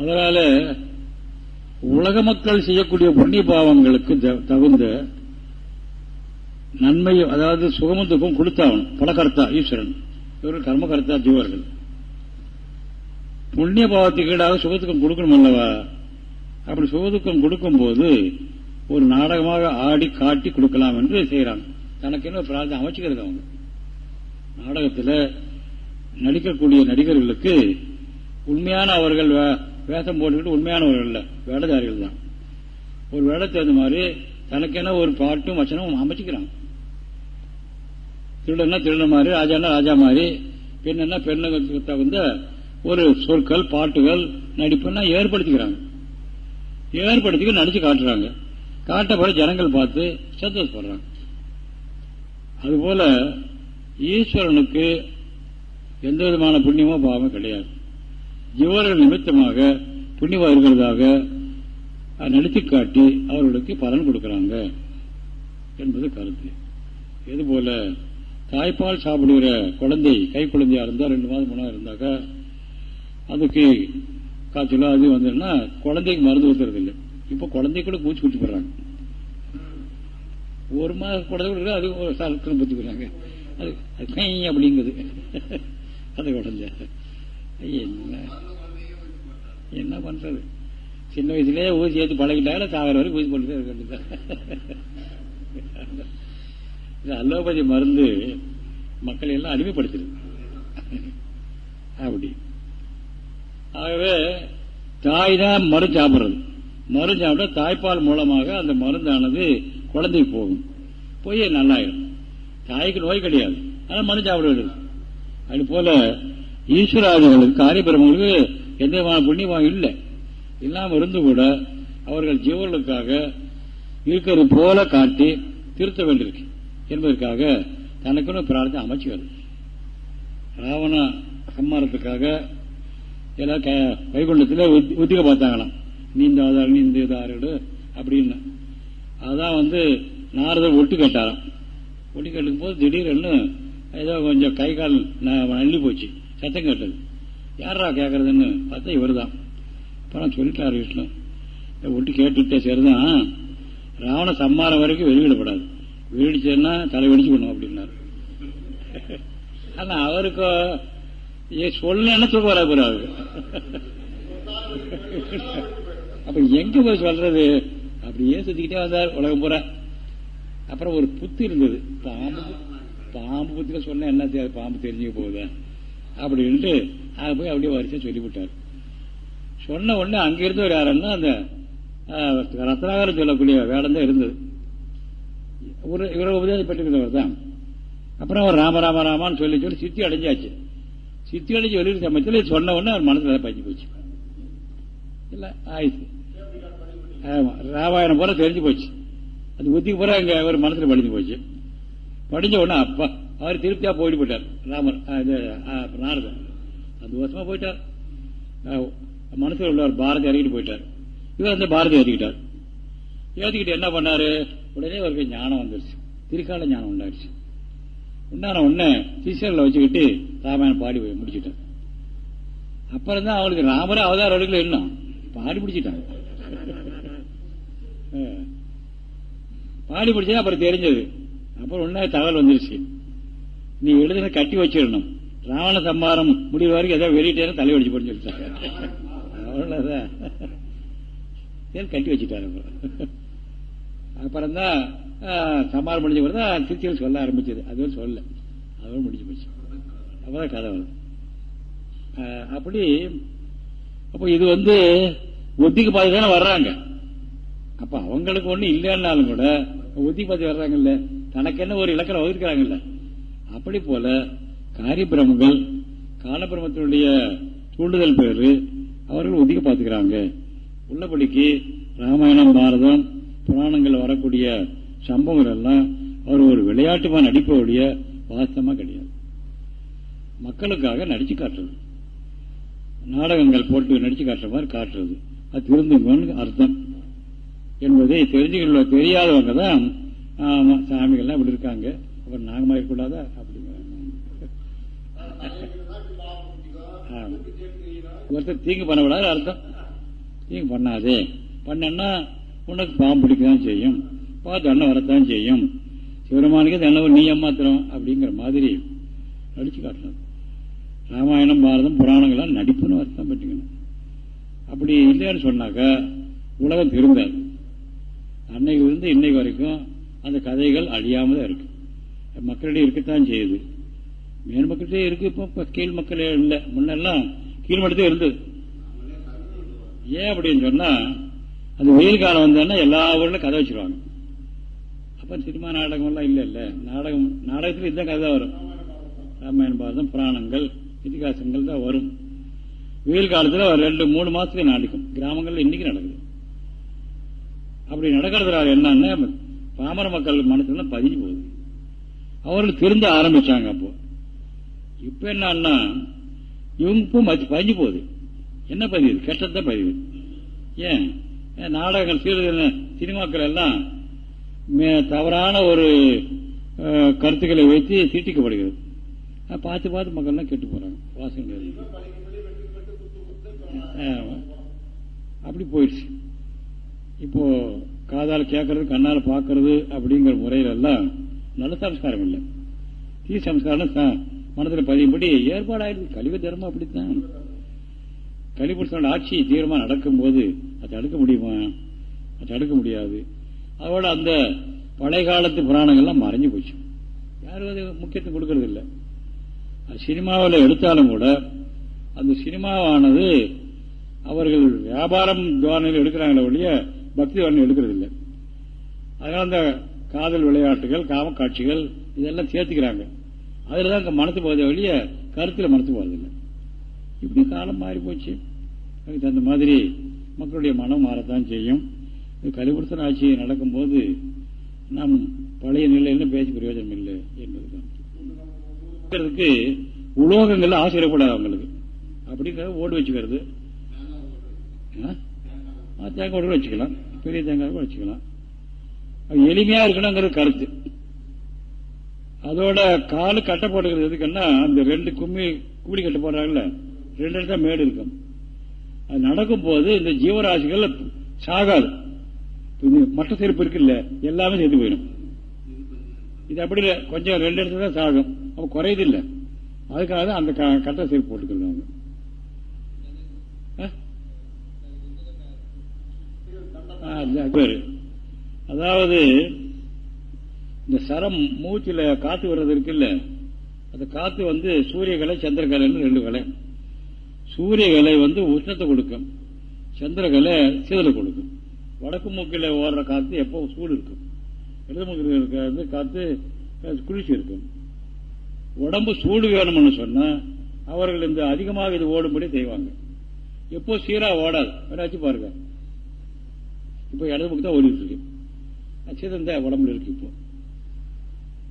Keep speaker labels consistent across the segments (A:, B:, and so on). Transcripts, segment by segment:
A: அதனால உலக மக்கள் செய்யக்கூடிய புண்ணிய பாவங்களுக்கு தகுந்த நன்மை அதாவது சுகமும் துக்கம் கொடுத்தாகணும். பலகர்த்தா ஈஸ்வரன். இவர்கள் கர்மகர்த்தா ஜீவர்கள். புண்ணிய பாவத்துக்கு ஈடாக சுகத்துக்கம் கொடுக்கணும் அல்லவா? அப்படி சுகதுக்கம் கொடுக்கும் போது ஒரு நாடகமாக ஆடி காட்டி கொடுக்கலாம் என்று செய்கிறாங்க. தனக்கு என்ன பிரார்த்தனை அமைச்சுக்கிறது அவங்க. நாடகத்தில் நடிக்கக்கூடிய நடிகர்களுக்கு உண்மையான அவர்கள் வேஷம் போட்டுக்கிட்டு உண்மையானவர்கள் இல்லை வேடதாரிகள் தான். ஒரு வேடத்தை தகுந்த மாதிரி தனக்கென ஒரு பாட்டும் வச்சனும் அமைச்சிக்கிறாங்க. திருடன்னா திருடன் மாதிரி ராஜானா ராஜா மாதிரி பெண்ணா பெண்ணுக்கு தகுந்த ஒரு சொற்கள் பாட்டுகள் நடிப்புன்னா ஏற்படுத்திக்கிறாங்க. ஏற்படுத்திக்க நடிச்சு காட்டுறாங்க. காட்டப்பட ஜனங்கள் பார்த்து சந்தோஷப்படுறாங்க. அதுபோல ஈஸ்வரனுக்கு எந்த விதமான புண்ணியமோ பாவமோ கிடையாது. ஜீவர்கள் நிமித்தமாக புண்ணியமாக இருக்கிறதாக நடித்து காட்டி அவர்களுக்கு பலன் கொடுக்கிறாங்க என்பது கருத்து. இதுபோல தாய்ப்பால் சாப்பிடுகிற குழந்தை கை குழந்தையாக இருந்தால் ரெண்டு மாதம் மூணாவது இருந்தாக்கா அதுக்கு காய்ச்சலோ அது வந்ததுன்னா குழந்தைக்கு மருந்து ஊற்றுறது இல்லை. இப்போ குழந்தை கூட பூச்சி குடிச்சு போடுறாங்க. ஒரு மாதம் குழந்தை கூட அது ஒரு சாலத்தில் பூச்சி போடுறாங்க. அது அது கை அப்படிங்குது அது குழந்தை. என்ன? என்ன பண்றது? சின்ன வயசுலேயே ஊசி ஏற்றி பழகிட்டாங்க சாகர வரைக்கும் ஊசி பண்ணிட்டே இருக்க வேண்டியதான் அலோபதி மருந்து மக்களை எல்லாம் அடிமைப்படுத்திடுது அப்படி. ஆகவே தாய் தான் மருந்து சாப்பிட்றது. மறு சாப்பிட்டா தாய்ப்பால் மூலமாக அந்த மருந்தானது குழந்தைக்கு போகும். போய் நல்லாயிடும் தாய்க்கு நோய் கிடையாது. ஆனால் மருந்து சாப்பிட வேண்டியது. அது போல ஈஸ்வராதிகளுக்கு காரியபிரமங்களுக்கு எந்த விதமான புண்ணியமாக இல்லை. இல்லாமல் இருந்து கூட அவர்கள் ஜீவர்களுக்காக இருக்கிறது போல காட்டி திருத்த வேண்டியிருக்கு என்பதற்காக தனக்குன்னு பிரார்த்தனை அமைச்சுக்கிறது ராவண சம்மாரத்துக்காக எல்லாரும் வைகுண்டத்தில் ஒத்திக பார்த்தாங்களாம். நீந்த ஆதாரம் நீந்த அப்படின்னு. அதான் வந்து நாரதர் ஒட்டு கேட்டாராம். ஒட்டு கேட்டும் போது திடீர்னு ஏதோ கொஞ்சம் கை கால் நள்ளி போச்சு. சத்தம் கேட்டது. யாரா கேட்கறதுன்னு பார்த்தா இவர் தான் அப்புறம் சொல்லிட்டார் வீட்டில் விட்டு கேட்டுட்டே சரிதான் ராவண சம்மாரம் வரைக்கும் வெளியிடப்படாது வெளியிடுச்சேன்னா தலை வெடிச்சுக்கணும் அப்படின்னாரு. ஆனால் அவருக்கு சொல்ல தூக்கம் வர போறாரு அப்ப எங்க போய் சொல்றது? அப்படியே சுத்திக்கிட்டே வந்தார் உலகம் பூரா. அப்புறம் ஒரு புத்து இருந்தது. பாம்பு பாம்பு புத்தில சொன்ன என்ன பாம்பு தெரிஞ்சுக்க போகுது? அப்படின்ட்டு அதை போய் அப்படியே வரிசை சொல்லிவிட்டார். சொன்ன உடனே அங்கிருந்து ஒரு யாருன்னா அந்த ரத்னாகரம் சொல்லக்கூடிய வேடம் தான் இருந்தது. ஒரு இவரை உபதேசப்பட்டிருந்தவர் தான். அப்புறம் அவர் ராம ராம ராமான்னு சொல்லி சொல்லி சித்தி அடைஞ்சாச்சு. சித்தி அடைஞ்சு வெளியிட சமயத்தில் சொன்ன உடனே அவர் மனசில் பஞ்சு போச்சு. இல்லை ஆயிடுச்சு. ஆமாம் ராமாயணம் போல தெரிஞ்சு போச்சு. அது புத்திக்கு பூரா அங்க அவர் மனசில் படிஞ்சு போச்சு. படிஞ்ச உடனே அப்பா அவர் திருப்தியா போயிட்டு போயிட்டார். ராமர் நாரதன் அந்த வருஷமா போயிட்டார். மனசுல உள்ளவர் பாரதி இறங்கிட்டு போயிட்டார். இவர் அந்த பாரதி ஏற்றிக்கிட்டார் ஏற்றிக்கிட்டு என்ன பண்ணாரு? உடனே அவருக்கு ஞானம் வந்துருச்சு. திருக்கால ஞானம் உண்டாயிடுச்சு உண்டான உடனே சிஷியர்களை வச்சுக்கிட்டு ராமாயணம் பாடி முடிச்சுட்டார். அப்புறம் தான் அவளுக்கு ராமரே அவதார அடுக்கல என்ன? பாடி பிடிச்சிட்டாங்க பாடி பிடிச்சா அப்புறம் தெரிஞ்சது. அப்புறம் ஒன்னா தகவல் வந்துருச்சு. நீ எழுதுன கட்டி வச்சிடணும். ராவண சம்பாரம் முடிவு வரைக்கும் ஏதாவது வெளியிட்டே தலை வடிச்சு போட்டு சொல்லிட்டாங்க. அவ்வளவுதான். கட்டி வச்சுட்டாரு? அப்புறம் தான் சம்பாரம் முடிஞ்ச பிறகு தான் திருச்சியில் சொல்ல ஆரம்பிச்சது. அதுவும் சொல்ல. அதுவும் முடிஞ்சு போச்சு. அப்பதான் கதை அப்படி அப்போ இது வந்து ஒத்திக்கு பாதி தானே வர்றாங்க. அப்ப அவங்களுக்கு ஒண்ணு இல்லைன்னாலும் கூட ஒத்திக்கு பாதி வர்றாங்கல்ல. தனக்கு என்ன ஒரு இலக்கணம் வகுக்கிறாங்கல்ல. அப்படி போல காரியபிரமங்கள் காலபிரமத்தினுடைய தூண்டுதல் பேரு அவர்கள் ஒதுக்கி பார்த்துக்கிறாங்க. உள்ளபடிக்கு ராமாயணம் பாரதம் புராணங்கள் வரக்கூடிய சம்பவங்கள் எல்லாம் அவர் ஒரு விளையாட்டுமா நடிப்பவருடைய வாஸ்தமா கிடையாது. மக்களுக்காக நடிச்சு காட்டுறது. நாடகங்கள் போட்டு நடிச்சு காட்டுற மாதிரி காட்டுறது. அது திருந்துங்கன்னு அர்த்தம். என்பதை தெரிஞ்சுக்கொள்ள தெரியாதவங்க தான் சாமிகள்லாம் இப்படி இருக்காங்க. அப்புறம் நாகமா இருக்கக்கூடாதா ஒருத்தர் தீங்கு பண்ணக்கூடாது அர்த்தம். தீங்கு பண்ணாதே. பண்ணா உனக்கு பாம்பு பிடிக்கதான் செய்யும். பார்த்து அண்ணன் வரத்தான் செய்யும். சிவருமானுக்கு தண்டனை நீ ஏமாத்திரம் அப்படிங்கிற மாதிரி நடிச்சு காட்டணும். ராமாயணம் பாரதம் புராணங்கள்லாம் நடிப்புன்னு அர்த்தம் பண்ணிக்கணும். அப்படி இல்லைன்னு சொன்னாக்கா உலகம் திருந்தாது அன்னைக்கு இருந்து இன்னைக்கு வரைக்கும் அந்த கதைகள் அழியாம தான் இருக்கு. மக்களிடையே இருக்கத்தான் செய்யுது. மேல் மக்கள்கிட்டே இருக்கு இப்போ கீழ் மக்களே இல்லை. முன்னெல்லாம் கீழ் மட்டத்தே இருந்தது. ஏன் அப்படின்னு சொன்னா அது வெயில் காலம் வந்தோன்னா எல்லா ஊர்லையும் கதை வச்சிருவாங்க. அப்போ சினிமா நாடகம்லாம் இல்லை இல்லை. நாடகம் நாடகத்தில் இந்த கதை வரும். ராமாயண பாரதம் புராணங்கள் இதிகாசங்கள் தான் வரும். வெயில் காலத்தில் ஒரு ரெண்டு மூணு மாதத்துக்கு நடக்கும். கிராமங்களில் இன்னைக்கு நடக்குது. அப்படி நடக்கிறதுனால என்னன்னா பாமர மக்கள் மனசுல பதிஞ்சு போகுது. அவர்கள் திருந்த ஆரம்பிச்சாங்க அப்போ. இப்ப என்னன்னா இவங்கும் மதி பதிஞ்சு போகுது. என்ன பதிவு கஷ்டத்தான் பதிவு ஏன்? நாடகங்கள் சீர சினிமாக்கள் எல்லாம் தவறான ஒரு கருத்துக்களை வைத்து தீட்டிக்கப்படுகிறது பார்த்து பார்த்து மக்கள்லாம் கெட்டு போகிறாங்க வாசனை அப்படி போயிடுச்சு. இப்போ காதால் கேட்கறது கண்ணால் பார்க்கறது அப்படிங்கிற முறையிலெல்லாம் நல்ல சம்ஸ்காரம் இல்லை. தீ சம்ஸ்காரம் மனதில் பதியும்படி ஏற்பாடாயிருக்கு. கழிவு தர்மம் அப்படித்தான். கலிபுருஷனோட ஆட்சி தீவிரமாக நடக்கும்போது அதை தடுக்க முடியுமா? அதை தடுக்க முடியாது. அதோட அந்த பழைய காலத்து புராணங்கள்லாம் மறைஞ்சு போச்சு. யாரும் அது முக்கியத்துவம் கொடுக்கறது இல்லை சினிமாவில் எடுத்தாலும் கூட அந்த சினிமாவானது அவர்கள் வியாபாரம் தோரணையில் எடுக்கிறாங்களே ஒழிய பக்தி தோரணை எடுக்கிறது இல்லை அந்த காதல் விளையாட்டுகள் காம காட்சிகள் இதெல்லாம் சேர்த்துக்கிறாங்க. அதில் தான் மனசு போதே வழிய கருத்தில் மனசு போகிறதில்லை இப்படி காலம் மாறி போச்சு. அதுக்கு தகுந்த மாதிரி மக்களுடைய மனம் மாறத்தான் செய்யும். கலிபுரத்தன் ஆட்சி நடக்கும்போது நாம் பழைய நிலையில் பேச்சு பிரயோஜனம் இல்லை என்பதுதான். உலோகங்கள் ஆசிரியப்படாது அவங்களுக்கு. அப்படிங்கிறத ஓடு வச்சுக்கிறது. தேங்காய் ஓடு வச்சுக்கலாம். பெரிய தேங்காய் கூட வச்சுக்கலாம். எளிமையா இருக்கணுங்கிறது கருத்து. அதோட காலு கட்டை போட்டுக்கிறது எதுக்குன்னா அந்த ரெண்டு கும்மி கூலி கட்ட போடுறாங்கல்ல ரெண்டு இடத்துல மேடு இருக்கும் அது நடக்கும் போது இந்த ஜீவராசிகள் சாகாது. மற்ற செருப்பு இருக்குல்ல எல்லாமே சேர்த்து போயிடும். இது அப்படி இல்லை கொஞ்சம் ரெண்டு இடத்துல தான் சாகும். அப்போ குறையுது இல்லை அதுக்காக தான் அந்த கட்ட செருப்பு போட்டுக்கிறாங்க. அதாவது இந்த சரம் மூச்சில் காத்து வர்றது இருக்குல்ல? அந்த காத்து வந்து சூரியகலை சந்திரகலைன்னு ரெண்டு கலை சூரியகலை வந்து உஷ்ணத்தை கொடுக்கும். சந்திரகலை சீதலை கொடுக்கும். வடக்கு மூக்கில் ஓடுற காற்று எப்போ சூடு இருக்கும்? இடது மூக்கில் இருக்கிறது காற்று குளிர்ச்சி இருக்கும். உடம்பு சூடு வேணும்னு சொன்னால் அவர்கள் இந்த அதிகமாக இது ஓடும்படி செய்வாங்க. எப்போ சீராக ஓடாது. வேணாச்சு பாருங்க. இப்போ இடது பக்கம் தான் ஓடிட்டு இருக்கு. சீதம் தான் உடம்புல இருக்கு இப்போ.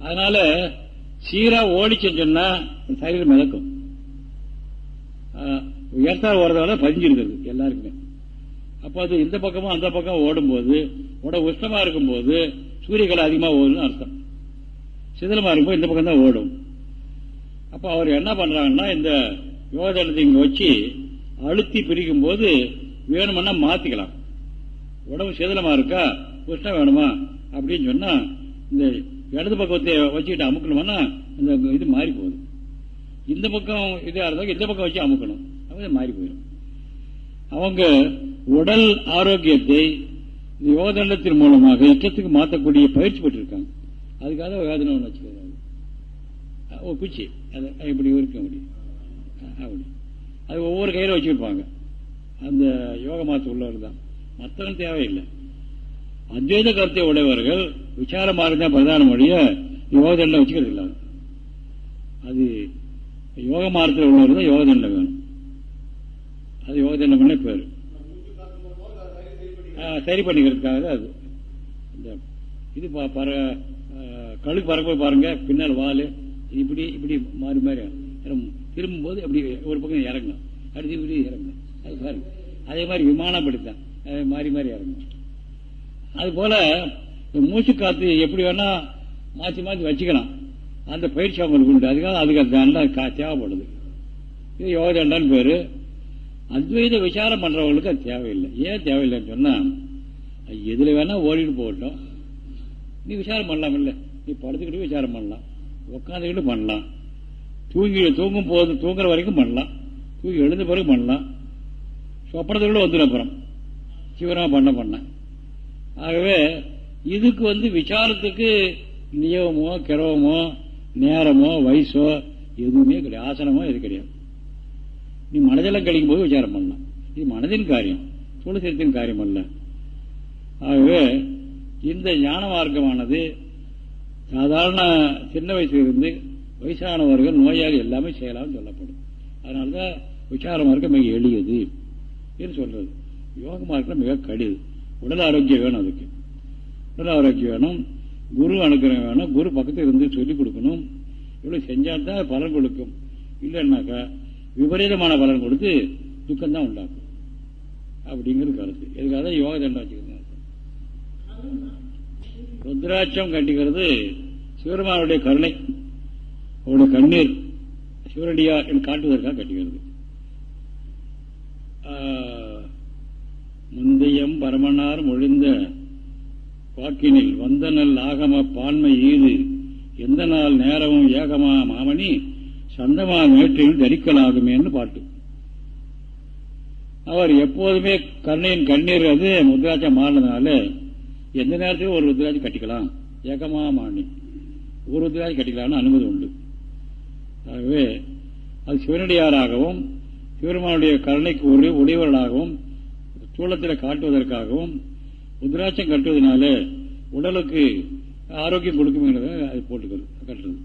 A: அதனால சீரா ஓடிச்சுன்னு சொன்னா சரீரம் மிதக்கும். உயர்த்தா ஓடுறதால பதிஞ்சிருக்குது எல்லாருக்குமே. அப்போ அது இந்த பக்கமும் அந்த பக்கம் ஓடும்போது உட உஷ்ணமா இருக்கும்போது சூரியகலை அதிகமாக ஓடுன்னு அர்த்தம். சிதிலமா இருக்கும்போது இந்த பக்கம் தான் ஓடும். அப்போ அவர் என்ன பண்றாங்கன்னா இந்த யோகதளத்தை இங்க வச்சு அழுத்தி பிரிக்கும் போது வேணுமென்னா மாத்திக்கலாம். உடம்பு சிதிலமா இருக்கா உஷ்டம் வேணுமா அப்படின்னு சொன்னா இந்த இடது பக்கத்தை வச்சுக்கிட்டு அமுக்கணும்னா இந்த இது மாறி போகுது. இந்த பக்கம் இதாக இருந்தா இந்த பக்கம் வச்சு அமுக்கணும். அப்ப மாறி போயிடும். அவங்க உடல் ஆரோக்கியத்தை யோகதண்டத்தின் மூலமாக இஷ்டத்துக்கு மாற்றக்கூடிய பயிற்சி பெற்றிருக்காங்க. அதுக்காக வேதனை ஒன்று வச்சுக்கிறாங்க ஓ குச்சி. அது இப்படி இருக்க முடியும். அப்படி. அது ஒவ்வொரு கையில வச்சுருப்பாங்க அந்த யோக மாற்ற உள்ளவர் தான் மற்றவன் தேவையில்லை. அத்வைத கருத்தை உடையவர்கள் விசார மார்க்கம் பிரதான மொழிய யோக வச்சுக்கிறது இல்லை அது யோக மார்க்கத்தில் உள்ளவர் தான் யோக வேணும். அது யோக தண்டம் பேரு. சரி பண்ணிக்கிறதுக்காக அது. இந்த இது பற கழுக்கு பறக்க பாருங்க பின்னால் வால் இப்படி இப்படி மாறி மாறி திரும்பும்போது அப்படி ஒரு பக்கம் இறங்கணும். அடுத்து இப்படி இறங்கணும். அது பாருங்க. அதே மாதிரி விமானம் படித்தான் மாறி மாறி இறங்கணும். அது போல மூச்சு காத்து எப்படி வேணா மாற்றி மாற்றி வச்சுக்கலாம். அந்த பயிற்சி அவங்களுக்கு உண்டு. அதுக்காக அதுக்கு அந்த தண்டா தேவைப்படுது. இது யோக தண்டான்னு பேரு. அத்வைத விசாரம் பண்றவங்களுக்கு அது தேவையில்லை. ஏன் தேவையில்லைன்னு சொன்னா எதில் எதுல வேணா ஓடிட்டு போகட்டும். நீ விசாரம் பண்ணலாம் இல்ல. நீ படுத்துக்கிட்டு விசாரம் பண்ணலாம். உட்காந்துக்கிட்டு பண்ணலாம். தூங்கி தூங்கும் போது தூங்குற வரைக்கும் பண்ணலாம். தூங்கி எழுந்த பிறகு பண்ணலாம். சொப்பனத்துக்குள்ள வந்துடும் அப்புறம். சிவராக பண்ண பண்ணேன் ஆகவே இதுக்கு வந்து விசாரத்துக்கு நியமமோ கிரவமோ நேரமோ வயசோ எதுவுமே கிடையாது. ஆசனமோ இது கிடையாது. நீ மனதெல்லாம் கழிக்கும் போது விசாரம் பண்ணலாம். இது மனதின் காரியம். சூழசரித்தின் காரியம் அல்ல. ஆகவே இந்த ஞான மார்க்கமானது சாதாரண சின்ன வயசுலேருந்து வயசானவர்கள் நோயாளி எல்லாமே செய்யலாம்னு சொல்லப்படும். அதனால்தான் விசார மார்க்கம் மிக எளியது என்று சொல்றது. யோக மார்க்கம் மிக கடிது. உடல் ஆரோக்கியம் வேணும் அதுக்கு. உடல் ஆரோக்கியம் வேணும். குரு அனுக்கிறம் வேணும். குரு பக்கத்தில் இருந்து சொல்லிக் கொடுக்கணும். இவ்வளவு செஞ்சால்தான் பலன் கொடுக்கும். இல்லைன்னாக்கா விபரீதமான பலன் கொடுத்து துக்கம்தான் உண்டாக்கும். அப்படிங்கிறது கருத்து. இதுக்காக யோக தண்டம் வச்சுக்கணும் ருத்ராட்சம் கட்டிக்கிறது சிவருமானுடைய கருணை. அவருடைய கண்ணீர் சிவரடியார் என்று காட்டுவதற்காக கட்டிக்கிறது. முந்தையம் பரமனார் மொழிந்த வாக்கினில் வந்த நல் ஆகம பான்மை ஈது எந்த நாள் நேரமும் ஏகமா மாமணி சந்தமா மேற்றில் தரிக்கலாகுமேன்னு பாட்டு. அவர் எப்போதுமே கருணையின் கண்ணீர் அது முத்ராட்சம் மாறினதுனால எந்த நேரத்திலும் ஒரு ருத்ராட்சி கட்டிக்கலாம். ஏகமா மாணி ஒரு ருத்ராட்சி கட்டிக்கலாம்னு அனுமதி உண்டு. ஆகவே அது சிவனடியாராகவும் சிவருமானுடைய கருணைக்கு ஒரு உடையவர்களாகவும் சூளத்தில் காட்டுவதற்காகவும் ருத்ராட்சம் கட்டுவதனால உடலுக்கு ஆரோக்கியம் கொடுக்குங்கிறத அது போட்டுக்கிறது கட்டுறது.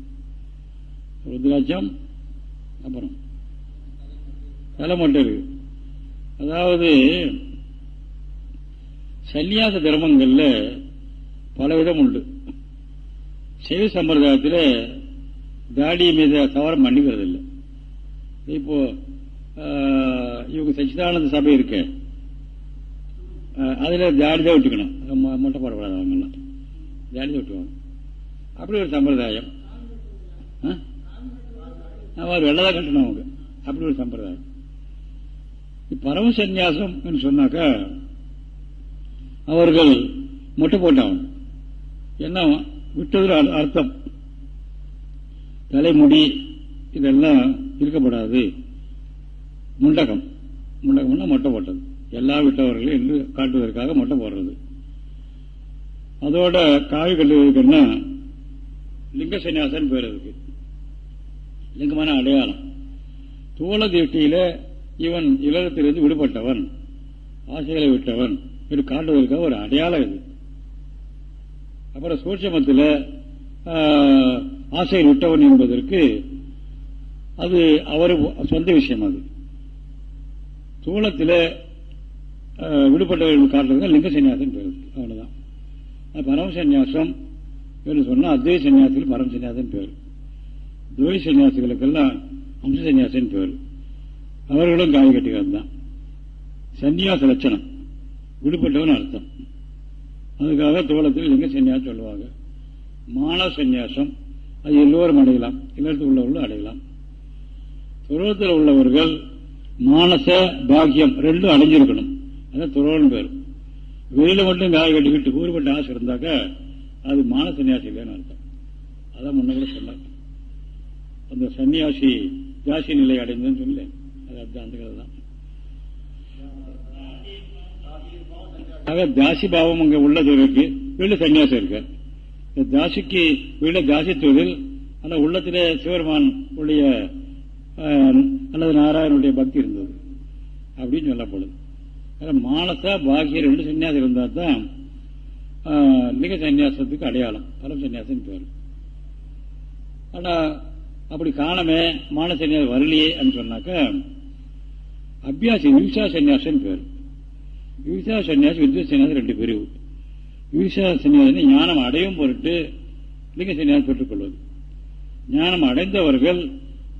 A: ருத்ராட்சம் அப்புறம். தலைமட்டரு அதாவது சன்னியாச தர்மங்களில் பலவிதம் உண்டு. சைவ சம்பிரதாயத்தில் தாடி மீது தவறம் பண்ணிக்கிறது இல்லை இப்போ இவங்க சச்சிதானந்த சபை இருக்கேன் அதில் ஜாடிதான் விட்டுக்கணும் மொட்டை போடக்கூடாது அவங்கெல்லாம் ஜாடிதான் விட்டுவாங்க அப்படி ஒரு சம்பிரதாயம் அவர் வெள்ளதாக கட்டணும் அவங்க அப்படி ஒரு சம்பிரதாயம் பரம சந்நியாசம் சொன்னாக்கா அவர்கள் மொட்டை போட்டாங்க என்ன விட்டதில் அர்த்தம் தலைமுடி இதெல்லாம் இருக்கப்படாது முண்டகம் முண்டகம்னா மொட்டை போட்டது எல்லா விட்டவர்கள் என்று காட்டுவதற்காக மொட்டை போடுறது. அதோட காவி கட்டுவதற்குன்னா லிங்க சன்னியாசன் பேர் இருக்கு லிங்கமான அடையாளம். தூள திருஷ்டியில இவன் இலகத்திலிருந்து விடுபட்டவன் ஆசைகளை விட்டவன் என்று காட்டுவதற்காக ஒரு அடையாளம் இது. அப்புறம் சூட்சமத்தில் ஆசையில் விட்டவன் என்பதற்கு அது அவர் சொந்த விஷயம் அது. தூளத்தில் விடுபட்டவர்கள் காட்டுறது லிங்க சன்னியாசம் பேர். அவ்வளோதான் பரம சன்னியாசம் என்று சொன்னால் அத்வை சன்னியாசத்தில் பரம சன்னியாசம் பேர். துவை சன்னியாசிகளுக்கெல்லாம் அம்ச சன்னியாசம் பேர். அவர்களும் காய் கட்டிக்கிறது தான் சன்னியாச லட்சணம். விடுபட்டவன் அர்த்தம். அதுக்காக தோளத்தில் லிங்க சன்னியாசம் சொல்லுவாங்க. மானவ சன்னியாசம். அது எல்லோரும் அடையலாம். இல்லத்தில் உள்ளவர்களும் அடையலாம். துருவத்தில் உள்ளவர்கள் மானச பாக்கியம் ரெண்டும் அடைஞ்சிருக்கணும். துறவன் பேர். வெளியில மட்டும் கால் கட்டிக்கிட்டு கூறுபட்ட ஆசை இருந்தாக்க அது மான சன்னியாசி வேணும் அர்த்தம். அதான் முன்ன கூட சொன்னாங்க. அந்த சன்னியாசி ஜாசி நிலை அடைந்ததுன்னு சொல்லல அது அந்த கதை தான். ஆக தாசி பாவம் அங்க உள்ளது இருக்கு. வெளியில சன்னியாசம் இருக்கு. இந்த தாசிக்கு வெளில தாசி தொழில் அந்த உள்ளத்திலே சிவருமான் உடைய அல்லது நாராயணனுடைய பக்தி இருந்தது. அப்படின்னு சொல்லப்படுது மானச பாகிய ரெண்டு சன்னியாசம் இருந்தால் தான் லிங்க சன்னியாசத்துக்கு அடையாளம். பரம் சன்னியாசம் பேர். ஆனால் அப்படி காணமே மான சன்னியாசம் வரலையே சொன்னாக்க அபியாசி விவிசா சன்னியாசம் பேர். விவிசா சன்னியாசம் வித்வ சன்னியாசம் ரெண்டு பிரிவு விவிசா சன்னியாசம் ஞானம் அடையும் பொருட்டு லிங்க சன்னியாசம் பெற்றுக்கொள்வது. ஞானம் அடைந்தவர்கள்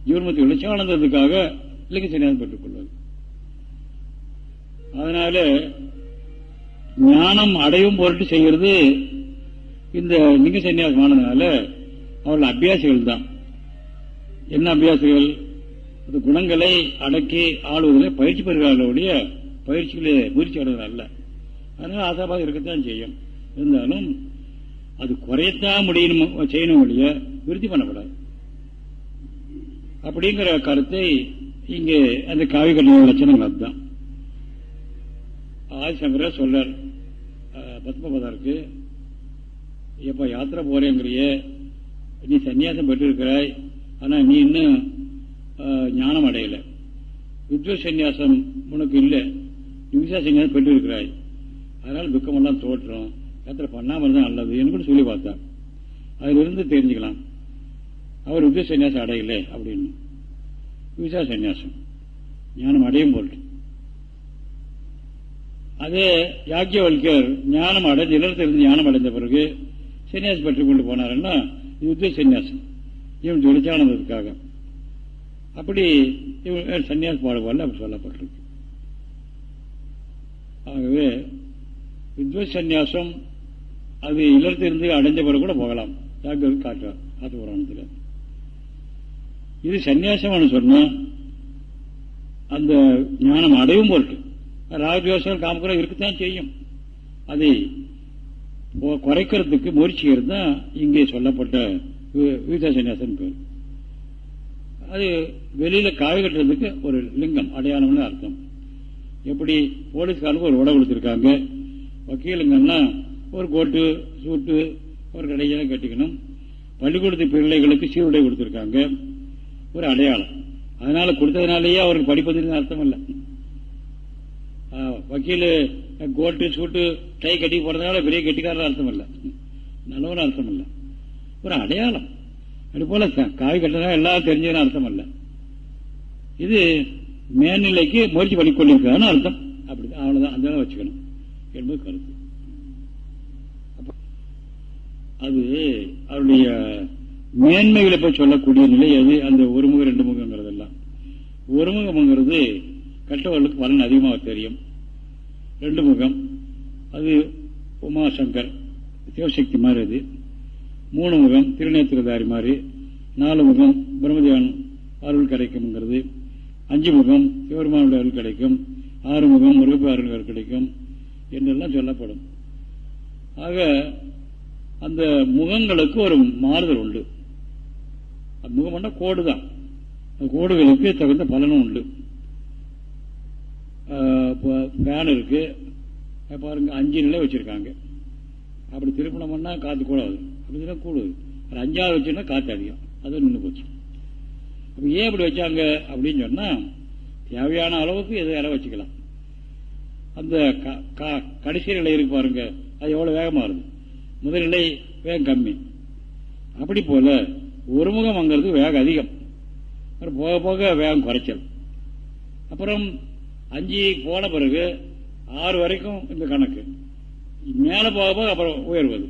A: ஜீவன்மத்தி வெளிச்சானந்ததுக்காக லிங்க சன்னியாசம் பெற்றுக்கொள்வது. அதனால ஞானம் அடையும் பொருட்டு செய்கிறது இந்த லிங்க சன்னியாசமானதுனால அவர்கள் அபியாசிகள் தான். என்ன அபியாசிகள்? அந்த குணங்களை அடக்கி ஆளுவதிலே பயிற்சி பெறுகிறார்களுடைய பயிற்சிகளை முயற்சி அடைவது அல்ல. அதனால் ஆசாபாதம் இருக்கத்தான் செய்யும். இருந்தாலும் அது குறையத்தான் முடியணும் செய்யணும் ஒழிய விருத்தி பண்ணப்படாது. அப்படிங்கிற கருத்தை இங்கே அந்த காவி லட்சணங்கள் அதுதான். ஆதிசங்கர சொல்றார். பத்மபதருக்கு எப்ப யாத்திரை போறேங்கிறிய? நீ சன்னியாசம் பெற்று இருக்கிறாய் ஆனா நீ இன்னும் ஞானம் அடையல. வித்வ சன்னியாசம் உனக்கு இல்லை. விவசாய சன்னியாசம் பெற்று அதனால துக்கமெல்லாம் தோற்றம். யாத்திரை பண்ணாமல் தான் நல்லது. என்று சொல்லி பார்த்தார். அதிலிருந்து தெரிஞ்சுக்கலாம். அவர் வித்வ சன்னியாசம் அடையலை அப்படின்னு. விசா சன்னியாசம் ஞானம் அடையும் போட்டு அதே யாக்கியவல்கர் ஞானம் அடைஞ்ச இருந்து ஞானம் அடைந்த பிறகு சன்னியாசி பெற்றுக் கொண்டு போனாருன்னா இது யுத்த சன்னியாசம் இவன் ஜொலிச்சானதுக்காக. அப்படி இவன் சன்னியாசி பாடுபாடு அப்படி சொல்லப்பட்டிருக்கு. ஆகவே வித்வத் சன்னியாசம் அது இல்லத்திலிருந்து அடைஞ்ச பிறகு கூட போகலாம். யாக்கியவர் காட்டுவார் அது புராணத்தில். இது சன்னியாசம்னு சொன்னால் அந்த ஞானம் அடையும் பொருட்டு. ராகத்வேஷங்கள் காமக்குறை இருக்கத்தான் செய்யும். அதை குறைக்கிறதுக்கு முயற்சிக்கிறது தான் இங்கே சொல்லப்பட்ட வீத சன்னியாசன் பேர். அது வெளியில் காய கட்டுறதுக்கு ஒரு லிங்கம் அடையாளம்னு அர்த்தம். எப்படி போலீஸ்காரனுக்கு ஒரு உடை கொடுத்துருக்காங்க. வக்கீலுங்கன்னா ஒரு கோட்டு சூட்டு ஒரு கடையெல்லாம் கட்டிக்கணும். பள்ளிக்கூடத்து பிள்ளைகளுக்கு சீருடை கொடுத்துருக்காங்க. ஒரு அடையாளம். அதனால் கொடுத்ததுனாலேயே அவருக்கு படிப்பதுன்னு அர்த்தம் இல்லை. வக்கீல் கோட்டு சூட்டு டை கட்டி போறதுனால பெரிய கெட்டிக்காரன் அர்த்தம் இல்லை. நல்லவன் அர்த்தம் இல்லை. ஒரு அடையாளம். அது போல காய் கட்டினா எல்லாம் தெரிஞ்சதுன்னு அர்த்தம் இல்லை. இது மேல்நிலைக்கு முயற்சி பண்ணிக்கொண்டிருக்கான்னு அர்த்தம். அப்படி அவ்வளோதான் அந்த வச்சுக்கணும். என்பது கருத்து. அது அவருடைய மேன்மைகளை போய் சொல்லக்கூடிய நிலை அது அந்த ஒரு முகம் ரெண்டு முகங்கிறதெல்லாம் ஒரு முகம்ங்கிறது கட்டவர்களுக்கு பலன் அதிகமாக தெரியும். ரெண்டு முகம். அது உமாசங்கர். சிவசக்தி மாதிரி அது. மூணு முகம் திருநேத்திரதாரி மாதிரி. நாலு முகம் பிரம்மதேவன் அருள் கிடைக்கும்ங்கிறது. அஞ்சு முகம் சிவருமானுடைய அருள் கிடைக்கும். ஆறு முகம் முருகப்ப அருள் கிடைக்கும் என்றெல்லாம் சொல்லப்படும். ஆக அந்த முகங்களுக்கு ஒரு மாறுதல் உண்டு. முகம்னா கோடு தான். கோடுகளுக்கு தகுந்த பலனும் உண்டு. ஃபேன் இருக்கு. பாருங்க அஞ்சு நிலை வச்சிருக்காங்க. அப்படி திருப்பணம் பண்ணா காத்து கூடாது. ஆகுது கூடுது. அது அஞ்சாவது வச்சுன்னா காற்று அதிகம். அது நின்று போச்சு. அப்ப ஏன் இப்படி வச்சாங்க அப்படின்னு சொன்னா தேவையான அளவுக்கு எது இலை வச்சுக்கலாம். அந்த கடைசி நிலை இருக்கு பாருங்க. அது எவ்வளவு வேகமா இருக்குது முதல் நிலை வேகம் கம்மி. அப்படி போல ஒருமுகம் வாங்கிறது வேகம் அதிகம். போக போக வேகம் குறைச்சல். அப்புறம் அஞ்சு போன பிறகு ஆறு வரைக்கும் இந்த கணக்கு. மேலே போக போக அப்புறம் உயர்வது.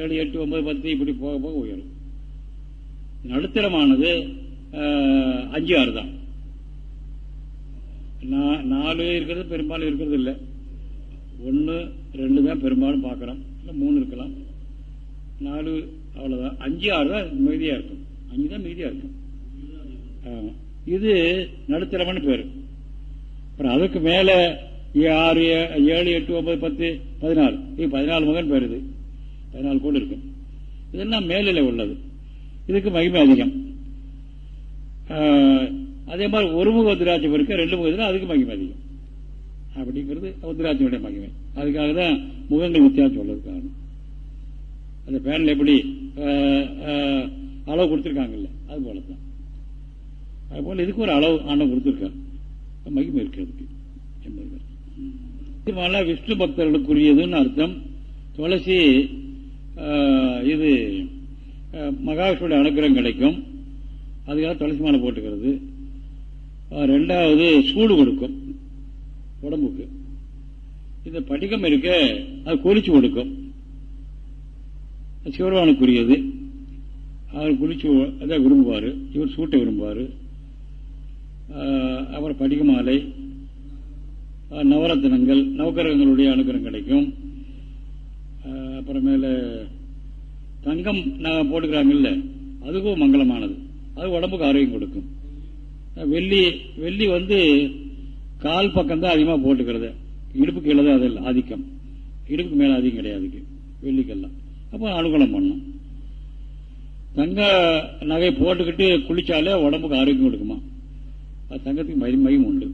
A: ஏழு எட்டு ஒன்பது பத்து இப்படி போக போக உயரும். நடுத்தரமானது அஞ்சு ஆறு தான். நாலு இருக்கிறது பெரும்பாலும் இருக்கிறது இல்லை. ஒன்று ரெண்டு தான் பெரும்பாலும் பார்க்குறோம். இல்லை மூணு இருக்கலாம். நாலு அவ்வளோதான் அஞ்சு ஆறு தான் மிகுதியாக இருக்கும். அஞ்சு தான் மிகுதியாக இருக்கும். இது நடுத்தரமான பேர். அப்புறம் அதுக்கு மேல ஆறு ஏழு எட்டு ஒன்பது பத்து பதினாலு. இது பதினாலு மகன் பேருது பதினாலு கூட இருக்கும் இதெல்லாம் மேலில் உள்ளது. இதுக்கு மகிமை அதிகம். அதே மாதிரி ஒரு முக உத்திராட்சம் இருக்கு ரெண்டு முகத்தில் அதுக்கு மகிமை அதிகம். அப்படிங்கிறது உத்திராட்சியுடைய மகிமை. அதுக்காக தான் முகங்கள் வித்தியாசம் உள்ளது காரணம். அந்த பேனில் எப்படி அளவு கொடுத்துருக்காங்கல்ல அது போல தான் அது போல இதுக்கு ஒரு அளவு ஆண்டம் கொடுத்துருக்காங்க மகிமை இருக்கிறதுக்கு என்பது விஷ்ணு பக்தர்களுக்குரியதுன்னு அர்த்தம். துளசி இது மகாவிஷ்ணுடைய அனுகிரகம் கிடைக்கும். அதுக்காக துளசி மாலை போட்டுக்கிறது. ரெண்டாவது சூடு கொடுக்கும். உடம்புக்கு. இந்த படிகம் இருக்க அது குளிச்சு கொடுக்கும். சிவருவானுக்குரியது அவர் குளிச்சு அதான் விரும்புவார். இவர் சூட்டை விரும்புவார். அப்புறம் படிக மாலை நவரத்தினங்கள் நவக்கிரகங்களுடைய அனுகிரகம் கிடைக்கும். அப்புறமேல தங்கம் போட்டுக்கிறாங்கல்ல அதுக்கும் மங்களமானது. அது உடம்புக்கு ஆரோக்கியம் கொடுக்கும். வெள்ளி வெள்ளி வந்து கால் பக்கம் தான் அதிகமாக போட்டுக்கிறது. இடுப்பு கீழே தான் அதில் ஆதிக்கம். இடுப்புக்கு மேலே அதிகம் கிடையாது வெள்ளிக்கெல்லாம். அப்போ அனுகூலம் பண்ணும் தங்க நகை போட்டுக்கிட்டு குளிச்சாலே உடம்புக்கு ஆரோக்கியம் கொடுக்குமா? அது தங்கத்துக்கு மதி உண்டு.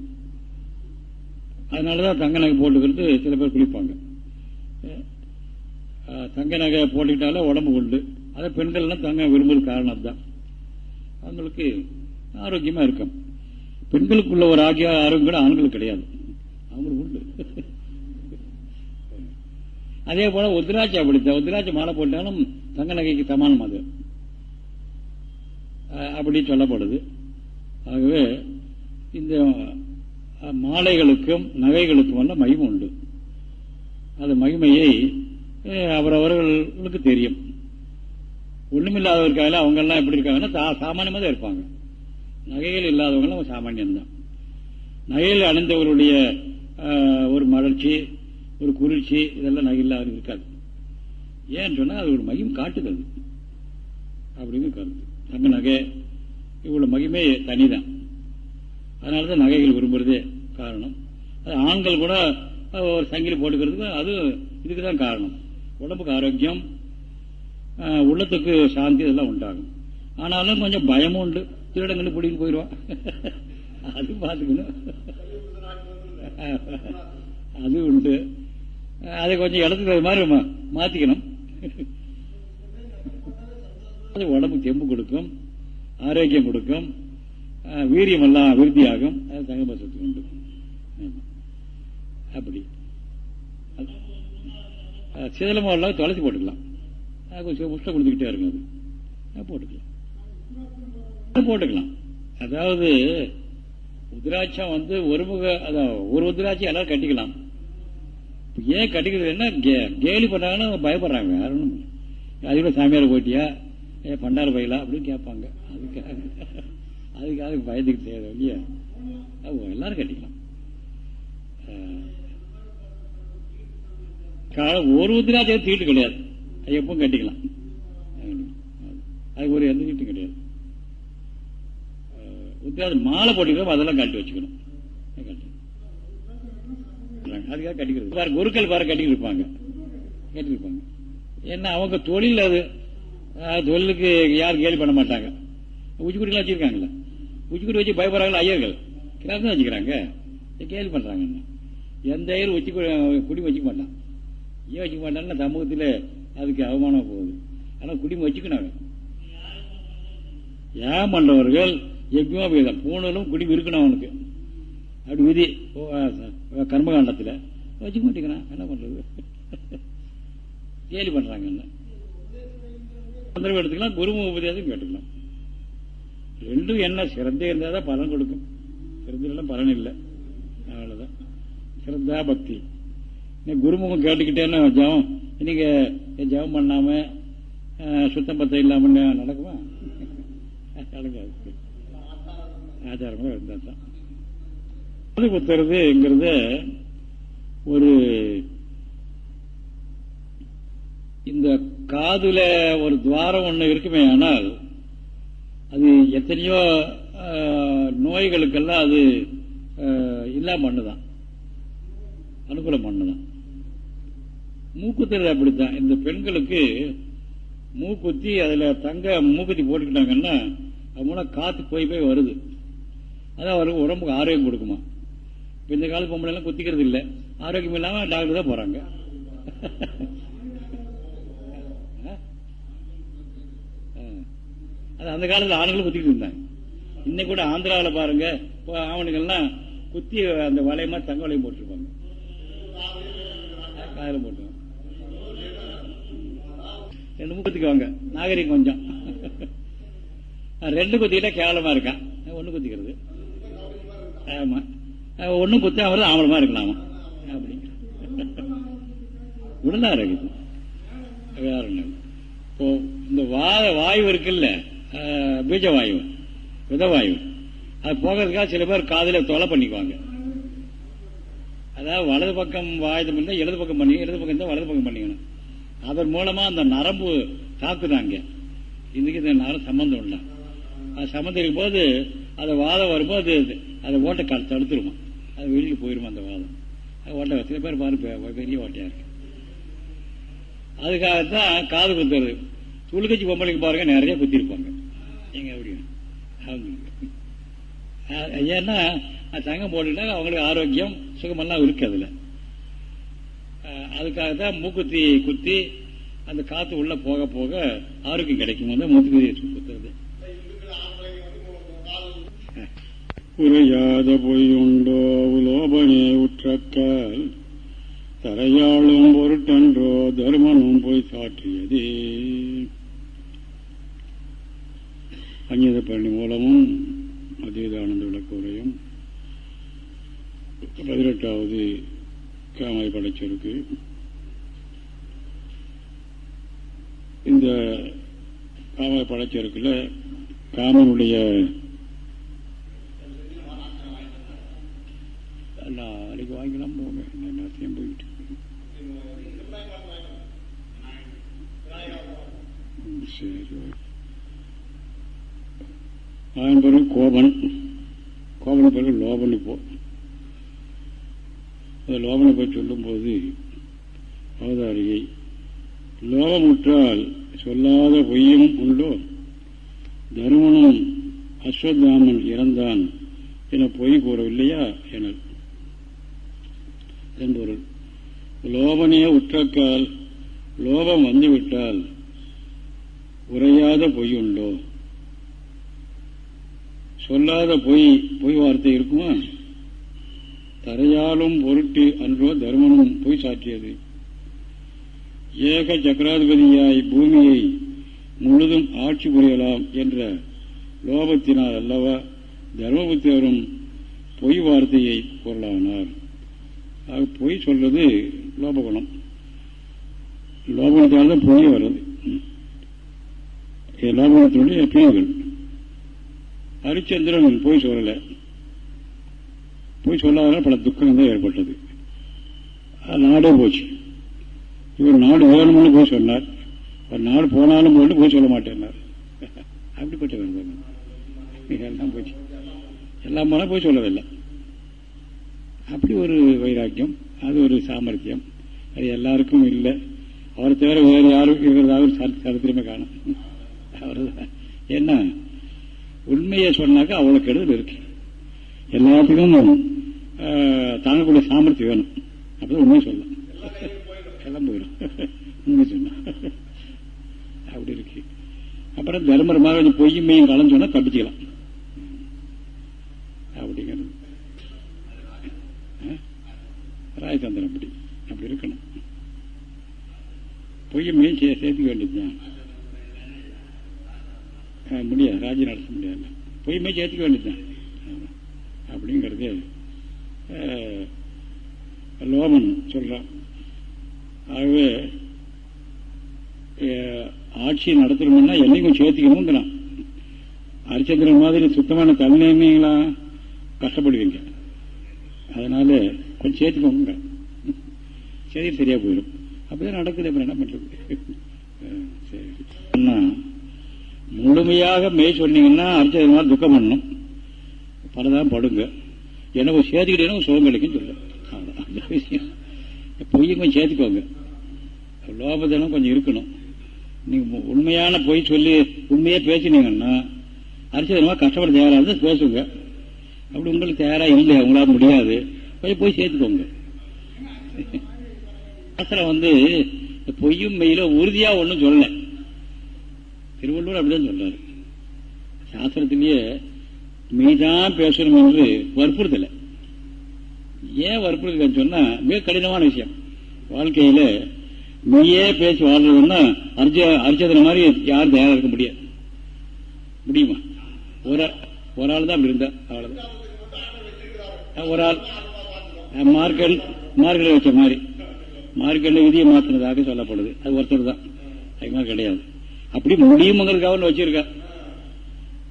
A: அதனால தான் தங்க நகை போட்டுக்கிறது சில பேர் குளிப்பாங்க. தங்க நகை போட்டுக்கிட்டாலே உடம்பு உண்டு. அதை பெண்கள்லாம் தங்க விரும்புற காரணம் தான் அவங்களுக்கு ஆரோக்கியமாக இருக்கும். பெண்களுக்குள்ள ஒரு ஆகிய ஆரோக்கியம் கூட ஆண்களுக்கு கிடையாது. அவங்களுக்கு உண்டு. அதே போல உத்ராட்சி அப்படித்தான். உத்ராட்சி மாலை போட்டாலும் தங்க நகைக்கு சமானம் அது. அப்படி சொல்லப்படுது. ஆகவே இந்த மாலைகளுக்கும் நகைகளுக்கும் எல்லாம் மகிமை உண்டு. அந்த மகிமையை அவரவர்களுக்கு தெரியும். ஒண்ணுமில்லாதவருக்காக அவங்கெல்லாம் எப்படி இருக்காங்கன்னா சாமானியமாக தான் இருப்பாங்க. நகைகள் இல்லாதவங்களும் சாமானியம்தான். நகையில் அணிந்தவர்களுடைய ஒரு மலர்ச்சி ஒரு குளிர்ச்சி இதெல்லாம் நகை இல்லாத இருக்காது. ஏன்னு சொன்னால் அது ஒரு மகிம் காட்டுதல். அப்படின்னு கருத்து. தங்க நகை இவ்வளோ மகிமே தனிதான். அதனாலதான் நகைகள் விரும்புறதே காரணம். அது ஆண்கள் கூட ஒரு சங்கிலி போட்டுக்கிறதுக்கு அது இதுக்கு தான் காரணம். உடம்புக்கு ஆரோக்கியம் உள்ளத்துக்கு சாந்தி இதெல்லாம் உண்டாகும். ஆனாலும் கொஞ்சம் பயமும் உண்டு. திருடங்கன்னு பிடிக்கிட்டு போயிடுவான் அது பார்த்துக்கணும். அது உண்டு. அதை கொஞ்சம் இடத்துக்கு மாதிரி மாற்றிக்கணும் அது உடம்புக்கு தெம்பு கொடுக்கும் ஆரோக்கியம் கொடுக்கும். வீரியம் எல்லாம் விருத்தியாகும். அது தங்கபசத்துக்கு உண்டு. அப்படி. சிதலமாக தொலைச்சி போட்டுக்கலாம். கொஞ்சம் முஷ்டம் கொடுத்துக்கிட்டே இருக்கும் அது. போட்டுக்கலாம். போட்டுக்கலாம். அதாவது உதிராட்சம் வந்து ஒருமுக அதான் ஒரு உதிராட்சம் எல்லாரும் கட்டிக்கலாம். ஏன் கட்டிக்கிறது என்ன? கேலி பண்ணாங்கன்னு பயப்படுறாங்க. யாரும் அதுக்குள்ள சாமியார் போட்டியா ஏ பண்டார பயிலா? அப்படின்னு கேட்பாங்க. அதுக்காக. அதுக்காக பயந்துக்கு தேவை இல்லையா எல்லாரும் கட்டிக்கலாம். ஒரு உத்திராட்சம் தீட்டு கிடையாது. அது எப்பவும் கட்டிக்கலாம். அதுக்கு ஒரு எந்த தீட்டும் கிடையாது. உத்திராட்சம் மாலை போட்டுக்கிறோம் அதெல்லாம் கட்டி வச்சுக்கணும். அதுக்காக கட்டிக்கிறது. பாரு குருக்கள் பாரு கட்டிக்கிட்டு இருப்பாங்க. கட்டிருப்பாங்க ஏன்னா அவங்க தொழில் அது. தொழிலுக்கு யாரும் கேள்வி பண்ண மாட்டாங்க. உச்சிக்குடிலாம் வச்சிருக்காங்களே உச்சிக்குடி வச்சு பயப்படுறாங்களா ஐயர்கள்? கிராஸ் வச்சுக்கிறாங்க. கேள்வி பண்றாங்க எந்த ஐயர் உச்சி குடி வச்சுக்க மாட்டான். ஏன் வச்சுக்க மாட்டான்னு சமூகத்தில் அதுக்கு அவமானம் போகுது. ஆனால் குடிமை வச்சுக்கணும். ஏன் பண்றவர்கள்? எப்பயுமா போய்தான் பூணலும் குடிமை இருக்கணும் அவனுக்கு. அப்படி விதி கர்மகாண்டத்தில். வச்சுக்க மாட்டேங்கிறான். என்ன பண்றது? கேலி பண்றாங்க என்ன? தொந்தரவு எடுத்துக்கலாம் குருமுக உபதேசம் கேட்டுக்கலாம். ரெண்டும் என்ன சிறந்தே இருந்தால் தான் பலன் கொடுக்கும். சிறந்தெல்லாம் பலன் இல்லை. அவ்வளோதான் சிறந்தா பக்தி. குருமுகம் கேட்டுக்கிட்டேன்னு ஜபம்? நீங்கள் ஜபம் பண்ணாமல் சுத்தம் பத்தம் இல்லாமல் நடக்குமா? நடக்காது. ஆச்சாரமாக இருந்தால் தான். அது குத்துறதுங்கிறத ஒரு இந்த காதுல ஒரு துவாரம் ஒன்று இருக்குமே ஆனால் அது எத்தனையோ நோய்களுக்கெல்லாம் அது இல்லாம அனுகூல மண்ணு தான் மூக்குத்தல் அப்படித்தான். இந்த பெண்களுக்கு மூக்குத்தி அதில் தங்க மூக்குத்தி போட்டுக்கிட்டாங்கன்னா அது மூலம் காற்று போய் போய் வருது. அதான் அவருக்கு உடம்புக்கு ஆரோக்கியம் கொடுக்குமா. இந்த கால பொம்பளை எல்லாம் குத்திக்கிறது இல்லை ஆரோக்கியம் இல்லாமல் டாக்டர் தான் போகிறாங்க அது அந்த காலத்தில் ஆண்களும் குத்திட்டு இருந்தாங்க. இன்னைக்கு கூட ஆந்திராவில் பாருங்க ஆவணுங்கள்லாம் குத்தி அந்த வளையமா தங்க வளையம் போட்டிருப்பாங்க. காயில போட்டுருவாங்க ரெண்டு குத்திக்குவாங்க. நாகரிகம் கொஞ்சம். ரெண்டு குத்திக்கிட்டா கேவலமா இருக்கான் ஒன்று குத்திக்கிறது. ஆமா. ஒன்னும் குத்தி அவர் ஆவலமா இருக்கலாமா? அப்படிங்கிற. உடலா இருக்குது. வேற இப்போ இந்த வாயு இருக்குல்ல? பீஜ வாயு விதவாயு அது போகிறதுக்காக சில பேர் காதல தொலை பண்ணிக்குவாங்க. அதாவது வலது பக்கம் வாயது பண்ணால் இடது பக்கம் பண்ணி இடது பக்கம் இருந்தால் வலது பக்கம் பண்ணிக்கணும். அதன் மூலமா அந்த நரம்பு தாக்குதாங்க இதுக்கு இந்த நரம் சம்பந்தம் இல்லை. அது சம்பந்தம் இருக்கும் போது
B: வாதம் வரும்போது அது அதை ஓட்டை தடுத்துருமா. அது வெளியில் போயிருமா அந்த வாதம். அது ஓட்டை சில பேர் பாரு பெரிய ஓட்டையா இருக்கு. அதுக்காகத்தான் காது குத்துறது. துளுக்கச்சி பொம்பளைக்கு பாருங்க நிறைய குத்திருப்பாங்க. எங்க அப்படி ஏன்னா தங்கம் போட்டுக்கிட்டா அவங்களுக்கு ஆரோக்கியம் சுகமெல்லாம் இருக்கு அதுல அதுக்காகத்தான் மூக்குத்தி குத்தி அந்த காத்து உள்ள போக போக ஆரோக்கியம் கிடைக்கும் வந்து மூக்குத்தி குத்துறது.
A: உரையாத பொய்யுண்டோ உலோபனே உற்றக்கால். தரையாளும் பொருட்டன்றோ தர்மனும் போய் சாற்றியதே. அஞ்ஞத பழனி மூலமும் அதீதானந்த விளக்க உரையும் பதினெட்டாவது காமாய் படைச்சிருக்கு. இந்த காமாய் படைச்சிருக்குல காமனுடைய நாளைக்கு வாங்கிக்கலாம் போங்க. எல்லாத்தையும் போயிட்டு சரி அதன் பிறகு கோபன் கோபன பிறகு லோபன் இப்போ அந்த லோபனை போய் சொல்லும்போது அவதாரியை லோபமுற்றால் சொல்லாத பொய்யும் உண்டோ? தருமனும் அஸ்வத்தாமன் இறந்தான் என பொய் கூறவில்லையா என. என்பொருள். லோபனைய உற்றக்கால் லோபம் வந்துவிட்டால் உரையாத பொய் உண்டோ? சொல்லாத பொய் பொய் வார்த்தை இருக்குமா? தரையாலும் பொருட்டு அன்றோ தர்மனும் பொய் சாற்றியது. ஏக சக்கராதிபதியாய் பூமியை முழுதும் ஆட்சி புரியலாம் என்ற லோபத்தினால் அல்லவா தர்மபுத்திரரும் பொய் வார்த்தையை பொருளானார். ஆக பொய் சொல்றது லோபகுணம். லோபகுணத்தால் தான் பொய் வர்றது லோபகுணத்தினுடைய பிரிவுகள். ஹரிச்சந்திரன் போய் சொல்லல. போய் சொல்லாதனால பல துக்கம் தான் ஏற்பட்டது நாடே போச்சு. இவர் நாடு வேணும்னு போய் சொன்னார். ஒரு நாடு போனாலும் போட்டு போய் சொல்ல மாட்டேன்னார். அப்படிப்பட்ட எல்லாம் போச்சு. எல்லாம் போனால் போய் சொல்லவில்லை. அப்படி ஒரு வைராக்கியம் அது ஒரு சாமர்த்தியம். அது எல்லாருக்கும் இல்லை. அவரை தவிர வேறு யாரும் இருக்கிறதாக சரித்திரமே காணும். அவர் என்ன? உண்மையை சொன்னாக்கா அவ்வளோ கெடுதல் இருக்கு. எல்லாத்துக்கும் தாங்கக்கூடிய சாமர்த்தியம் வேணும். அப்பதான் உண்மையை சொல்லலாம். எல்லாம் போயிடும். உண்மை சொன்னா. அப்படி இருக்கு. அப்புறம் தர்மரமாக கொஞ்சம் பொய்யுமையும் கலந்து சொன்னா தப்பிச்சுக்கலாம். அப்படிங்கிறது. ராயச்சந்திரன் அப்படி. அப்படி இருக்கணும். பொய்யுமையும் சேர்த்துக்க வேண்டியதுதான். முடியாது. ராஜ்யம் நடத்த முடியாது பொய்மை சேர்த்துக்க வேண்டியதுதான். அப்படிங்கிறது லோமன் சொல்கிறான் ஆகவே ஆட்சி நடத்தணும்னா என்னைக்கும் சேர்த்துக்கணுங்கிறான் ஹரிச்சந்திரன் மாதிரி சுத்தமான தலைநயமீங்களா கஷ்டப்படுவீங்க. அதனால கொஞ்சம் சேர்த்துக்கோங்க. சரி சரியா போயிடும். அப்படிதான் நடக்குது. அப்புறம் என்ன பண்றது? சரி. முழுமையாக மெய் சொன்னீங்கன்னா அர்ச்சகமாக துக்கம் பண்ணணும் பலதான் படுங்க. எனக்கு சேர்த்துக்கிட்டேன்னா சுகம் கிடைக்கும் சொல்ல அந்த விஷயம். பொய்யும் கொஞ்சம் சேர்த்துக்கோங்க. லோபதனம் கொஞ்சம் இருக்கணும். நீங்கள் உண்மையான பொய் சொல்லி உண்மையாக பேசினீங்கன்னா அரிச்சதனமா கஷ்டப்பட தயாராக இருந்தா பேசுங்க. அப்படி உங்களுக்கு தயாராக இல்லை உங்களால் முடியாது. கொஞ்சம் போய் சேர்த்துக்கோங்க. சாஸ்திரம் வந்து பொய்யும் மெயில உறுதியாக ஒன்றும் சொல்லலை. திருவள்ளுவர் அப்படிதான் சொல்றாரு. சாஸ்திரத்திலேயே மெய்தான் பேசணும் என்று வற்புறுத்தலை. ஏன் வற்புறுத்தலன்னு சொன்னா மிக கடினமான விஷயம். வாழ்க்கையில மெய்யே பேசி வாழ்றதுன்னா அர்ஜ அர்ஜதன மாதிரி யாரும் தயாராக இருக்க முடியாது. முடியுமா? ஒரு ஒரு ஆள் தான் அப்படி இருந்தா அவ்வளவுதான். ஒரு ஆள் மார்க்கெட் மார்க்கெட் வச்ச மாதிரி. மார்க்கெல்ல விதியை மாத்தினதாக சொல்லப்படுது. அது ஒருத்தர் தான். அது கிடையாது. அப்படி முடியுமங்கிறதுக்காக வச்சிருக்கா.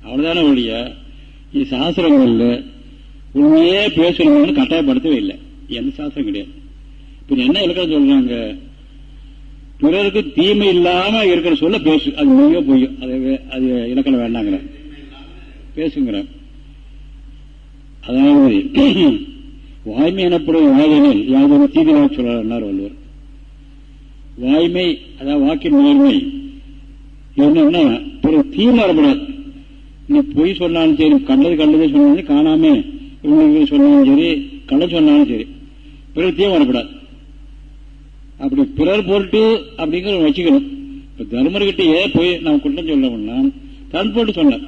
A: அவ்வளவுதானே ஒழிய இது சாஸ்திரங்கள்ல உண்மையே பேசணும்னு கட்டாயப்படுத்தவே இல்லை. எந்த சாஸ்திரம் கிடையாது. இப்ப என்ன இலக்கணம் சொல்றாங்க? பிறருக்கு தீமை இல்லாம இருக்கிற சொல்ல பேசு. அது மெய்யோ பொய்யோ அது அது இலக்கணம் வேண்டாங்கிற. பேசுங்கிற. அதாவது வாய்மை எனப்படும் யாதனில் யாதொரு தீவிர சொல்லார் வள்ளுவர். வாய்மை அதாவது வாக்கின் நேர்மை என்னன்னா பிறகு தீமாறப்படாது நீ பொய் சொன்னாலும் சரி கண்டது கண்டதே சொன்னாலும் காணாம இவங்களுக்கு சொன்னாலும் சரி கள்ள சொன்னாலும் சரி பிறர் தீ அப்படி பிறர் பொருட்டு அப்படிங்கிற வச்சுக்கணும். இப்ப தர்மர்கிட்ட ஏன் போய் நான் குற்றம் சொல்லணும்னா தன் போட்டு சொன்னார்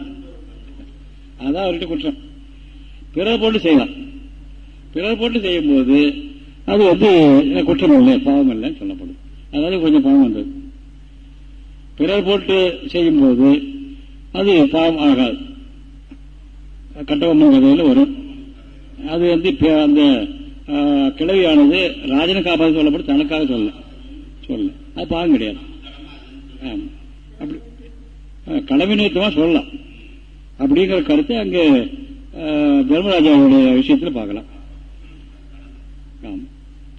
A: அதான் அவர்கிட்ட குற்றம். பிறர் போட்டு செய்யலாம் பிறர் போட்டு செய்யும் போது அது வந்து குற்றம் இல்லை பாவம் இல்லைன்னு சொல்லப்படும். அதாவது கொஞ்சம் பாவம் வந்தது. பிறர் போட்டு செய்யும்போது அது பாவம் ஆகாது. கட்டபொம்மன் கதையில் வரும். அது வந்து அந்த கிழவியானது ராஜனை காப்பாற்ற சொல்லப்படும் தனக்காக சொல்ல சொல்ல அது பாவம் கிடையாது. அப்படி கடமை நிறுத்தமா சொல்லலாம். அப்படிங்கிற கருத்தை அங்கே தர்மராஜாவுடைய விஷயத்தில் பார்க்கலாம்.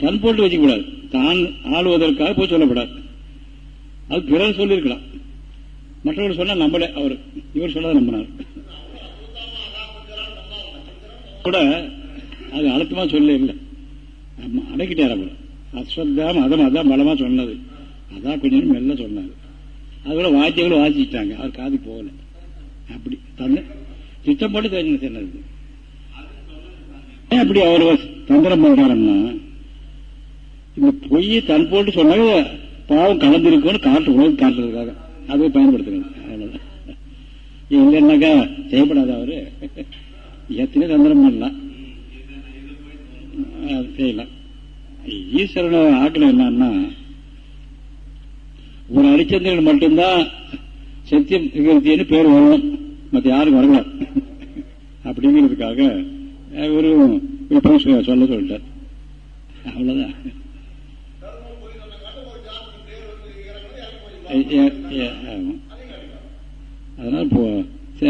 A: தன் போட்டு வச்சுக்கூடாது தான் ஆளுவதற்காக போய் சொல்லப்படாது. அது பிறர் சொல்லியிருக்கலாம். மற்றவர்கள் சொன்னா நம்பல அவர் இவர் சொன்னதை நம்பினார். கூட அது அழுத்தமா சொல்ல இல்லை. அடக்கிட்டார் அவர். அஸ்வத்தாம் அதம் அதான் பலமா சொன்னது. அதான் கொஞ்சம் மெல்ல சொன்னார். அதோட வாத்தியங்களும் வாசிச்சிட்டாங்க. அவர் காது போகல. அப்படி தந்த திட்டம் போட்டு தெரிஞ்சு சொன்னது அப்படி அவர் தந்திரம் பண்றாருன்னா இந்த பொய் தன் போட்டு சொன்னாங்க பாவம் கலந்திருக்கும்னு காட்டு உணவு காட்டுறதுக்காக. அதை பயன்படுத்துறது இல்லைன்னாக்கா செய்யப்படாது அவரு. எத்தனை தந்திரம் பண்ணலாம். செய்யலாம் ஈஸ்வரனோட ஆக்கல என்னன்னா ஒரு அரிச்சந்திரன் மட்டும்தான் சத்தியம் விகர்த்தின்னு பேர் வரணும். மற்ற யாரும் வரல. அப்படிங்கிறதுக்காக ஒரு சொல்ல சொல்லிட்டார் அவ்வளோதான் அதனால் இப்போ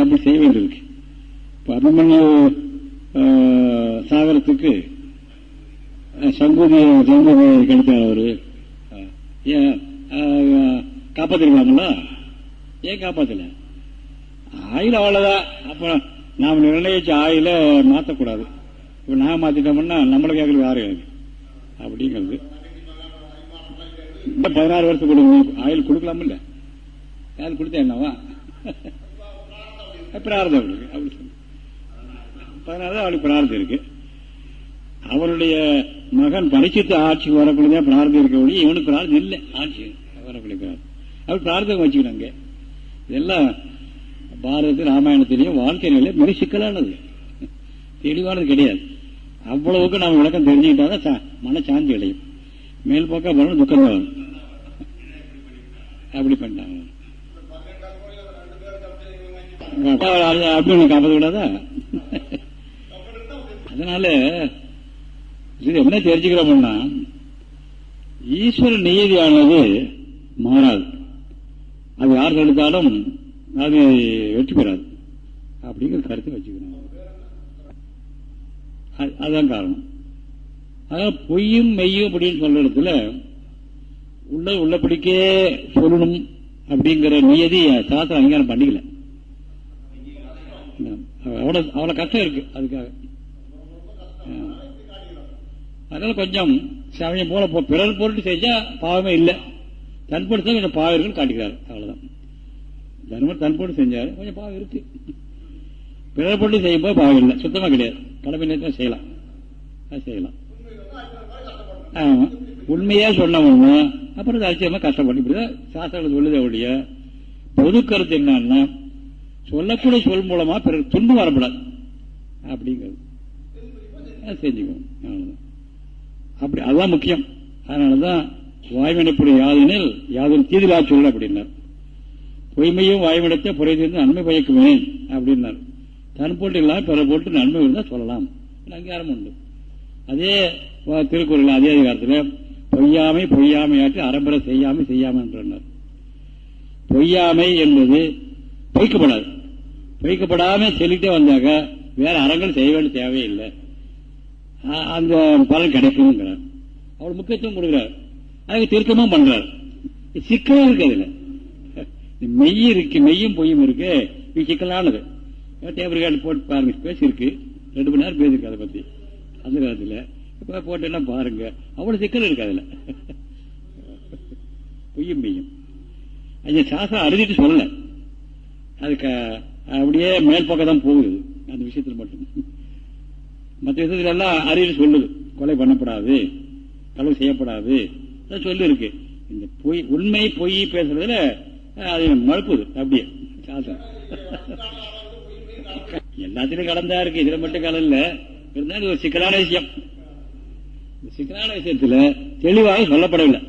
A: அப்படி செய்ய வேண்டியிருக்கு இப்போ அபிமன்யு சாகரத்துக்கு சங்குதி சங்குதி கிடைத்தார் அவர். ஏன் காப்பாத்திருக்கலாங்களா ஏன் காப்பாத்தல? ஆயில் அவ்வளோதான் அப்புறம் நாம் நிர்ணயிச்ச ஆயில மாற்றக்கூடாது இப்போ நான் மாற்றிட்டோம்னா நம்மளுக்கு கேட்கறது யாரும் அப்படிங்கிறது. பதினாறு வருஷம் கொடுங்க. ஆயில் கொடுக்கலாம் இல்ல ஆயில் கொடுத்தா என்னவா? பிரார்த்தம் அவளுக்கு அப்படி சொல்லு பதினாறு அவளுக்கு பிரார்த்தம் இருக்கு. அவருடைய மகன் பரிசுத்த ஆட்சி வரக்கூடிய பிரார்த்தம் இருக்க ஒழிய இவனுக்கு பிரார்த்தம் இல்லை. ஆட்சி வரக்கூடிய பிரார்த்தம் அவர் பிரார்த்தம் வச்சுக்கிறாங்க இதெல்லாம் பாரத ராமாயணத்திலையும் வாழ்க்கை நிலை மிக சிக்கலானது. தெளிவானது கிடையாது. அவ்வளவுக்கு நாம் விளக்கம் தெரிஞ்சுக்கிட்டாதான் மன சாந்தி அடையும். மேல் பக்கம் வரணும் துக்கம் தான் அப்படி பண்ணிட்டாங்க. அப்படி காப்பாற்ற கூடாதா? அதனால இது என்ன தெரிஞ்சுக்கிறோம்னா ஈஸ்வர நீதியானது மாறாது. அது யார் தடுத்தாலும் அது வெற்றி பெறாது. அப்படிங்கிற கருத்தை வச்சுக்கணும். அதுதான் காரணம். அதாவது பொய்யும் மெய்யும் அப்படின்னு சொல்ற இடத்துல உள்ள உள்ளபடிக்கே சொல்லணும் அப்படிங்கிற நியதி சாஸ்திரம் அங்கீகாரம் பண்ணிக்கல. அவ்வளோ அவ்வளோ கஷ்டம் இருக்கு அதுக்காக. அதனால கொஞ்சம் சமயம் போல பிறர் பொருட்டு செஞ்சா பாவமே இல்லை. தன்படுத்த கொஞ்சம் பாவம் இருக்குன்னு காட்டிக்கிறாரு. அவ்வளோதான் தர்மர் தன்போடு செஞ்சாரு கொஞ்சம் பாவம் இருக்கு. பிறர் பொருட்டு செய்யும் போது பாவம் இல்லை. சுத்தமாக கிடையாது. கடமை நேரத்தில் செய்யலாம். அது செய்யலாம். உண்மையா சொன்னவங்க அப்புறம் அதிசயமா கஷ்டப்பட்டு இப்படிதான் சாஸ்திரங்கள் சொல்லுது அவளுடைய பொது கருத்து என்னன்னா சொல்லக்கூடிய சொல் மூலமா பிறகு துன்பு வரப்படாது. அப்படிங்கிறது. செஞ்சுக்கணும் அப்படி அதுதான் முக்கியம். அதனாலதான் வாய்மனைப்புடைய யாதெனில் யாதும் தீதிலா சொல்ல அப்படின்னார். பொய்மையும் வாய்மடத்தை புரை தீர்ந்து நன்மை பயக்குவேன் அப்படின்னார். தன் போட்டு இல்லாமல் பிற போட்டு நன்மை இருந்தால் சொல்லலாம். அங்கீகாரம் உண்டு. அதே திருக்குறள் அதே அதிகாரத்தில் பொய்யாமை பொய்யாமையாற்றி அறம்பரை செய்யாமை செய்யாமை என்றார் பொய்யாமை என்பது பொய்க்கப்படாது. பொய்க்கப்படாமல் சொல்லிட்டே வந்தாக்க வேற அறங்கள் செய்ய வேண்டிய தேவையில்லை அந்த பலன் கிடைக்கும்ங்கிறார். அவர் முக்கியத்துவம் கொடுக்குறார். அதுக்கு திருத்தமும் பண்றார். சிக்கலும் இருக்கு அதுல. மெய் இருக்கு மெய்யும் பொய்யும் இருக்கு. இது சிக்கலானது. டேபிள் கார்டு போட்டு பாருங்க பேசியிருக்கு. ரெண்டு மணி நேரம் பேசியிருக்கு அதை பத்தி. அந்த காலத்தில் போட்டு போட்டேன்னா பாருங்க. அவ்வளவு சிக்கல் இருக்கு அதுல. பொய்யும் பெய்யும் அது சாஸ்திரம் அறுதிட்டு சொல்லல. அதுக்கு அப்படியே மேல் பக்கம் தான் போகுது. அந்த விஷயத்துல மட்டும். மற்ற விஷயத்துல எல்லாம் அறிவு சொல்லுது. கொலை பண்ணப்படாது. கொலை செய்யப்படாது. சொல்லிருக்கு. இந்த பொய் உண்மை பொய் பேசுறதுல அது மறுப்புது அப்படியே. சாஸ்திரம் எல்லாத்திலும் கலந்தா இருக்கு. இதுல மட்டும் கலல்ல. இருந்தாலும் ஒரு சிக்கலான விஷயம். சிக்கலான விஷயத்துல தெளிவாக சொல்லப்படவில்லை.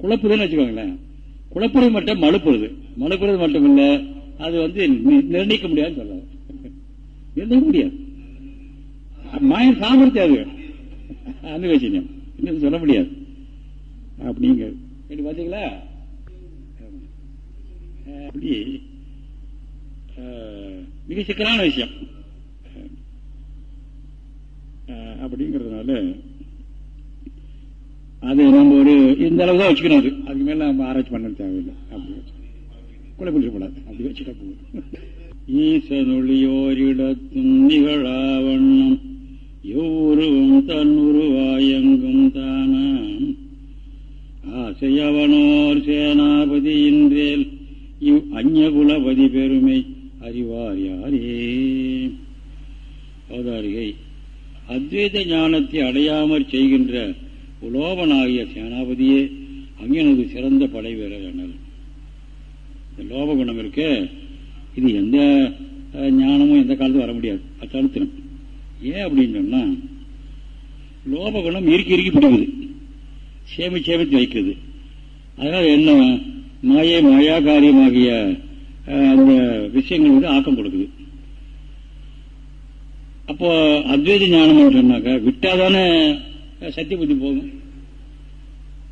A: குழப்புதுன்னு வச்சுக்கோங்களேன். குழப்பது மட்டும் மழுப்புறது மழுப்புறது மட்டும் இல்ல அது வந்து நிர்ணயிக்க முடியாதுன்னு சொல்றாங்க நிர்ணயிக்க முடியாது. மாய சாமர்த்தியம் அது. அந்த விஷயம் இன்னும் சொல்ல முடியாது. அப்படிங்க. பாத்தீங்களா? அப்படி மிக சிக்கலான விஷயம். அப்படிங்கிறதுனால அது நம்ம ஒரு இந்த அளவு தான் வச்சுக்கணும் அது. அதுக்கு மேல நம்ம ஆராய்ச்சி பண்ண தேவையில்லை. அப்படி கொலை பிடிச்சப்படாது அப்படி வச்சுட்டா போதும். ஈசனொழியோரிடத்தும் நிகழாவண்ணம் எவ்வுருவும் தன் உருவாயங்கும் தானாம். ஆசையவனோர் சேனாபதி இன்றேல் இவ் அந்நகுலபதி பெருமை அறிவார் யாரே? அவதாரிகை. அத்வைத ஞானத்தை அடையாமற் செய்கின்ற உலோபனாகிய சேனாபதியே அங்கனது சிறந்த படை வீரர் எனல். இந்த லோப குணம் இருக்க இது எந்த ஞானமும் எந்த காலத்தும் வர முடியாது. அத்தடுத்தினம் ஏன் அப்படின்னு சொன்னா லோப குணம் இறுக்கி இறுக்கி பிடிக்குது. சேமி சேமித்து வைக்குது. அதனால என்ன மாயை மாயா காரியமாகிய அந்த விஷயங்கள் வந்து ஆக்கம் கொடுக்குது. அப்போ அத்வைத ஞானம் சொன்னாக்க விட்டாதானே சத்திய புத்தி போகும்.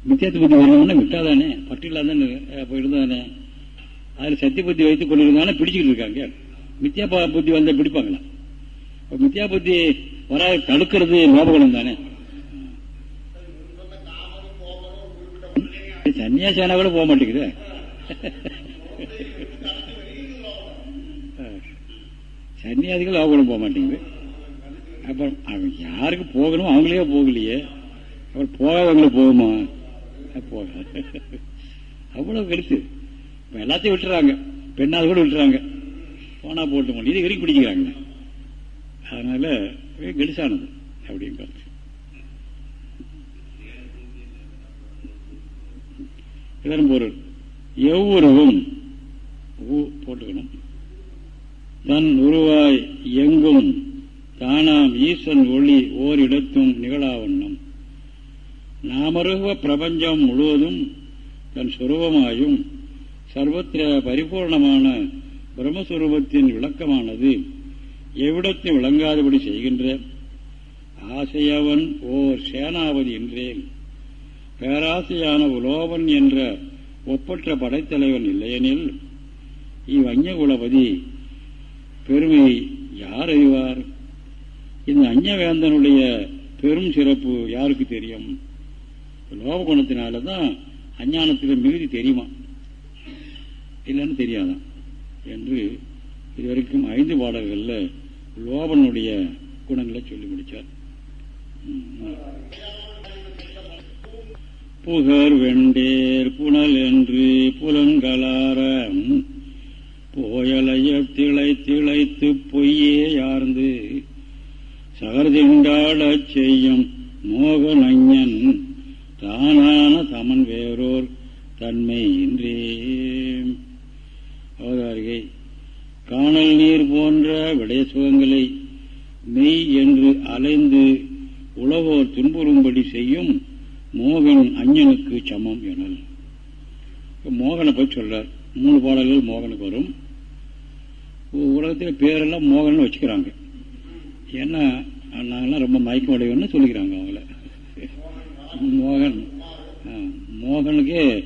A: நித்தியத்து புத்தி வரணும்னா விட்டாதானே? பட்டு இல்லாதானே இருந்தானே அதில் சத்திய புத்தி வைத்துக் கொண்டிருந்தானே பிடிச்சிக்கிட்டு இருக்காங்க. மித்தியா புத்தி வந்தால் பிடிப்பாங்களா? மித்தியா புத்தி வர தடுக்கிறது லோபகுணம் தானே? சன்னியாசானா கூட போக மாட்டேங்குது. சன்னியாசிகள் லோபகுணம் போக மாட்டேங்குது. அப்புறம் அவன் யாருக்கு போகணும் அவங்களே போகலையே. அப்புறம் போகாதவங்களுக்கு போகுமா? போக அவ்வளோ கருத்து இப்போ எல்லாத்தையும் விட்டுறாங்க. பெண்ணாவது கூட விட்டுறாங்க. போனா போட்டு முடியும் இது வரைக்கும் பிடிக்கிறாங்க. அதனால கெடுசானது அப்படின்னு பார்த்து இதன் பொருள் எவ்வுருவும் போட்டுக்கணும். தன் உருவாய் எங்கும் தானாம் ஈசன் ஒளி ஓரிடத்தும் நிகழாவண்ணம் நாமருவ பிரபஞ்சம் முழுவதும் தன் சுரூபமாயும் சர்வத்திர பரிபூர்ணமான பிரம்மஸ்வரூபத்தின் விளக்கமானது எவ்விடத்தை விளங்காதபடி செய்கின்ற ஆசையவன் ஓர் சேனாபதி என்றேன் பேராசையான உலோபன் என்ற ஒப்பற்ற படைத்தலைவன் இல்லையெனில் இவ்வஞ்சகுலபதி பெருமை யார் அறிவார்? இந்த அஞ்சவேந்தனுடைய பெரும் சிறப்பு யாருக்கு தெரியும்? லோபகுணத்தினால தான் அஞ்ஞானத்தில் மிகுதி தெரியுமா? இல்லைன்னு தெரியாதான் என்று இதுவரைக்கும் ஐந்து பாடல்களில் லோபனுடைய குணங்களை சொல்லி முடித்தார் புகர் வெண்டேர் புனல் என்று புலன்களார போயலைய திளை திளைத்து பொய்யே யார்ந்து? சகர்திண்டாடச் செய்யும் மோகனஞன் தானான சமன் வேறோர் தன்மை இன்றே அவதாரிகை. காணல் நீர் போன்ற விடய சுகங்களை மெய் என்று அலைந்து உலகோர் துன்புறும்படி செய்யும் மோகன் அஞ்சனுக்கு சமம் எனல். மோகனை போய் சொல்றார். மூணு பாடல்கள் மோகனுக்கு வரும். உலகத்தில் பேரெல்லாம் மோகன் வச்சுக்கிறாங்க. ஏன்னா நாங்கள்லாம் ரொம்ப மயக்கம் அடைவோம்னு சொல்லிக்கிறாங்க அவங்கள. மோகன். மோகனுக்கு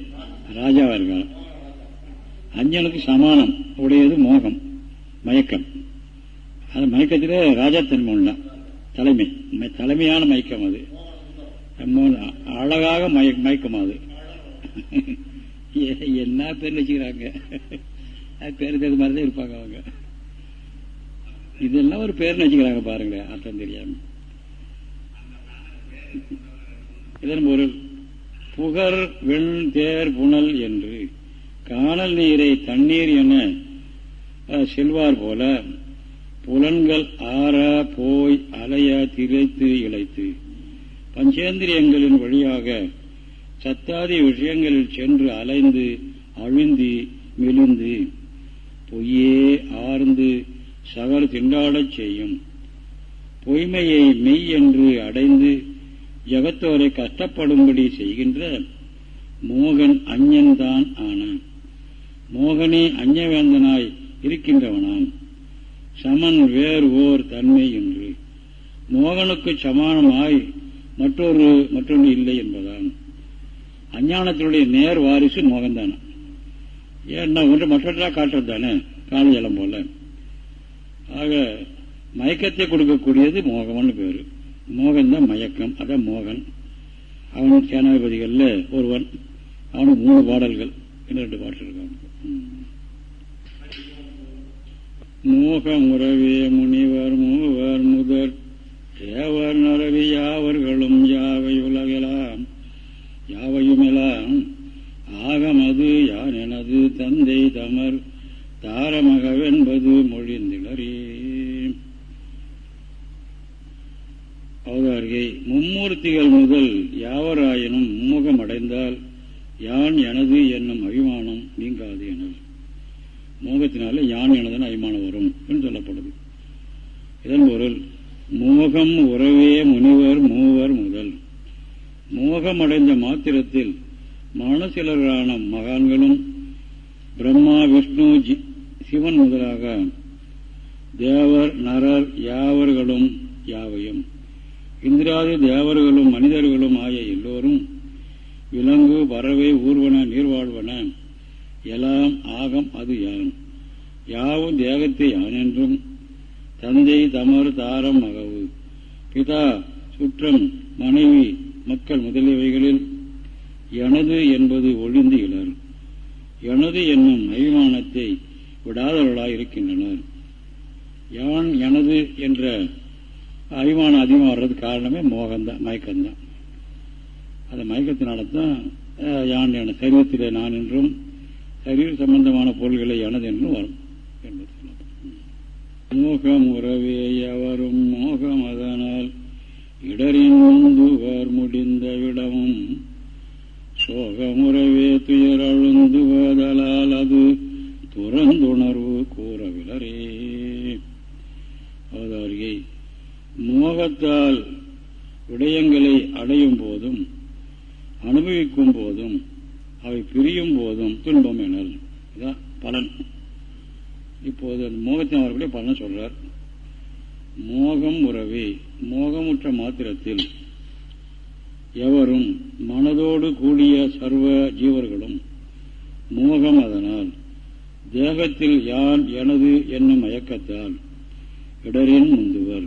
A: ராஜாவாக இருக்காங்க. அஞ்சனுக்கு சமானம். உடையது மோகம். மயக்கம். அது மயக்கத்தில் ராஜாத்தன்மை தான் தலைமை. தலைமையான மயக்கம் அது. அழகாக மயக்கம் அது. என்ன பேர் வச்சுக்கிறாங்க. அது பேர் தெரிஞ்ச மாதிரி தான் இருப்பாங்க அவங்க. இதெல்லாம் ஒரு பேர் நினைச்சுக்கிறாங்க பாருங்களேன் அர்த்தம் தெரியாம. இதன் பொருள் புகர் வெண் தேர் புனல் என்று காணல் நீரை தண்ணீர் என செல்வார் போல புலன்கள் ஆற போய் அலைய திரைத்து இழைத்து பஞ்சேந்திரியங்களின் வழியாக சத்தாதி விஷயங்களில் சென்று அலைந்து அழிந்து மெலிந்து பொய்யே ஆர்ந்து சகர் திண்டாடச் செய்யும். பொய்மையை மெய் என்று அடைந்து ஜகத்தோரை கஷ்டப்படும்படி செய்கின்ற மோகன் அஞ்ஞன்தான் ஆனான். மோகனே அஞ்ஞவேந்தனாய் இருக்கின்றவனாம். சமன் வேறு ஓர் தன்மை என்று. மோகனுக்கு சமானமாய் மற்றொரு மற்றொன்று இல்லை என்பதான் அஞ்ஞானத்தினுடைய நேர் வாரிசு மோகன்தான ஏன்னா ஒன்று மற்றொன்றா காட்டுறது தானே காலஜலம் போல. ஆக மயக்கத்தை கொடுக்கக்கூடியது மோகம்னு பேரு. மோகன் தான் மயக்கம் அதான் மோகன். அவன் சேனாதிபதிகளில் ஒருவன் அவனுக்கு மூணு பாடல்கள் ரெண்டு பாட்டு இருக்காங்க? மோகமுறவே முனிவர் மூவர் முதற் தேவர் நரவி யாவர்களும் யாவை உலகெல்லாம் யாவையுமெலாம் ஆகமது யான் எனது தந்தை தமர் தாரமகவென்பது மொழிந்திலரே அவதார்கை மும்மூர்த்திகள் முதல் யாவராயினும் மும்முகம் அடைந்தால் யான் எனது என்னும் அபிமானம் நீங்காது எனது. மோகத்தினால யான் எனதுன்னு அபிமானம் வரும் என்று சொல்லப்படுது. இதன் பொருள் மோகம் உறவே முனிவர் மூவர் முதல். மோகமடைந்த மாத்திரத்தில் மனசிலரான மகான்களும் பிரம்மா விஷ்ணு சிவன் முதலாக தேவர் நரர் யாவர்களும் யாவையும். இந்திராதி தேவர்களும் மனிதர்களும் ஆகிய எல்லோரும் விலங்கு பறவை ஊர்வன நீர்வாழ்வன எல்லாம் ஆகம் அது யான்? யாவும் தேகத்தை யான் என்றும் தந்தை தமர் தாரம் மகவு. பிதா சுற்றம் மனைவி மக்கள் முதலியவைகளில் எனது என்பது ஒழிந்து இலர். எனது என்னும் அபிமானத்தை விடாதவர்களாக இருக்கின்றனர். யான் எனது என்ற அபிமானம் அதிகமாக வர்றது காரணமே மோகம்தான் மயக்கம்தான். அந்த மயக்கத்தினால தான் யான் என சரீரத்தில் நான் என்றும் சரீர சம்பந்தமான பொருள்களை எனது என்றும் வரும் என்பது மோகம் உறவே எவரும் மோகம் அதனால் இடரின் முந்துவர் முடிந்த விடமும் சோகமுறவே துயர் அழுந்துவதலால் அது துறந்துணர்வு கூறவிலரே அவதாரியை மோகத்தால் விடயங்களை அடையும் போதும் அனுபவிக்கும் போதும் அவை பிரியும் போதும் துன்பம் எனல். இதான் பலன். இப்போது அந்த மோகத்தின் அவர்களுடைய பலன் சொல்றார். மோகம் உறவே மோகமுற்ற மாத்திரத்தில் எவரும் மனதோடு கூடிய சர்வ ஜீவர்களும் மோகம் அதனால் தேகத்தில் யான் எனது என்னும் மயக்கத்தால் இடரின் முந்துவர்.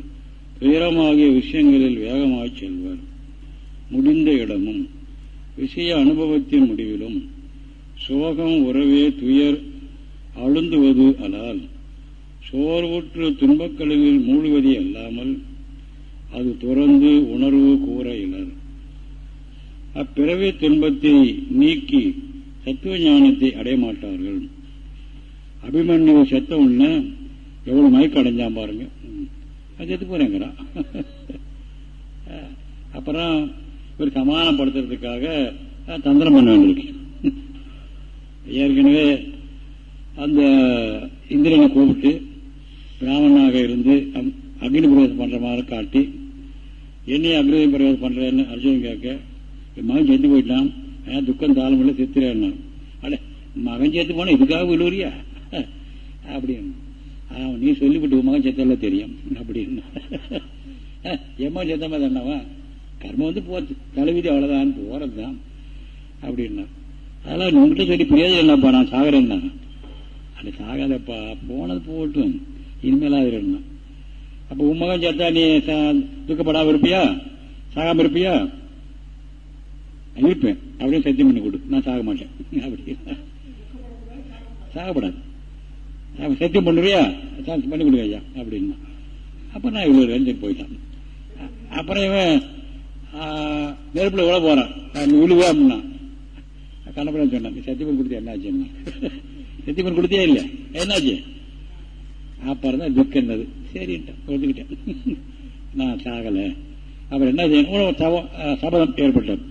A: துயரமாகிய விஷயங்களில் வேகமாய் செல்வர். முடிந்த இடமும் விஷய அனுபவத்தின் முடிவிலும் சோகம் உறவே துயர் அழுந்துவது அலால் சோர்வுற்று துன்பக்கழிவில் மூழ்குவதே அல்லாமல் அது துறந்து உணர்வு கூற இலர். அப்பிறவி துன்பத்தை நீக்கி தத்துவ ஞானத்தை அடையமாட்டார்கள் அபிமன்யு செத்த உடனே எவ்வளவு மயக்கம் அடைஞ்சான் பாருங்க. அது செத்து போறேங்கிறான் அப்புறம் ஒரு சமாதானப்படுத்துறதுக்காக தந்திரம் பண்ண வேண்டியிருக்கு. ஏற்கனவே அந்த இந்திரனை கூப்பிட்டு பிராமணனாக இருந்து அக்னி பிரவேசம் பண்ற மாதிரி காட்டி என்னையும் அக்னி பிரவேசம் பண்றேன்னு அர்ஜுனன் கேட்க என் மகன் சேர்த்து போயிட்டான். ஏன் துக்கம் தாளமில்ல சித்திரேன்னா அட மகன் சேர்த்து போனா இதுக்காக விழுவுறியா அப்படின்னு அவன் நீ சொல்லிவிட்டு மகன் செத்தெல்லாம் தெரியும். அப்படின்னு. எம்மா செத்தமா தண்ணவா கர்மம் வந்து போச்சு. தலைவிதி போகிறது தான் அப்படின்னா. அதெல்லாம் உங்ககிட்ட சொல்லி பிரயோஜனம் என்னப்பா நான் சாகிறேன்னா அது சாகாதப்பா போனது போட்டும் இனிமேல் இருந்தான் அப்போ உன் மகன் சேர்த்தா நீ துக்கப்படாமல் இருப்பியா? சாகாமல் இருப்பியா? இருப்பேன். அப்படியே சத்தியம் பண்ணி கொடு. நான் சாக மாட்டேன். அப்படி சாகப்படாது. சத்தியம் பண்ணுறியா சான்ஸ் பண்ணி கொடுங்க ஐயா அப்படின்னா. அப்போ நான் இவ்வளோ ரேஞ்சு போயிட்டான். அப்புறம் இவன் நெருப்பில் விழ போகிறான் நீ விழுவே அப்படின்னா. கண்ணப்படம் சொன்னான் சத்தியமன் கொடுத்தியா என்னாச்சு என்ன சத்தியமன் கொடுத்தே இல்லை. என்னாச்சு? அப்புறம் தான் துக்கம் என்னது? சரின்ட்டேன் ஒத்துக்கிட்டேன் நான் சாகலை. அப்புறம் என்ன செய்யணும்? சபதம் ஏற்பட்டது.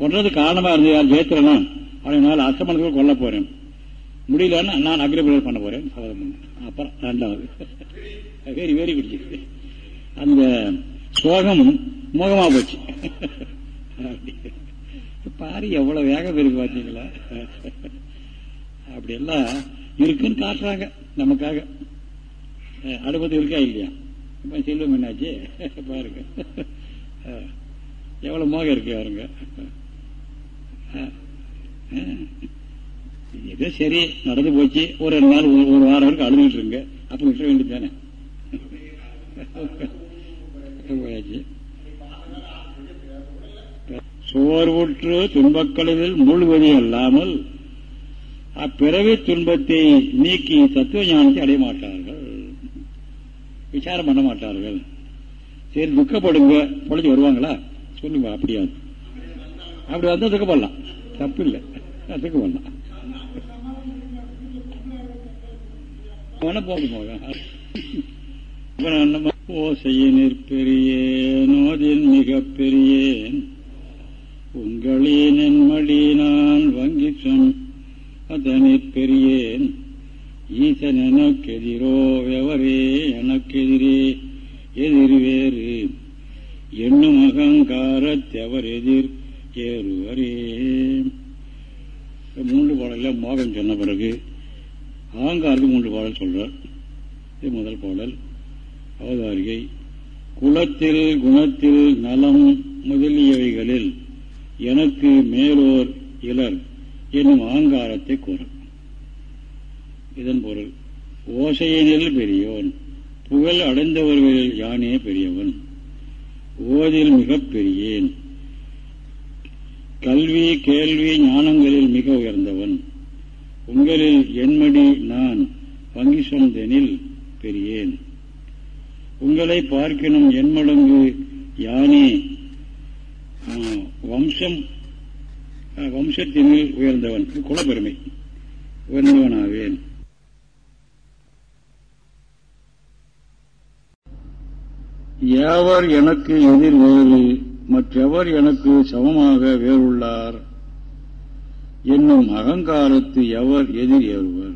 A: கொன்றது காரணமாக இருந்தது யார்? ஜெயத்திரனா அவனை நாலு அசமனத்துக்கு கொல்ல போகிறேன் முடியலன்னா நான் அக்ரிபேட் பண்ண போறேன். அப்புறம் ரெண்டாவது. வெரி வெரி குட் அந்த சோகம் மோகமா போச்சு. பாரு எவ்வளவு வேகம் இருக்கு பாத்தீங்களா? அப்படி எல்லாம் இருக்குன்னு காட்டுறாங்க நமக்காக. அடுப்பது இருக்கா இல்லையா? இப்ப செல்வம் என்னாச்சு? பாருங்க. எவ்வளவு மோகம் இருக்கு பாருங்க. ஏதோ சரி நடந்து போச்சு. ஒரு ரெண்டு நாள் ஒரு வாரம் வரைக்கும் அழுதுகிட்டு இருங்க. அப்ப விட்டுற வேண்டியது தானே? போயாச்சு. சோர்வுற்று துன்பக்களில் மூழ்குவதே அல்லாமல் அப்பிறவி துன்பத்தை நீக்கி தத்துவ ஞானத்தை அடைய மாட்டார்கள். விசாரம் பண்ண மாட்டார்கள். சரி துக்கப்படுங்க. பொழைச்சி வருவாங்களா? சொல்லுங்க அப்படியாது அப்படி வந்தா துக்கப்படலாம். தப்பு இல்லை துக்கப்படலாம் போக போக ஓசையினிற் பெரியேனோதில் மிக பெரியேன் உங்களின் என்மடி நான் வங்கி சொன் அதனிற் பெரியேன் ஈசன் எனக்கெதிரோ எவரே எனக்கெதிரே எதிர்வேறு எண்ணும் அகங்காரத்தெவர் எதிர் ஏறுவரே. மூன்று பாடல மோகம் சொன்ன பிறகு அகங்காரத்துக்கு மூன்று பாடல் சொல்றார். இது முதல் பாடல். அவதாரிகை. குலத்தில் குணத்தில் நலம் முதலியவைகளில் எனக்கு மேலோர் இலர் என்னும் ஆங்காரத்தை கூறும். இதன் பொருள் ஓசையினில் பெரியோன் புகழ் அடைந்தவர்களில் யானே பெரியவன். ஓதில் மிகப்பெரியேன் கல்வி கேள்வி ஞானங்களில் மிக உயர்ந்தவன். உங்களில் என்மடி நான் பங்கி சொந்தெனில் பெரியேன். உங்களை பார்க்கணும் என்மடங்கு யானே? வம்சம் வம்சத்தினில் உயர்ந்தவன் குலப்பெருமை உயர்ந்தவனாவேன். யாவர் எனக்கு எதிர் வேறு மற்றவர் எனக்கு சமமாக வேறுள்ளார். என்னும் அகங்காரத்து எவர் எதிர் ஏறுவர்?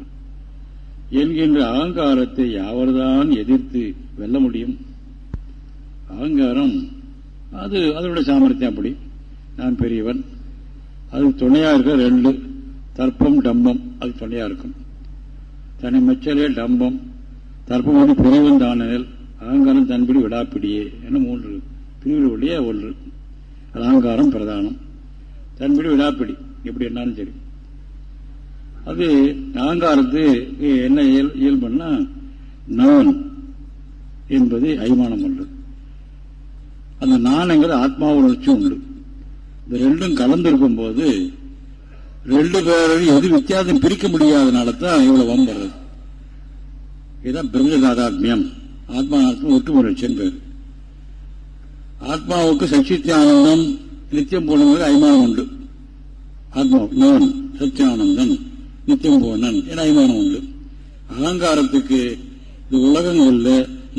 A: என்கின்ற அகங்காரத்தை யாவர்தான் எதிர்த்து வெல்ல முடியும்? அகங்காரம் அது அதனுடைய சாமர்த்தியம் அப்படி. நான் பெரியவன். அது துணையா இருக்க ரெண்டு. தர்ப்பம் டம்பம் அது துணையா இருக்கும். தனி மெச்சலே டம்பம். தர்ப்பம் வந்து பிரிவன் தானல் அகங்காரம் தன்பிடி விடாப்பிடியே என மூன்று பிரிவுடைய ஒன்று. அது அகங்காரம் பிரதானம். தன்பிடி விடாப்பிடி. எப்படி என்னாலும் சரி. அது அகங்காரத்துக்கு என்ன இயல்புன்னா நான் என்பது அய்மானம் உண்டு. அந்த நான்ங்கிறது ஆத்மா உணர்ச்சி உண்டு. இந்த ரெண்டும் கலந்திருக்கும் போது ரெண்டு பேரையும் எது வித்தியாசம் பிரிக்க முடியாதனால தான் இவ்வளவு வம்புறது இதுதான் பிரம்மதாதாத்மியம் ஆத்மா ஆத்மா ஒட்டுமுறைச்சின்னு பேர். ஆத்மாவுக்கு சச்சித்தியானந்தம் நித்தியம் போனவங்களுக்கு அய்மானம் உண்டு. ஆத்மா நான் சத்தியானந்தன் நித்தியம் போனன் என அய்மானம் உண்டு. அகங்காரத்துக்கு இந்த உலகங்கள்ல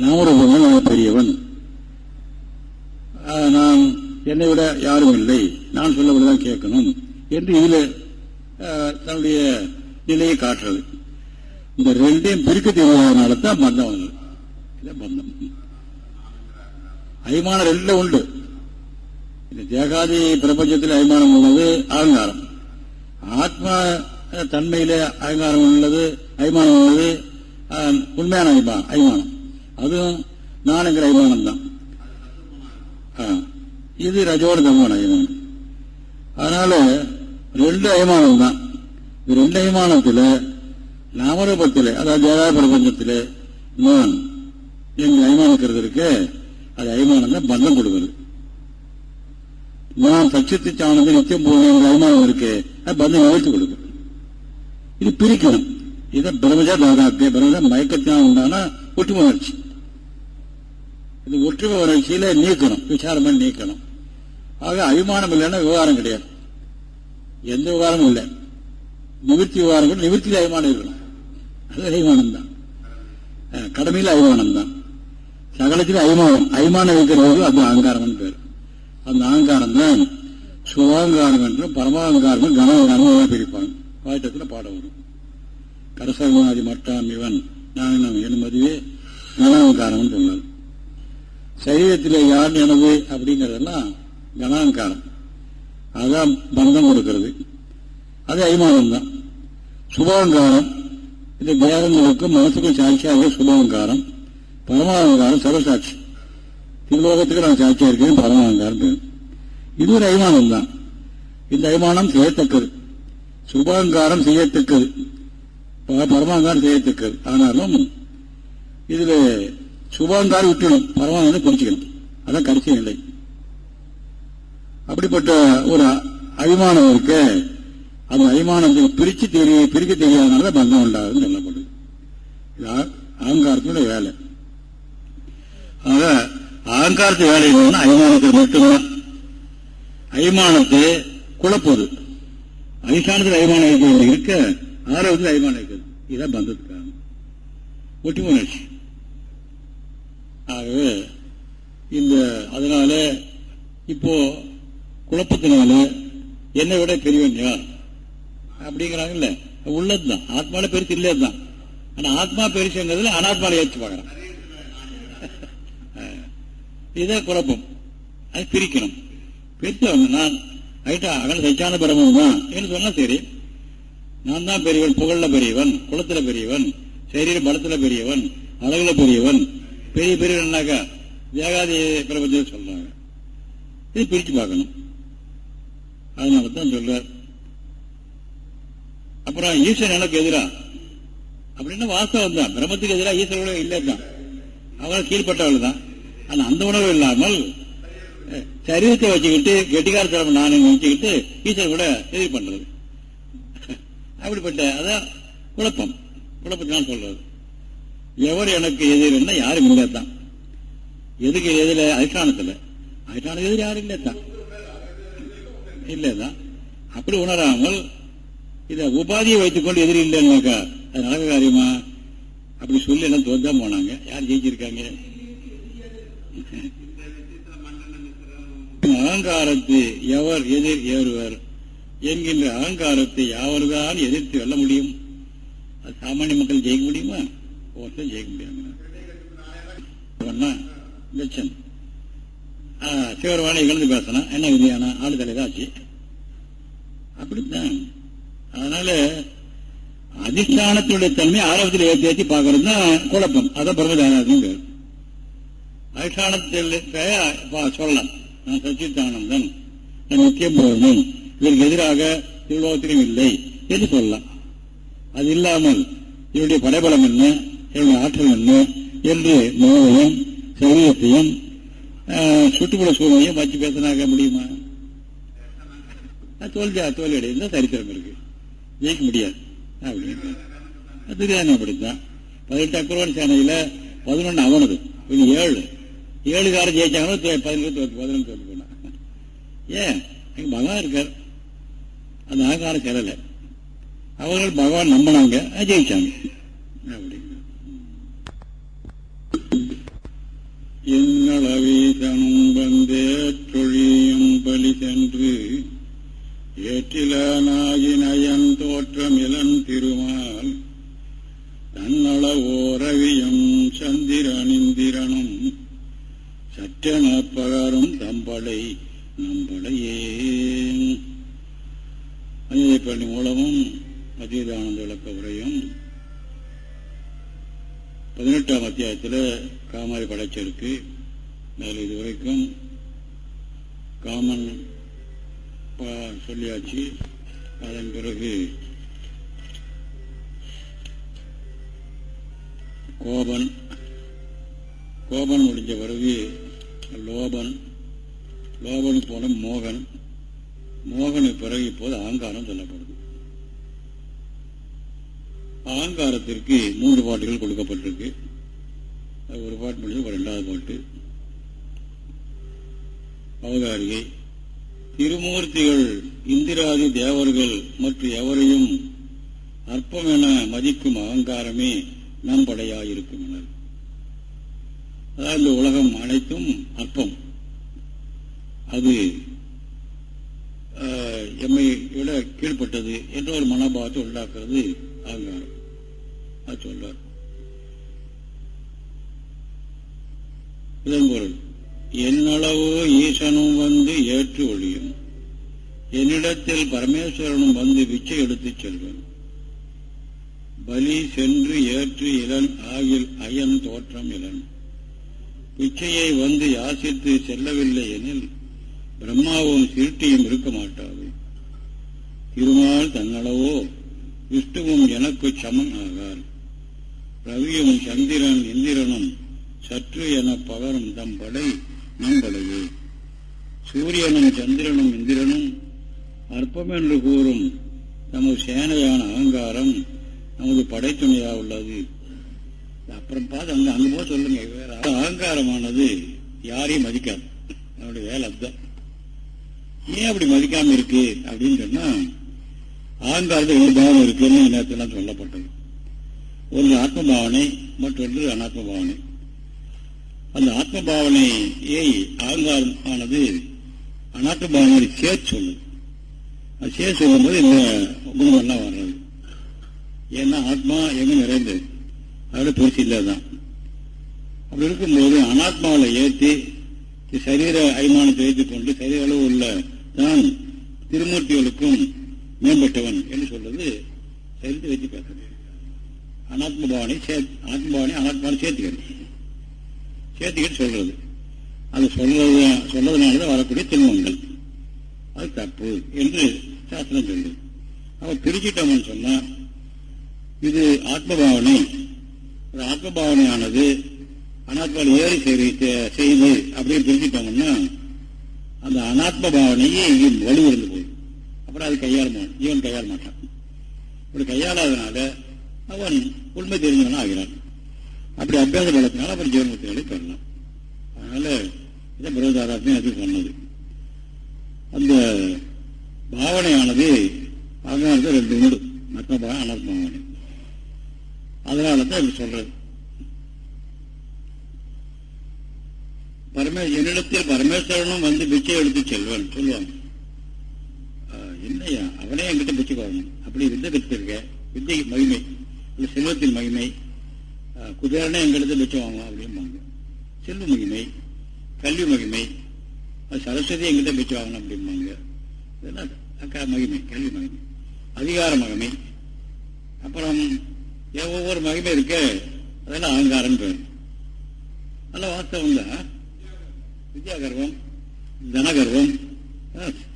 A: நாமரூபங்கள் பெரியவன். நான் என்னை விட யாரும் இல்லை. நான் சொல்லவில்தான் கேட்கணும் என்று இதில் தன்னுடைய நிலையை காட்டுறது. இந்த ரெண்டையும் பிரிக்க தெரியாதனால தான் பந்தம் பந்தம். அய்மானம் ரெண்டுல உண்டு. இந்த தேகாதி பிரபஞ்சத்தில் அபிமானம் உள்ளது அகங்காரம். ஆத்மா தன்மையில அகங்காரம் உள்ளது அபிமானம் உள்ளது உண்மையான அய்மானம் அபிமானம். அதுவும் நானுங்கிற அபிமானம் தான். இது ரஜோட தமான அபிமானம். அதனால ரெண்டு அபிமானம் தான். ரெண்டு அபிமானத்தில் நாமரூபத்தில் அதாவது தேகாதி பிரபஞ்சத்தில் நான் எங்க இருக்கிறது இருக்கு அது அபிமானம் தான் பந்தம் கொடுக்குறது. நான் சச்சித்து சாணத்தை நித்தியம் போகணும் அயமானம் இருக்கு? பந்தம் நிகழ்ச்சி கொடுக்குறது இது பிரிக்கணும். இதை பிரமஜா தாதாத்திய பிரமஜா மயக்கத்தினால் உண்டான ஒற்றுமை வளர்ச்சி. இந்த ஒற்றுமை வளர்ச்சியில நீக்கணும். விசாரம் பண்ணி நீக்கணும். ஆக அபிமானம் இல்லைன்னா விவகாரம் கிடையாது. எந்த விவகாரமும் இல்லை. நிவர்த்தி விவகாரம் கூட நிவர்த்தியில் அபிமானம் இருக்கணும். அது அபிமானம் தான். கடமையில் அபிமானம் தான். சகலத்தில் அபிமானம். அபிமானம் இருக்கிறவர்கள் அது அகங்காரம்னு பேர். அந்த அகங்காரம் தான் சுகாங்காரம் என்றும் பரமாங்காரம் கனவகாரம் பிரிப்பாங்க. பாட்டத்தில் பாடம் வரும். கரசகமாதி மட்டாம் இவன். நான் என் மதுவே கனவகாரம் சொன்னார். சரீரத்தில் யார் எனது அப்படிங்கறதெல்லாம் கனாங்காரம் அதுதான் பந்தம் கொடுக்கிறது. அது அபிமானம் தான் சுபாங்காரம் இந்த தேகங்களுக்கும் மனசுக்கும் சாட்சியாக சுபாங்காரம் பரமாங்காரம் சர்வசாட்சி. திருலோகத்துக்கு நான் சாட்சியா இருக்கேன் பரமானந்தார் பேர் இது ஒரு அபிமானம் தான் இந்த அபிமானம் செய்யத்தக்கது. சுபாங்காரம் செய்யத்தக்கது. பரமாங்காரம் செய்யத்தக்கது. ஆனாலும் இதுல சுபாங்காரம் விட்டுணும். பரமானந்தம் குறிச்சிக்கணும் அதான் கடைசி நிலை. அப்படிப்பட்ட ஒரு அபிமானம் இருக்க அந்த அபிமானத்தை பிரிச்சு தெரிய பிரிக்க தெரியாதனால பந்தம் உண்டாகுதுன்னு சொல்லப்படுது. அகங்காரத்தினுடைய வேலை. ஆக அகங்காரத்து வேலை என்னன்னா அபிமானத்தை மட்டும்தான் அபிமானத்தை குழப்பது. அதிஷ்டானத்தில் அபிமான இருக்கிறது. இருக்க ஆரோக்கியத்தில் அபிமான இருக்குது இதுதான் பந்தத்துக்காக ஒட்டி உணர்ச்சி ஆகவே இந்த அதனால இப்போ குழப்பத்தினால என்னை விட பெரியவன் யார்? அப்படிங்கிறாங்கல்ல. உள்ளதுதான். ஆத்மால பெருசு இல்லதுதான் ஆனா ஆத்மா பெருசுங்கிறதுல அனாத்மால ஏற்று பார்க்கறான் இதுதான் குழப்பம். அது பிரிக்கணும். பிரித்தவங்க நான் ஐட்டா அகல சச்சான பிரம்மன் தான் என்று சொன்னா சரி. நான் தான் பெரியவன் புகழ்ல பெரியவன் குளத்துல பெரியவன் சரீர பலத்துல பெரியவன் அழகுல பெரியவன். பெரிய பெரியவன்னாக்கா தேகாதி பிரபஞ்சம் சொல்றாங்க. இது பிரிச்சு பார்க்கணும். அதனால தான் சொல்றார். அப்புறம் ஈஸ்வரன் எனக்கு எதிரா? அப்படின்னா வாஸ்தவம் தான் பிரம்மத்துக்கு எதிராக ஈஸ்வரோட இல்லை தான் அவரை கீழ்பட்டவள் தான் ஆனா அந்த உணர்வு இல்லாமல் சரீரத்தை வச்சுக்கிட்டு கெட்டிகார நானே நான் வச்சுக்கிட்டு ஈஸ்வரன் கூட எதிர் பண்றது. அப்படிப்பட்ட அதான் குழப்பம். குழப்பத்தினால் சொல்றது. எவர் எனக்கு எதிர்னா யாரும் இல்லை தான் எதுக்கு எதிர? அதிஷ்டானத்தில். அதிஷ்டான எதிர் யாரும் இல்லை தான் இல்லதான். அப்படி உணராமல் இத உபாதியை வைத்துக்கொண்டு எதிரி இல்லைன்னாக்கா அது நடக்க காரியமா? அப்படி சொல்லி எல்லாம் தோத்தான் போனாங்க. யார் ஜெயிச்சிருக்காங்க? அகங்காரத்தை எவர் எதிர் ஏறுவர் என்கின்ற அகங்காரத்தை யாவர்தான் எதிர்த்து வெல்ல முடியும்? சாமானிய மக்கள் ஜெயிக்க முடியுமா? ஒருத்தர் ஜெயிக்க முடியாது. லட்சம் சிவருமான இகழ்ந்து பேசணும் என்ன விதியானா? ஆளு தலைதாச்சு அப்படித்தான். அதனால அதிஷ்டானத்துடைய தன்மை ஆரோக்கியத்தில் ஏற்றி ஏற்றி பார்க்கறது தான் குழப்பம். அதான் பிரம்மதானம் பேர் அதிஷ்டானத்தில் சொல்லலாம். நான் சச்சித்தானந்தன் நான் நித்தியம் போகணும் இதற்கு எதிராக திருலோகத்திலும் இல்லை என்று சொல்லலாம். அது இல்லாமல் இவருடைய படைபலம் என்ன? இவருடைய ஆற்றல் என்ன? என்று நோயையும் சரீரத்தையும் சுற்றுப்புற சூழ்நிலையும் வச்சு பேசினாக்க முடியுமா? தோல்வியா தோல்வியடைந்த சரித்திரம் இருக்கு. ஜெயிக்க முடியாது. அப்படின்னு துரியானம் அப்படித்தான். பதினெட்டு அக்ரோன் சேனையில பதினொன்னு அவனது. ஏழு. ஏழு காரம் ஜெயிச்சாங்கன்னா பதினெட்டு தோற்று பதினொன்று தோற்று போனா ஏன்? அங்கே பகவான் இருக்கார். அந்த அகங்காரம் செல்லல அவர்கள் பகவான் நம்பினாங்க ஜெயிச்சாங்க. அப்படின்னு வந்தே தொழியும் பலி சென்று ஏற்றிலானாயினயன் தோற்றம் இளன் திருமால் தன்னளவோரவியம் சந்திரனிந்திரனும் சற்றென பகரும் தம்படை நம்படையே பள்ளி மூலமும் அதீதானந்த விளக்க உரையும் பதினெட்டாம் அத்தியாயத்தில் காமாரி படைச்சிருக்கு. அதில் இதுவரைக்கும் காமன் சொல்லியாச்சு. அதன் பிறகு கோபன் கோபன் முடிஞ்ச பிறகு லோபன் லோபனுக்கு போன மோகன் மோகனுக்கு பிறகு இப்போது அகங்காரம் சொல்லப்படுது. அகங்காரத்திற்கு மூன்று பாட்டுகள் கொடுக்கப்பட்டிருக்கு. ஒரு பாட்டு முடிஞ்சு ரெண்டாவது பாட்டு. அவதாரிகை திருமூர்த்திகள் இந்திராதி தேவர்கள் மற்றும் எவரையும் அற்பம் என மதிக்கும் அகங்காரமே நம்படையாயிருக்கும் படையாயிருக்கும் அதாவது இந்த உலகம் அனைத்தும் அற்பம். அது எம்மை விட கீழ்பட்டது என்ற ஒரு மனோபாவத்தை உண்டாக்குறது அகங்காரம். அது சொல்வார். இதன் பொருள் என்னளவோ ஈசனும் வந்து ஏற்று ஒழியும் என்னிடத்தில் பரமேஸ்வரனும் வந்து பிச்சை எடுத்துச் செல்வன் பலி சென்று ஏற்று இளன் ஆகில் அயன் தோற்றம் இளன். இச்சையை வந்து யாசித்து செல்லவில்லை எனில் பிரம்மாவும் சிருட்டியும் இருக்க மாட்டாது. திருமால் தன்னளவோ விஷ்ணுவும் எனக்கு சமன் ஆகார். ரவியும் சந்திரன் இந்திரனும் சற்று என பகரும் தம் படை நம்படையே சூரியனும் சந்திரனும் இந்திரனும் அற்பம் என்று கூறும் நமது சேனையான அகங்காரம் நமது படைத்துணையாக உள்ளது. அப்புறம் பார்த்து அங்க அங்க போக சொல்லுங்க. அகங்காரமானது யாரையும் மதிக்காது. அவனுடைய வேலை அதுதான். ஏன் அப்படி மதிக்காம இருக்கு? அப்படின்னு சொன்னா அகங்காரத்தை ரெண்டு பாவம் இருக்குன்னு நேரத்தில் சொல்லப்பட்டது. ஒன்று ஆத்ம பாவனை மற்றொன்று அனாத்ம பாவனை அந்த ஆத்ம பாவனையை அகங்காரம் ஆனது அனாத்ம பாவனை சேர்த்து சொல்லுது. அது சேர்த்து சொல்லும்போது இந்த குணமெல்லாம் வர்றது. ஏன்னா ஆத்மா எங்க நிறைந்தது? அதோட பெருசு இல்லாதான். அப்படி இருக்கும்போது அனாத்மாவில் ஏற்றி சரீர அய்மானத்தை வைத்துக் கொண்டு சரீர அளவு உள்ள தான் திருமூர்த்திகளுக்கும் மேம்பட்டவன் என்று சொல்றது சரித்து வச்சு பேசுறது அனாத்ம பாவனை ஆத்ம பாவனை அனாத்மாவை சேர்த்துக்கிறது சேர்த்துக்கிட்டு சொல்றது. அது சொல்றது சொல்றதுனாலதான் வரக்கூடிய திருமணங்கள் அது தப்பு என்று சாஸ்திரம் சொல்லுது. அவன் பிரிச்சுட்டோம்னு சொன்னா இது ஆத்மபாவனை ஆத்மபாவனையானது அனாத்மாவில் ஏறி செய்து அப்படின்னு பிரிச்சுட்டோம்னா அந்த அனாத்ம பாவனையே இங்கே வலுவிருந்து போயிடும். அப்புறம் அது கையாள இவன் கையாள மாட்டான். இப்படி கையாளாதனால அவன் உண்மை தெரிஞ்சவனா ஆகிறான். அப்படி அபியாச பலத்தினால அப்புறம் ஜீவன்முக்திகளை பெறலாம். அதனால இதை பிரதாராத்மே அது சொன்னது. அந்த பாவனையானது அகங்காரத்தை ரெண்டு உண்டு. மற்ற பாவனை அனாத்ம பாவனை. அதனால தான் இப்படி சொல்றது பரமே என்னிடத்தில் பரமேஸ்வரனும் வந்து பிச்சை எடுத்து செல்வன் சொல்லுவாங்க இல்லையா அவனே என்கிட்ட பிச்சை வரணும் அப்படி வித்தை கற்றுருக்க வித்தை மகிமை. இல்லை செல்வத்தின் மகிமை. குதிரனே எங்கிட்ட பிச்சை வாங்குவோம் அப்படிம்பாங்க. செல்வ மகிமை கல்வி மகிமை சரஸ்வதி எங்கிட்ட பிச்சை வாங்கணும் அப்படிம்பாங்க. இதெல்லாம் அக்கா மகிமை கல்வி மகிமை. அதிகார மகிமை. அப்புறம் ஒவ்வொரு மகிமை இருக்கு. அதெல்லாம் அகங்காரம் பேர் நல்ல வாஸ்தவம் தான் வித்யா கர்வம் தனகர்வம்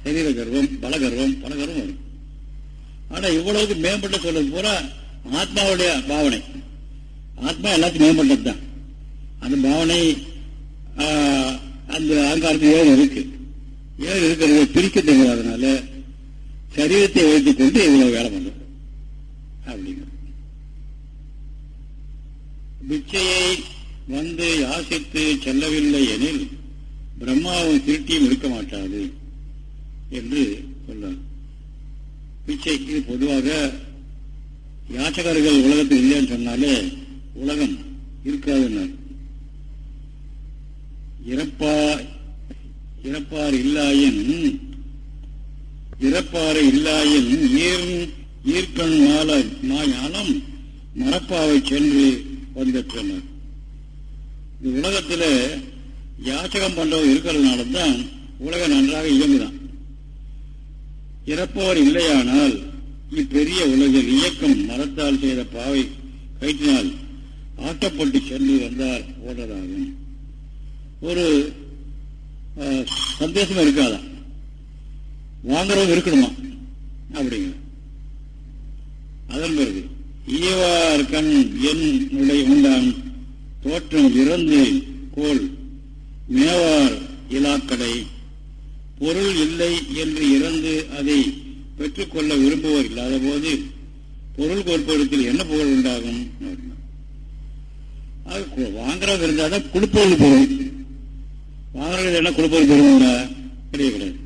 A: சரீர கர்வம் பல கர்வம் பல கர்வம் வரும். ஆனா இவ்வளவுக்கு மேம்பட்ட சொல்றது பூரா ஆத்மாவுடைய பாவனை. ஆத்மா எல்லாத்தையும் மேம்பட்டது தான். அந்த பாவனை அந்த அகங்காரத்தில் ஏழு இருக்கு? ஏழு இருக்கிறத? பிரிக்க தெரியாதனால சரீரத்தை வைத்துக் கொண்டு இவ்வளவு வேலை பண்ணுறது அப்படிங்கிறது. பிச்சையை வந்து யாசித்து செல்லவில்லை எனில் பிரம்மாவும் திருட்டியும் இருக்க மாட்டாது என்று சொல்றார் பிச்சைக்கு பொதுவாக யாச்சகர்கள் உலகத்தில் இல்லைன்னு சொன்னாலே உலகம் இருக்காதுன்னார். இறப்பா இறப்பார் இல்லாயின் இறப்பாறு இல்லாயின் ஈர் ஈர்க்கண் மால மாயானம் மரப்பாவை சென்று வந்திருக்கிறார் இந்த உலகத்தில் யாச்சகம் பண்றவர் இருக்கிறதுனால தான் உலகம் நன்றாக இயங்குதான் இறப்பவர் இல்லையானால் இப்பெரிய உலகில் இயக்கம் மரத்தால் செய்த பாவை கயிற்றினால் ஆட்டப்பட்டு சென்று வந்தால் ஓடுறதாகும் ஒரு சந்தேசம் இருக்காதா? வாங்குறவங்க இருக்கணுமா? அப்படிங்க அதன் பிறகு ஈவார் கண் என் உடை உண்டான். தோற்றம் இறந்து கோல் மேவார் இலாக்கடை. பொருள் இல்லை என்று இறந்து அதை பெற்றுக்கொள்ள விரும்புவோர் இல்லாத போது பொருள் கொடுப்பதற்கு என்ன புகழ் உண்டாகும்? வாங்குறவங்க இருந்தாதான் கொடுப்பவர்கள் பொருள் வாங்குறது என்ன கொடுப்பது பொருள் கிடையாது கிடையாது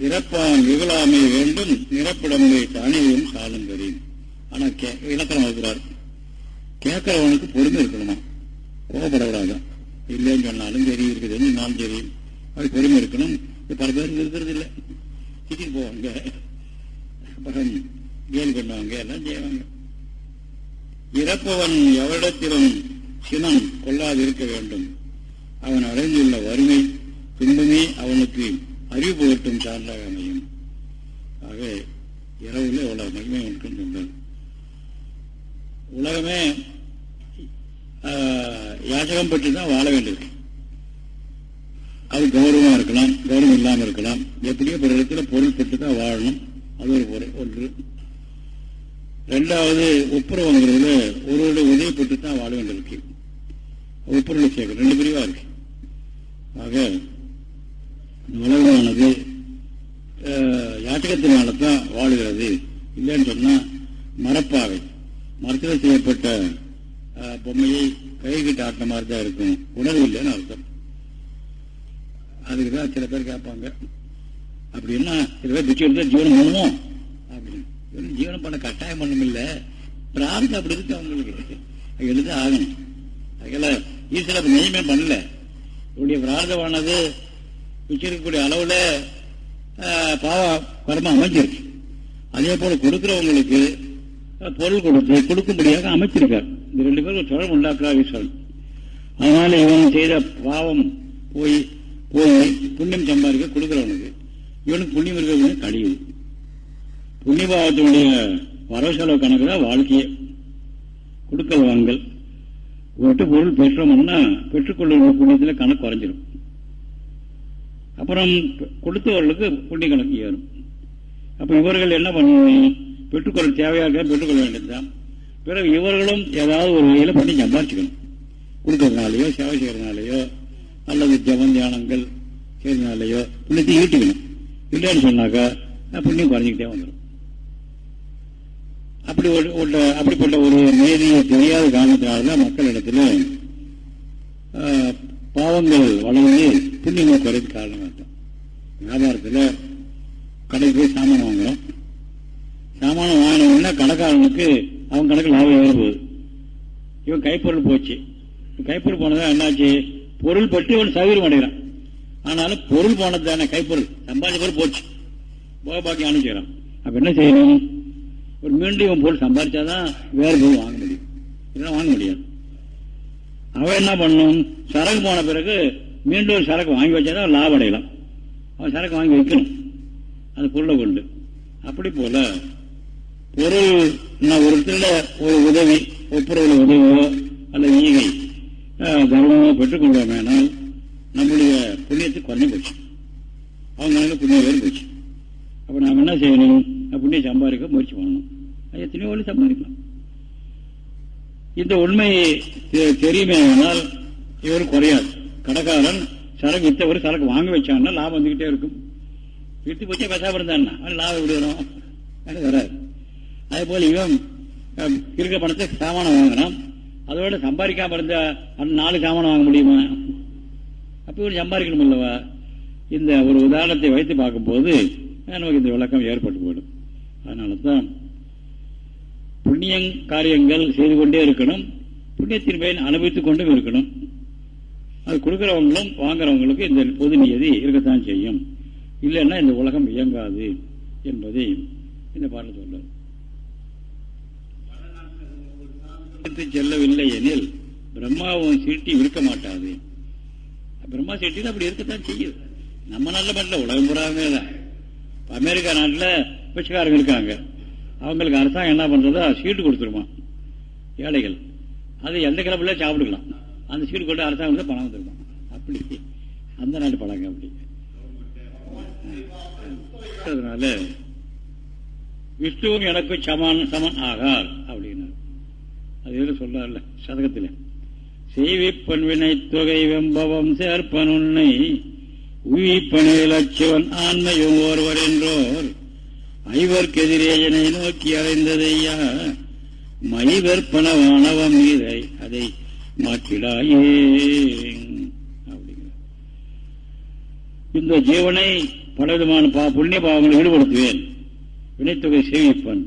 A: இறப்பான் இகழாமை வேண்டும் நிரப்பிடமை தனியும் காலம் தெரியும் ஆனா இலக்கணம் வைக்கிறார் கேட்கிறவனுக்கு பொறுமை இருக்கணுமா? கோபப்படக்கூடாது. இல்லைன்னு சொன்னாலும் சரி இருக்குதுன்னு நாளும் சரி அது பொறுமை இருக்கணும். பல பேருக்கு இருக்கிறது இல்லை. திட்டிட்டு போவாங்க. அப்புறம் கேள்வி பண்ணுவாங்க. எல்லாம் செய்வாங்க. இறப்பவன் எவரிடத்திலும் சினம் கொள்ளாது இருக்க வேண்டும். அவன் அடைந்துள்ள வறுமை துன்பமே அவனுக்கு அறிவு புகட்டும் சார்ந்தாக அமையும் ஆக இரவுல எவ்வளவு மகிமை இருக்குன்னு சொல்றார் உலகமே யாசகம் பெற்று தான் வாழ வேண்டியிருக்கு அது கௌரவமா இருக்கலாம் கௌரவம் இல்லாம இருக்கலாம். எப்படியோ ஒரு இடத்துல பொருள் பெற்று தான் வாழணும். அது ஒரு பொருள் ஒன்று. ரெண்டாவது ஒப்புரவுங்கிறதுல ஒருவருடைய உதவி பெற்று தான் வாழ வேண்டியிருக்கு. ஒப்புரவு சேர்க்கணும் ரெண்டு பிரிவா இருக்கு. ஆக உலகமானது யாச்சகத்தினால தான் வாழுகிறது. இல்லைன்னு சொன்னா மரப்பாவை மரத்தில் செய்யப்பட்ட பொம்மையை கைகிட்ட ஆட்டின மாதிரி தான் இருக்கும். உணர்வு இல்லைன்னு அர்த்தம். அதுக்கு தான் சில பேர் கேட்பாங்க. அப்படின்னா சில பேர் பிச்சு எடுத்தா ஜீவனம் பண்ணுவோம் அப்படின்னு. ஜீவனம் பண்ண கட்டாயம் பண்ணும் இல்லை. பிரார்த்தம் அப்படி இருக்கு அவங்களுக்கு. எழுத ஆகணும். அதுக்கெல்லாம் ஈஸ்வர நெய்மே பண்ணல. உடைய பிரார்த்தமானது வச்சிருக்கக்கூடிய அளவில் பாவ கர்மம் அமைஞ்சிருக்கு. அதே போல கொடுக்கிறவங்களுக்கு பொருள் கொடுத்து கொடுக்கும்படியாக அமைச்சிருக்கார். இந்த ரெண்டு பேரும் ஒரு தொடர்பு உண்டாக்குறார் ஈஸ்வரன். அதனால இவன் செய்த பாவம் போய் போய் புண்ணியம் சம்பாதிக்க கொடுக்கிறவனுக்கு இவனுக்கு புண்ணியம் இருக்கிறவனுக்கு கழிவு புண்ணிய பாவத்தினுடைய வரவு செலவு கணக்கு தான் வாழ்க்கையே. கொடுக்கல் வாங்கல். ஒட்டு பொருள் பெற்றோம்னா பெற்றுக்கொள்ள புண்ணியத்தில் கணக்கு குறைஞ்சிடும் அப்புறம் கொடுத்தவர்களுக்கு புண்ணிய கணக்கு ஏறும். அப்போ இவர்கள் என்ன பண்ணணும் பெற்றுக்கொள்ள தேவையாக பெற்றுக்கொள்ள வேண்டியதுதான். பிறகு இவர்களும் ஏதாவது ஒரு வகையில் பண்ணி சம்பாதிச்சுக்கணும் கொடுக்கறதுனாலயோ சேவை செய்யறதுனாலயோ அல்லது ஜபம் தியானங்கள் செய்யறதுனாலயோ புண்ணியத்தை ஈட்டிக்கணும். இல்லைன்னு சொன்னாக்கா புண்ணியம் குறைஞ்சிக்கிட்டே வந்துடும் அப்படி ஒரு அப்படிப்பட்ட ஒரு நேரிய தெரியாத காரணத்தினால்தான் மக்களிடத்துல பாவங்கள் வளர்ந்து புண்ணியங்கள் குறைந்து காரணமாக வியாபாரத்தில் கடைக்கு போய் சாமான் வாங்குறோம். சாமானம் வாங்கினோம்னா கடைக்காரனுக்கு அவன் கணக்கு லாபம் ஏற இவன் கைப்பொருள் போச்சு. கைப்பொருள் போனதான் என்னாச்சு? பொருள் பற்றி இவன் சௌகரியம் அடைகிறான். ஆனாலும் பொருள் போனது தானே கைப்பொருள். சம்பாதிச்ச பொருள் போச்சு. போக பாக்கி அனுப்பிச்சுக்கிறான் அப்ப என்ன செய்யணும்? ஒரு மீண்டும் இவன் பொருள் சம்பாதிச்சாதான் வேறு பொருள் வாங்க முடியும். இல்லைன்னா வாங்க முடியாது. அவன் என்ன பண்ணும்? சரக்கு போன பிறகு மீண்டும் சரக்கு வாங்கி வச்சாதான் லாபம் அடையலாம். அவன் சரக்கு வாங்கி வைக்கணும். அது பொருளை கொண்டு. அப்படி போல பொருள் நான் இடத்துல ஒரு உதவி ஒப்புரவுல உதவியோ அல்ல ஈகை தர்மமோ பெற்றுக்கொண்டோமேனால் நம்முடைய புண்ணியத்தை குறைஞ்சு போச்சு. அவங்களுக்கு புண்ணியம் வேறு போச்சு. அப்ப நாம் என்ன செய்யணும்? புண்ணியம் சம்பாதிக்க முயற்சி பண்ணணும். எத்தனையோ வழி சம்பாதிக்கலாம். இந்த உண்மை தெரியுமே ஆனால் இவர் குறையாது. கடைக்காரன் சரக்கு வித்தவர் சரக்கு வாங்க வச்சான்னா லாபம் வந்துகிட்டே இருக்கும். விட்டு போச்சே பேசாம இருந்தான்னா? லாபம் எப்படி வரும்? வராது. அதே போல இவன் இருக்க பணத்தை சாமானம் வாங்கினான் அதோட சம்பாதிக்காம இருந்தா அந்த நாலு சாமானம் வாங்க முடியுமா? அப்ப இவன் சம்பாதிக்கணும் இல்லவா இந்த ஒரு உதாரணத்தை வைத்து பார்க்கும்போது நமக்கு இந்த விளக்கம் ஏற்பட்டு போயிடும். அதனால தான் புண்ணிய காரியங்கள் செய்து கொண்டே இருக்கணும். புண்ணியத்தின் பயன் அனுபவித்துக் கொண்டும் இருக்கணும். அது கொடுக்கிறவங்களும் வாங்குறவங்களுக்கு இந்த பொது நியதி இருக்கத்தான் செய்யும். இல்லைன்னா இந்த உலகம் இயங்காது என்பதை இந்த பாடல் சொல்றார் செல்லவில்லை எனில் பிரம்மாவும் சீட்டி இருக்க மாட்டாது. பிரம்மா சீட்டி அப்படி இருக்கத்தான் செய்யுது நம்ம நல்ல மட்டும் உலகம் புறாமே தான் அமெரிக்கா நாட்டில் பிச்சைக்காரங்க இருக்காங்க. அவங்களுக்கு அரசாங்கம் என்ன பண்ணுறதோ சீட்டு கொடுத்துருமா? ஏழைகள். அது எந்த கிளப்புல சாப்பிடுக்கலாம் அந்த சீட்டு கொண்டு அரசாங்கம் பணம் வந்துருமா? அப்படி. அந்த நாட்டு பழங்க அப்படி. அதனால விஷ்ணுவும் எனக்கும் சமான் சமன் ஆகார் அப்படின்னார். அது எதுவும் சொல்றாருல சதகத்தில். செய்விப்பண்வினை தொகை வெம்பவம் சேர்ப்பன் உன்னை உயிப்பனில் அச்சுவன் ஆண்மையும் ஒருவர் என்றோர். ஐவர்க்கெதிரேயனை நோக்கி அறைந்ததையா மைவர் பணவானவம் மீதை அதை மாற்றிடாயே. அப்படிங்கிற இந்த ஜீவனை பலவிதமான பா புண்ணிய பாவங்களை ஈடுபடுத்துவேன். வினைத்தொகை சேவிப்பன்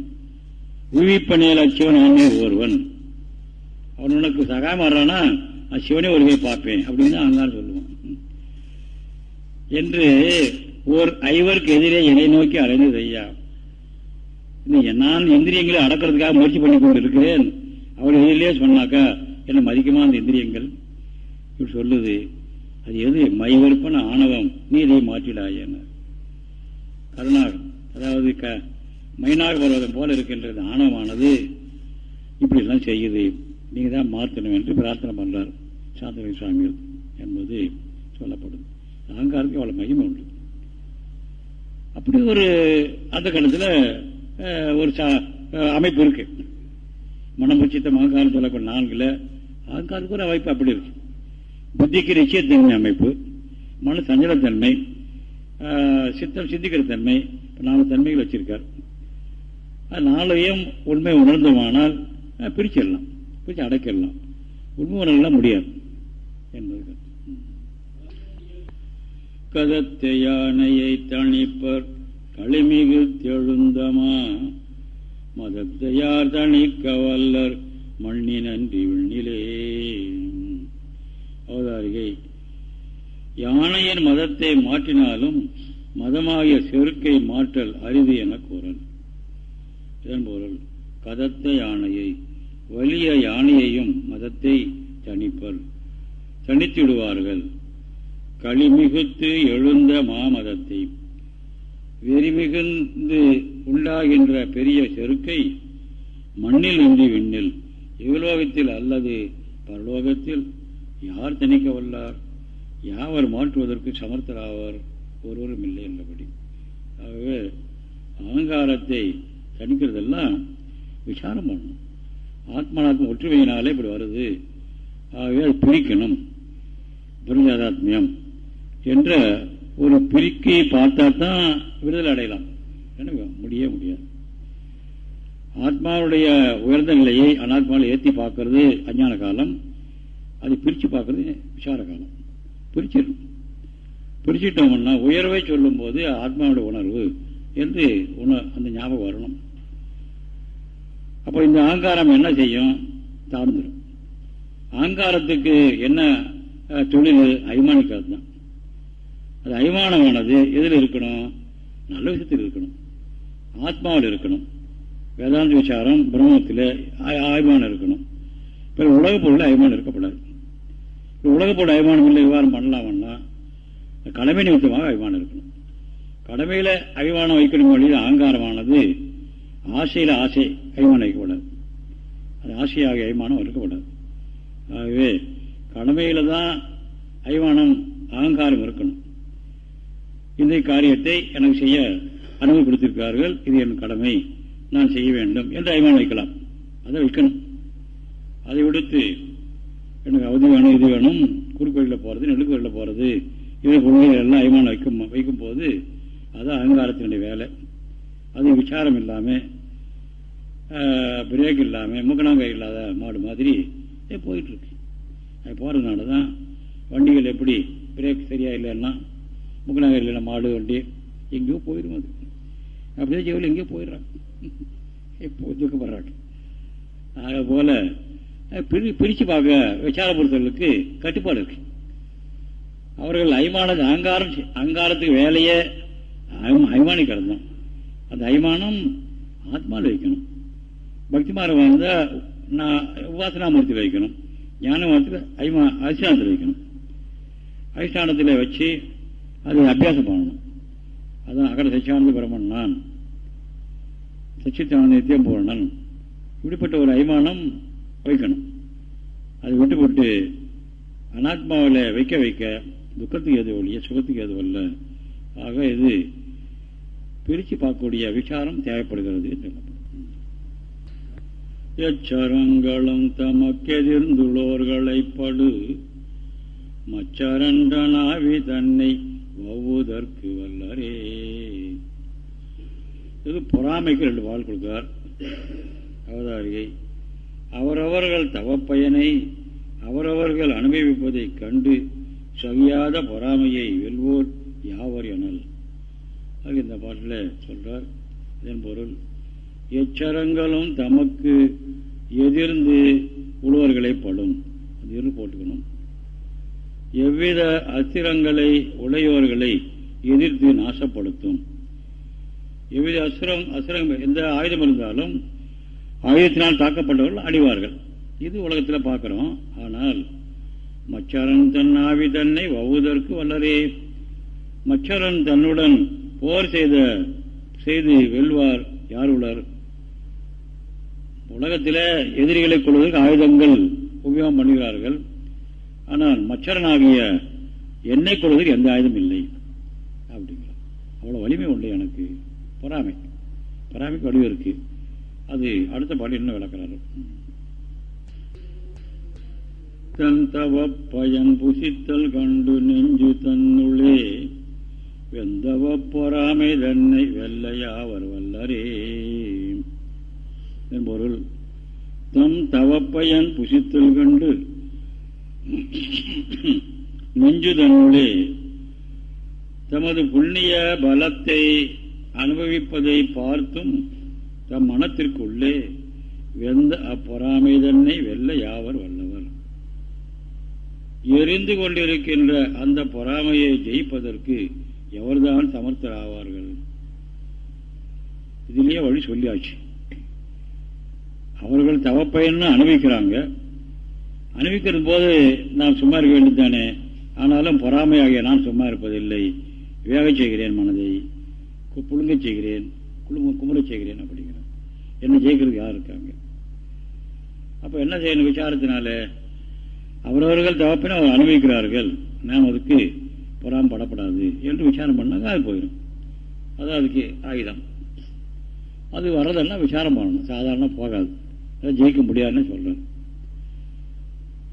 A: உயிப்பணியில் அச்சிவன் அண்ணே ஒருவன். அவன் உனக்கு சகாயம் வர்றானா சிவனே ஒருகை பார்ப்பேன் அப்படின்னு அங்கான் சொல்லுவான். என்று ஓர் ஐவருக்கு எதிரே என்னை நோக்கி அலைந்தது ஐயா நான் இந்திரியங்களை அடக்கிறதுக்காக முயற்சி பண்ணி கொண்டு இருக்கிறேன் அவர் எதிரிலே சொன்னாக்கா என்ன மதிக்குமா அந்த இந்திரியங்கள்? இப்படி சொல்லுது அது எது? மைவெறுப்பன ஆணவம். நீ இதை மாற்றிடாயன கருணாக அதாவது க மைனாக பருவதம் போல இருக்கின்றது ஆணவமானது. இப்படி எல்லாம் செய்யுது. நீங்க தான் மாற்றணும் என்று பிரார்த்தனை பண்ணுறார் சாந்தனை சுவாமிகள் என்பது சொல்லப்படும். அகங்காரத்துக்கு அவ்வளோ மகிமை உண்டு. அப்படி ஒரு அந்த காலத்தில் ஒரு அமைப்பு இருக்கு. மனம் உச்சித்த அகங்காரம் சொல்லக்கூடிய நான்குல அகங்காரத்துக்கு ஒரு அமைப்பு அப்படி இருக்கு. புத்திக்கு நிச்சயத்தன்மை அமைப்பு மன சஞ்சலத்தன்மை சித்தம் சிந்திக்கிற தன்மை நாலு தன்மைகள் வச்சிருக்கார். நாளையும் உண்மை உணர்ந்தோமானால் பிரிச்சிடலாம். பிரிச்சு அடைக்கிடலாம். உண்மை உணரலாம் முடியாது. என்பது கதத்தை யானையை தணிப்பர் களிமிகு தெழுந்தமா. மதத்தையார் தணிக்க வல்லர் மண்ணி நன்றி விண்ணிலே. அவதாரிகை யானையின் மதத்தை மாற்றினாலும் மதமாகிய செருக்கை மாற்றல் அரிது என கூறன் இதன் பொருள் கதத்த யானையை வலிய யானையையும் மதத்தை தணிப்பர் தனித்திடுவார்கள் களிமிகுத்து எழுந்த மாமதத்தை வெறிமிகுந்து உண்டாகின்ற பெரிய செருக்கை மண்ணில் இன்றி விண்ணில் இவலோகத்தில் அல்லது பரலோகத்தில் யார் தணிக்க வல்லார்? யாவர் மாற்றுவதற்கு சமர்த்தராவார்? ஒருவரும் இல்லை என்றபடி ஆகவே அகங்காரத்தை தணிக்கிறதெல்லாம் விசாரம் பண்ணணும் ஆத்மனாத்ம ஒற்றுமையினாலே இப்படி வருது. ஆகவே அது பிரிக்கணும். பிரஞ்சாதாத்மியம் என்ற ஒரு பிரிக்கையை பார்த்தா தான் விடுதலை அடையலாம். முடிய முடியாது. ஆத்மாவுடைய உயர்ந்த நிலையை அனாத்மாவில் ஏற்றி பார்க்கறது அஞ்ஞான காலம். அது பிரித்து பார்க்கறது விசார காலம். பிரிச்சிடும் பிரிச்சிட்டோம்னா உயர்வை சொல்லும்போது ஆத்மாவுடைய உணர்வு என்று அந்த ஞாபகம் வரணும். அப்போ இந்த அகங்காரம் என்ன செய்யும்? தாழ்ந்துடும் அகங்காரத்துக்கு என்ன தொழில் அபிமானிக்கிறது தான். அது அபிமானமானது. எதில் இருக்கணும்? நல்ல விஷயத்தில் இருக்கணும். ஆத்மாவில் இருக்கணும். வேதாந்த விசாரம் பிரம்மத்தில் அபிமானம் இருக்கணும். பிறகு உலக பொருளில் அபிமானம் இருக்கப்படாது. உலக பொருள் அபிமானம் இல்லை விவகாரம் பண்ணலாம்னா கடமை நிமித்தமாக அபிமானம் இருக்கணும். கடமையில் அபிமானம் வைக்கணும் வழியில் அகங்காரமானது ஆசையில் ஆசை அபிமானம் வைக்கக்கூடாது அது ஆசையாக அபிமானம் இருக்கக்கூடாது. ஆகவே கடமையில் தான் அபிமானம் அகங்காரம் இருக்கணும். இந்த காரியத்தை எனக்கு செய்ய அனுமதி கொடுத்திருக்கிறார்கள் இது என் கடமை. நான் செய்ய வேண்டும் என்று அபிமானம் வைக்கலாம். அதை வைக்கணும். அதை விடுத்து எனக்கு அவதி வேணும் இது வேணும் குறுக்கோயிலில் போகிறது நெடுக்கு வழியில் போகிறது இதே பொருள்கள் எல்லாம் அபிமானம் வைக்கும் வைக்கும் போது அது அகங்காரத்தினுடைய வேலை. அது விசாரம் இல்லாமல் பிரேக் இல்லாமல் முக்கணாங்கை இல்லாத மாடு மாதிரி போயிட்டுருக்கு அது போகிறதுனால தான் வண்டிகள் எப்படி பிரேக் சரியாக இல்லைன்னா முக்கணாங்கை இல்லை மாடு வண்டி எங்கேயோ போயிடும் அது. அப்படியே ஜெவில் எங்கேயோ போயிடுறான். எப்போ துக்கப்படுறாங்க ஆக போல பிரி பிரித்து பார்க்க விசாரப்படுத்தவர்களுக்கு கட்டுப்பாடு இருக்கு. அவர்கள் ஐமான அங்காரம் அங்காரத்துக்கு வேலையே அய்மானிக்கிறது தான் அந்த அய்மானம் ஆத்மாவில் வைக்கணும். பக்தி மார்க்கம் வந்தால் நான் உபாசனாமூர்த்தி வைக்கணும். ஞானமூர்த்தியில் ஐமா அதிஷ்டானத்தில் வைக்கணும். அதிஷ்டானத்தில் வச்சு அது அபியாசம் பண்ணணும் அதான் அகட சச்சியானந்த பிரமன் நான். சச்சித்தானந்த நித்தியம் பூரணன். இப்படிப்பட்ட ஒரு அய்மானம் வைக்கணும். அது விட்டு விட்டு அனாத்மாவில் வைக்க வைக்க துக்கத்துக்கு எது ஒழிய சுகத்துக்கு எது அல்ல ஆக இது பிரித்து பார்க்கக்கூடிய விசாரம் தேவைப்படுகிறது எச்சரங்களும் தமக்கெதிர்ந்துள்ளோர்களை படு. மச்சரண்டனாவி தன்னை ஒவ்வுதற்கு வல்லரே. இது பொறாமைக்கு ரெண்டு பால் கொடுத்தார் அவதாரியை அவரவர்கள் தவப்பயனை அவரவர்கள் அனுபவிப்பதைக் கண்டு சவியாத பொறாமையை வெல்வோர் யாவர் எனல். இந்த பாட்டில் சொல்றார் இதன் பொருள் எச்சரங்களும் தமக்கு எதிர்ந்து உழுவர்களை படும். அது இரு போட்டுக்கணும். எவ்வித அஸ்திரங்களை உடையவர்களை எதிர்த்து நாசப்படுத்தும். எவ்வித அசுரம் அசுரம் எந்த ஆயுதம் இருந்தாலும் ஆயுதத்தினால் தாக்கப்பட்டவர்கள் அடிவார்கள். இது உலகத்தில் பார்க்குறோம். ஆனால் மச்சரன் தன் ஆவி தன்னை வவுதற்கு வல்லரே. மச்சரன் தன்னுடன் போர் செய்த செய்து வெல்வார். யார் உள்ளார்? உலகத்தில் எதிரிகளை கொள்வதற்கு ஆயுதங்கள் உபயோகம் பண்ணுகிறார்கள். ஆனால் மச்சரனாகிய என்னை கொள்வதற்கு எந்த ஆயுதம் இல்லை. அப்படிங்கிறார். அவ்வளோ வலிமை உண்டு எனக்கு. பொறாமை. பொறாமைக்கு வடிவம் இருக்கு. அது அடுத்த பாடல் என்ன விளக்கிறாரு. தன் தவ பயன் புசித்தல் கண்டு நெஞ்சு தன்னுள்ளே வெந்தவ பொறாமை தன்னை வெள்ளையாவர் வல்லரே. பொருள் தம் தவப்பயன் புசித்தல் கண்டு நெஞ்சு தமது புண்ணிய பலத்தை அனுபவிப்பதை பார்த்தும் தம் மனத்திற்குள்ளே வெந்த அப்பொறாமைதன்னை வெல்ல யாவர் வல்லவர்? எரிந்து கொண்டிருக்கின்ற அந்த பொறாமையை ஜெயிப்பதற்கு எவர்தான் சமர்த்தராவார்கள்? இதிலேயே வழி சொல்லியாச்சு. அவர்கள் தவப்பயன்னு அனுபவிக்கிறாங்க. அனுபவிக்கிற போது நாம் சும்மா இருக்க வேண்டியதானே ஆனாலும் பொறாமையாகிய நான் சும்மா இருப்பதில்லை. வேக செய்கிறேன் மனதை. புழுங்க செய்கிறேன். குழும குமுற செய்கிறேன் அப்படிங்கிறான் என்ன ஜெயிக்கிறதுக்கு யார் இருக்காங்க? அப்போ என்ன செய்யணும் விசாரத்தினால? அவரவர்கள் தவப்பின அவர் அனுபவிக்கிறார்கள். நாம் அதுக்கு பொறாமப்படப்படாது படப்படாது என்று விசாரம் பண்ணாங்க அது போயிடும். அது அதுக்கு ஆயுதம். அது வர்றதெல்லாம் விசாரம் பண்ணணும். சாதாரண போகாது. ஜெயிக்க முடியாதுன்னு சொல்கிறேன்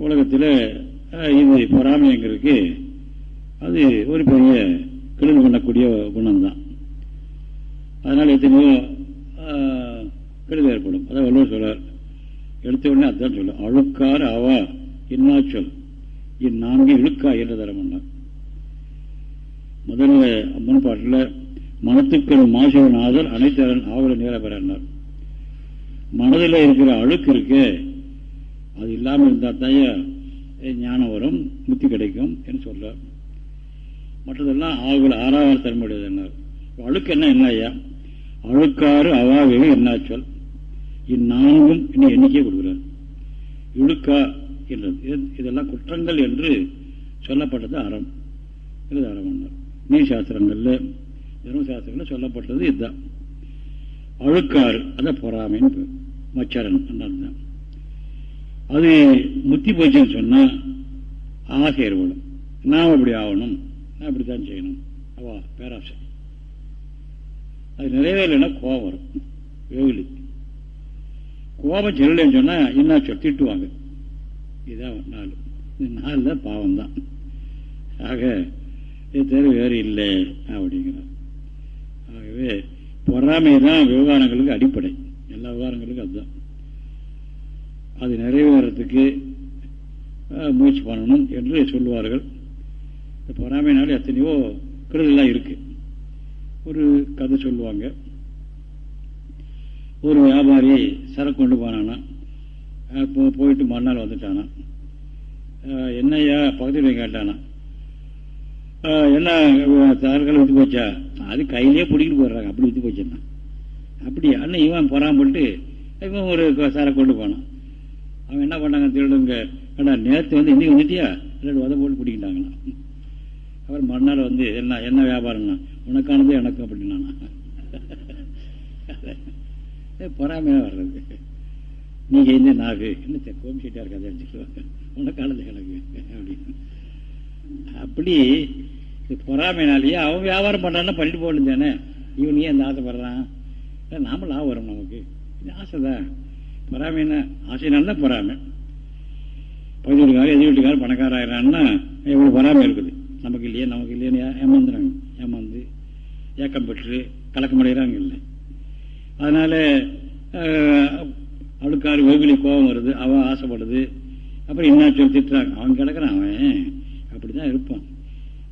A: உலகத்தில் இது பொறாமைங்கிறதுக்கு அது ஒரு பெரிய கிழல் பண்ணக்கூடிய குணம்தான். அதனால் எத்தனையோ கெடுதல் ஏற்படும். அதான் வள்ளுவர் சொல்றார். எடுத்த உடனே அதான் சொல்லு அழுக்கார் அவா இன்னா சொல். இந்நான்கு இழுக்கா என்ற தரம் முதல்ல அம்மன் பாட்டில் மனத்துக்கள் மாசிவநாதர் அனைத்தரன் ஆவல நேர பெறார் மனதில் இருக்கிற அழுக்கு இருக்கே அது இல்லாமல் இருந்தால் தான் ஞானம் வரும்? முத்தி கிடைக்கும் என்று சொல்கிறார் மற்றதெல்லாம் ஆகுல ஆறாவது தன்மையுடையது அழுக்கு என்ன என்ன ஐயா? அழுக்காறு அவாவே என்ன சொல்? இந்நான்கும் இன்னும் எண்ணிக்கை கொடுக்குறார். இழுக்கா என்றது. இதெல்லாம் குற்றங்கள் என்று சொல்லப்பட்டது அறம். இது அறம் நீர் சாஸ்திரங்கள்ல தர்மசாஸ்திரங்களில் சொல்லப்பட்டது இதுதான். அழுக்காறு அதான் பொறாமைன்னு மச்சரன் அர்த்தம் அது முத்தி போச்சுன்னு சொன்னா ஆசை ஏற்படும். நாம் அப்படி ஆகணும். நான் இப்படித்தான் செய்யணும். அவா பேராசை அது நிறைவேறலைன்னா கோபம் வரும். வெகுளி கோபம் செல்லலைன்னு சொன்னா என்ன சொத்திட்டுவாங்க இதுதான் நாள் இந்த நாள் தான் பாவம் தான் ஆக இது தெரு வேறு இல்லை அப்படிங்கிறார். ஆகவே பொறாமை தான் விவகாரங்களுக்கு அடிப்படை. எல்லா விவகாரங்களுக்கும் அதுதான். அது நிறைவேறத்துக்கு முயற்சி பண்ணணும் என்று சொல்லுவார்கள். இந்த பொறாமைனால எத்தனையோ கருதெல்லாம் இருக்கு. ஒரு கதை சொல்லுவாங்க. ஒரு வியாபாரி சரக்கு கொண்டு போனானா போயிட்டு மறுநாள் வந்துட்டானா. என்னையா பக்கத்தில் கேட்டானா. என்ன சரக்குகள் வித்து போச்சா? அது கையிலேயே பிடிக்கிட்டு போடுறாங்க அப்படி வித்து போச்சுன்னா. அப்படியா? அண்ணன் இவன் பொறாமட்டு இவன் ஒரு சரக்கு கொண்டு போனான். அவன் என்ன பண்ணாங்க திருடுங்க ஏடா நேற்று வந்து இன்னைக்கு வந்துட்டியா? ரெண்டு வதை போட்டு பிடிக்கிட்டாங்கண்ணா அவர் மறுநாள் வந்து என்ன என்ன வியாபாரம்னா உனக்கானது எனக்கும் அப்படின்னா பொறாமையாக வர்றது. நீங்க இந்த நாகு. என்ன கோம் சீட்டாக கதை அடிச்சுட்டு உனக்கானது எனக்கு. அப்படின்னு. அப்படி பொறாமைனாலேயே அவன் வியாபாரம் பண்ணுறான்னா பண்ணிட்டு போகணும் தானே. இவன் ஏன் இந்த ஆசைப்படுறான்? நாம லாபம் வரும் நமக்கு. இது பொறாமை என்ன? ஆசைனால பொறாமை. பகுதி வீட்டுக்காரர் எதிர் வீட்டுக்காரர் பணக்காராயிரான்னா எவ்வளவு பொறாமை இருக்குது. நமக்கு இல்லையே நமக்கு இல்லையேன்னு ஏமாந்துறாங்க. ஏமாந்து ஏக்கம் பெற்று கலக்கம் அடைகிறாங்க இல்லை. அதனால அவளுக்காரு வெகுலி கோபம் வருது அவன் ஆசைப்படுது. அப்புறம் என்ன சொல்லி திட்டுறாங்க. அவன் கிடக்குறான் அவன். அப்படிதான் இருப்பான்.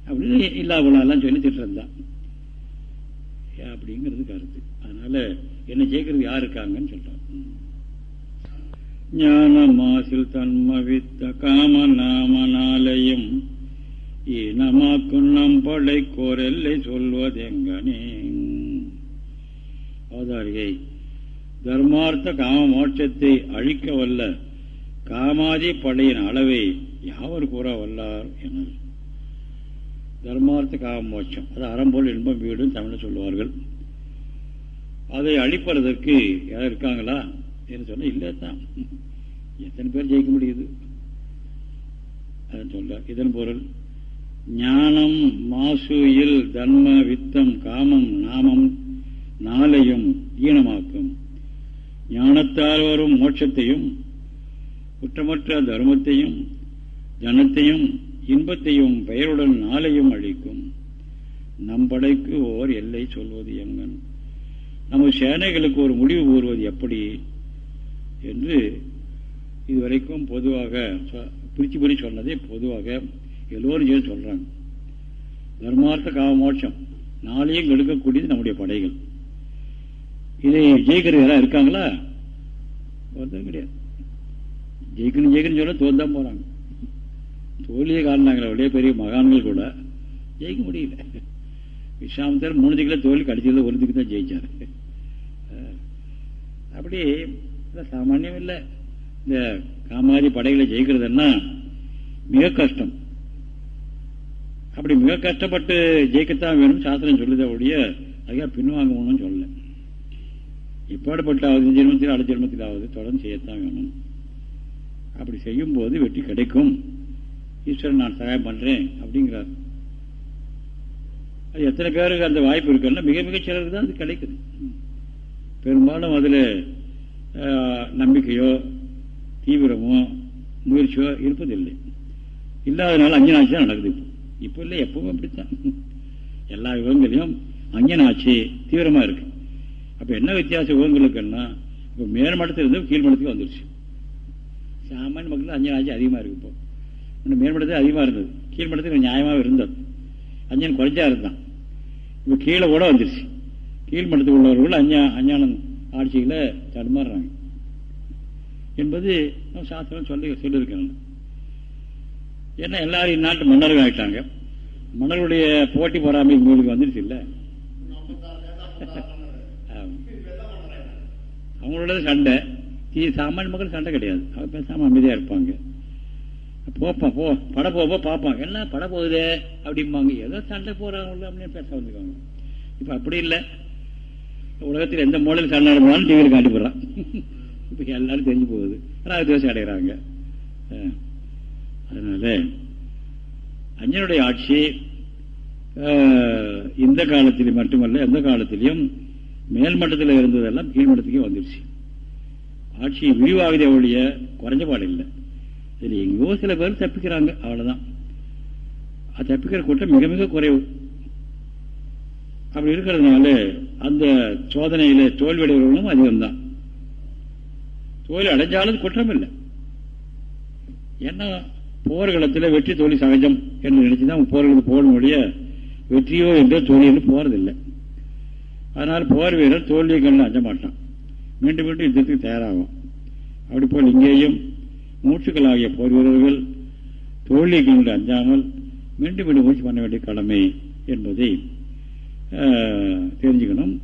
A: அப்படின்னு இல்லா எல்லாம் சொல்லி திட்டுறது தான் அப்படிங்கிறது கருத்து. அதனால என்ன ஜெயிக்கிறது யார் இருக்காங்கன்னு சொல்றான் ஞான மாசில் தன்மவித்த காம நாமனாலயம் ஈனமாக்கும் நம் படை கோரெல்லை சொல்வதெங்கனே. அவதாரியை தர்மார்த்த காம மோட்சத்தை அழிக்க வல்ல காமாதி படையின் அளவை யாவர் கூற வல்லார் என தர்மார்த்த காம மோட்சம் அது அறம்போல் இன்பம் வீடும் தமிழ் சொல்லுவார்கள். அதை அழிப்பதற்கு யார் இருக்காங்களா? என்று சொன்னால் இல்லை தான் எத்தனை பேர் ஜெயிக்க முடியுது? சொல்ல இதன் பொருள் ஞானம் மாசுயில் தர்ம வித்தம் காமம் நாமம் நாளையும் ஈனமாக்கும். ஞானத்தால் வரும் மோட்சத்தையும் குற்றமற்ற தர்மத்தையும் ஜனத்தையும் இன்பத்தையும் பெயருடன் நாளையும் அழிக்கும். நம் படைக்கு ஓர் எல்லை சொல்வது எங்கன்? நமது சேனைகளுக்கு ஒரு முடிவு கூறுவது எப்படி? என்று இதுவரைக்கும் பொதுவாக பிரிச்சு பிரிச்சு சொன்னதே பொதுவாக எல்லோரும் சேர்ந்து சொல்கிறாங்க தர்மார்த்த காம மோட்சம் நாளையும் கெடுக்கக்கூடியது நம்முடைய படைகள். இதை ஜெயிக்கிறது யாரா இருக்காங்களா? ஒருத்தர் கிடையாது. ஜெயிக்கணும் ஜெயிக்கணும் சொல்ல தோந்தான் போகிறாங்க தோல்வியை காரணாங்களே ஒரே பெரிய மகான்கள் கூட ஜெயிக்க முடியல. விஸ்வாமத்தர் மூணு திக்கில் தோல்வி கடிச்சதில் ஒரு திக்கு தான் ஜெயித்தார் அப்படி சாமானியம் இல்லை இந்த காமாதி படைகளை ஜெயிக்கிறதுன்னா மிக கஷ்டம். அப்படி மிக கஷ்டப்பட்டு ஜெயிக்கத்தான் வேணும் சாஸ்திரம் சொல்லுதே ஒழிய அதுக்காக பின்வாங்கணும்னு சொல்லல. இப்பாடுபட்டாவது ஜென்மத்தில் அடுத்த ஜென்மத்திலாவது தொடர்ந்து செய்யத்தான் வேணும். அப்படி செய்யும் போது வெற்றி கிடைக்கும். ஈஸ்வரன் நான் சகாயம் பண்றேன் அப்படிங்கிறார். அது எத்தனை பேருக்கு அந்த வாய்ப்பு இருக்குன்னா மிக மிக சிலருக்கு தான் அது கிடைக்குது. பெரும்பாலும் அதில் நம்பிக்கையோ தீவிரமோ முயற்சியோ இருப்பதில்லை. இல்லாதனால அஞ்சனாட்சி தான் நடக்குது இப்போ. இப்போ இல்லை எப்பவும் அப்படித்தான். எல்லா யுகங்களையும் அஞ்சனாட்சி தீவிரமாக இருக்கு. அப்போ என்ன வித்தியாசம் யுகங்களுக்குன்னா இப்போ மேல் இருந்து கீழ் வந்துருச்சு. சாமானிய மக்கள் அஞ்சனாட்சி அதிகமாக இருக்கு இப்போ. இன்னும் மேல்மட்டத்தில் அதிகமாக இருந்தது. கீழ் மட்டத்துக்கு நியாயமாக இருந்தது. அஞ்சன் குறைஞ்சா இருந்தான் இப்போ கீழே கூட வந்துருச்சு. கீழ் உள்ளவர்கள் அஞ்சா அஞ்ஞானம் ஆட்சிகளை தடுமாறுறாங்க. என்பது சாஸ்திரம் சொல்லி சொல்லியிருக்காங்க ஏன்னா எல்லாரும் இந்நாட்டு மன்னர்கள் ஆகிட்டாங்க மன்னர்களுடைய போட்டி பொறாமை உங்களுக்கு வந்துருச்சு இல்லை? அவங்களோட சண்டை. சாமானிய மக்கள் சண்டை கிடையாது. அவங்க பேசாம அமைதியாக இருப்பாங்க. போப்பா போ பட போப்போ பார்ப்பாங்க என்ன பட போகுதே? அப்படிம்பாங்க. ஏதோ சண்டை போறாங்க அப்படின்னு பேச வந்துருக்காங்க. இப்போ அப்படி இல்லை. உலகத்தில் எந்த மூலையில் சண்டை நடந்தாலும் டிவியில் காட்டி போடுறான் எல்லாரும் தெரிஞ்சு போகுது. ராகதோஷம் அடைகிறாங்க. அதனால அஞ்சனுடைய ஆட்சி இந்த காலத்திலும் மட்டுமல்ல எந்த காலத்திலையும் மேல்மட்டத்தில் இருந்ததெல்லாம் கீழ்மட்டத்துக்கே வந்துருச்சு. ஆட்சி விரிவாகுதே ஒழிய குறைஞ்ச பாடு இல்லை. இதில் எங்கோ சில பேர் தப்பிக்கிறாங்க அவ்வளவுதான். தப்பிக்கிற கூட்டம் மிக மிக குறைவு. அப்படி இருக்கிறதுனால அந்த சோதனையில தோல்வியடைவர்களும் அதிகம்தான். தோல்வி அடைஞ்சாலும் குற்றம் இல்லை ஏன்னா போர்களத்தில் வெற்றி தோல்வி சகஜம் என்று நினைச்சுதான் போர்களுக்கு போகணும் ஒழிய வெற்றியோ என்றோ தோல்வின்னு போறதில்லை. அதனால் போர் வீரர் தோல்வியை கண்டு அஞ்ச மாட்டான் மீண்டும் மீண்டும் யுத்தத்துக்கு தயாராகும். அப்படி போல் இங்கேயும் மூச்சுக்கள் ஆகிய போர் வீரர்கள் தோல்வியை கண்டு அஞ்சாமல் மீண்டும் மீண்டும் மூச்சு பண்ண வேண்டிய கடமை என்பதை தெரிஞ்சுக்கணும்.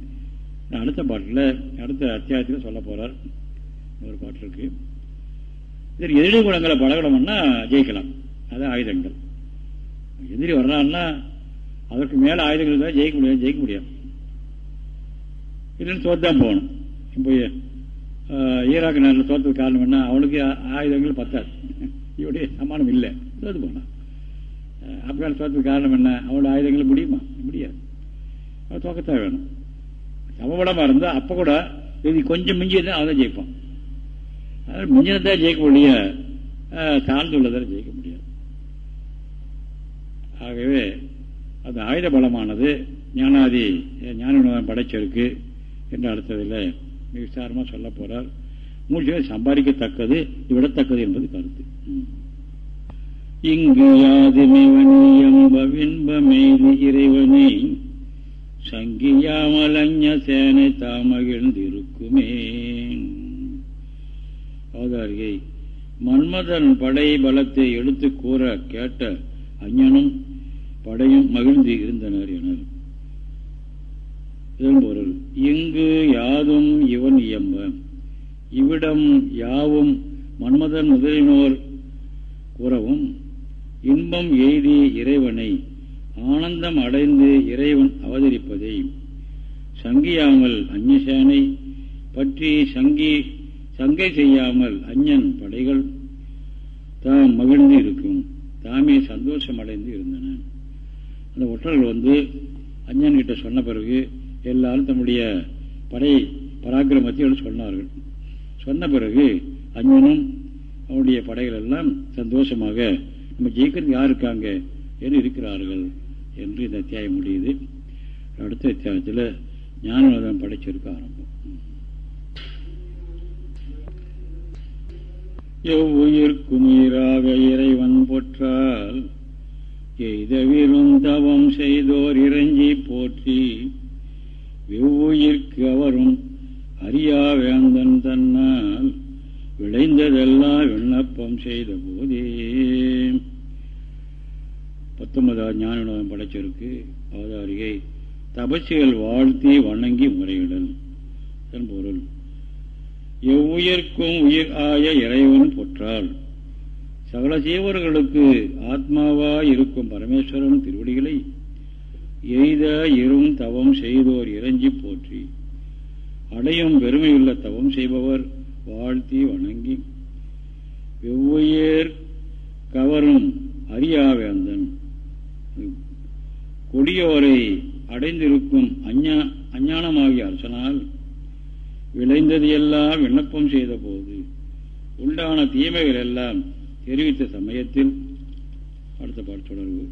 A: அடுத்த பாட்டில் அடுத்த அத்தியாயத்தில் சொல்ல போகிறார் ஒரு பாட்டு இருக்கு. இதில் எதிரி குணங்களை பழகணும்னா ஜெயிக்கலாம். அது ஆயுதங்கள். எதிரி வர்றான்னா அதற்கு மேலே ஆயுதங்கள் தான் ஜெயிக்க முடியாது ஜெயிக்க முடியாது. இல்லைன்னு தோத்தான் போகணும். இப்போ ஈராக் நாட்டில் தோத்தது காரணம் என்ன? அவனுக்கு ஆயுதங்கள் பத்தாது. இவருடைய சமானம் இல்லை. தோத்து போனான் ஆப்கான் தோத்தது காரணம் என்ன? அவனோட ஆயுதங்கள் முடியுமா? முடியாது. அவன் தோக்கத்தான் வேணும். சமபலமா இருந்தால் அப்போ கூட இது கொஞ்சம் மிஞ்சி தான் அவன் ஜெயிப்பான் அதனால் மிஞ்சினதான் ஜெயிக்க முடிய தாழ்ந்துள்ளதால் ஜெயிக்க முடியாது ஆகவே அந்த ஆயுத பலமானது ஞானாதி ஞான படைச்சிருக்கு என்று அடுத்ததில் விசாரமாக சொல்ல போறார். மூச்சு சம்பாதிக்கத்தக்கது விடத்தக்கது என்பது கருத்து. இங்கு யாதுமிவனியம்பவின்பமெய்தி இறைவனை சங்கியாமலஞ்ச சேனை தாமகிழ்ந்திருக்குமே. அவதாரியை மன்மதன் படை பலத்தை எடுத்து கூற கேட்ட அஞ்ஞனும் படையும் மகிழ்ந்து இருந்தனர் என இதன் பொருள் இங்கு யாதும் இவன் இயம்ப இவ்விடம் யாவும் மன்மதன் முதலினோர் கூறவும் இன்பம் எய்தி இறைவனை ஆனந்தம் அடைந்து இறைவன் அவதரிப்பதை சங்கியாமல் அந்நிசேனை பற்றி சங்கி சங்கை செய்யாமல் அஞ்ஞன் படைகள் தாம் மகிழ்ந்து இருக்கும் தாமே சந்தோஷம் அடைந்து இருந்தன. அந்த ஒற்றர்கள் வந்து அஞ்சன் கிட்ட சொன்ன பிறகு எல்லாரும் தம்முடைய படை பராக்கிரமத்தை சொன்னார்கள். சொன்ன பிறகு அஞ்சனும் அவனுடைய படைகள் எல்லாம் சந்தோஷமாக நம்ம ஜெயிக்கிறது யார் இருக்காங்க? என்று இருக்கிறார்கள் என்று இந்த அத்தியாயம் முடியுது. அடுத்த அத்தியாயத்தில் ஞானவாதம் படைச்சிருக்க ஆரம்பம். எவ்வுயிர்க்கும் உயிராக இறைவன் போற்றால் எய்தவிரும் விருந்தவம் செய்தோர் இறைஞ்சி போற்றி வெவ்வுயிர்க்கு அவரும் அறியா வேந்தன் தன்னால் விளைந்ததெல்லாம் விண்ணப்பம் செய்த போதே. பத்தொன்பதாவது ஞான படைச்சிருக்கு அவதாரிகை தபசிகள் வாழ்த்தி வணங்கி முறையிடல் பொருள் எவ்வுயிர்க்கும் உயிர் ஆய இறைவன் பொற்றால். சகல சீவர்களுக்கு ஆத்மாவா இருக்கும் பரமேஸ்வரன் திருவடிகளை எய்த இரும் தவம் செய்தோர் இறஞ்சி போற்றி. அடையும் பெருமையுள்ள தவம் செய்பவர் வாழ்த்தி வணங்கி. வெவ்வுயர் கவரும் அறியாவேந்தன். கொடியோரை அடைந்திருக்கும் அஞ்ஞானமாகிய அரசனால் விளைந்தது எல்லாம் விண்ணப்பம் செய்த போது உண்டான தீமைகள் எல்லாம் தெரிவித்த சமயத்தில் அடுத்த பாட்டு தொடர்பு.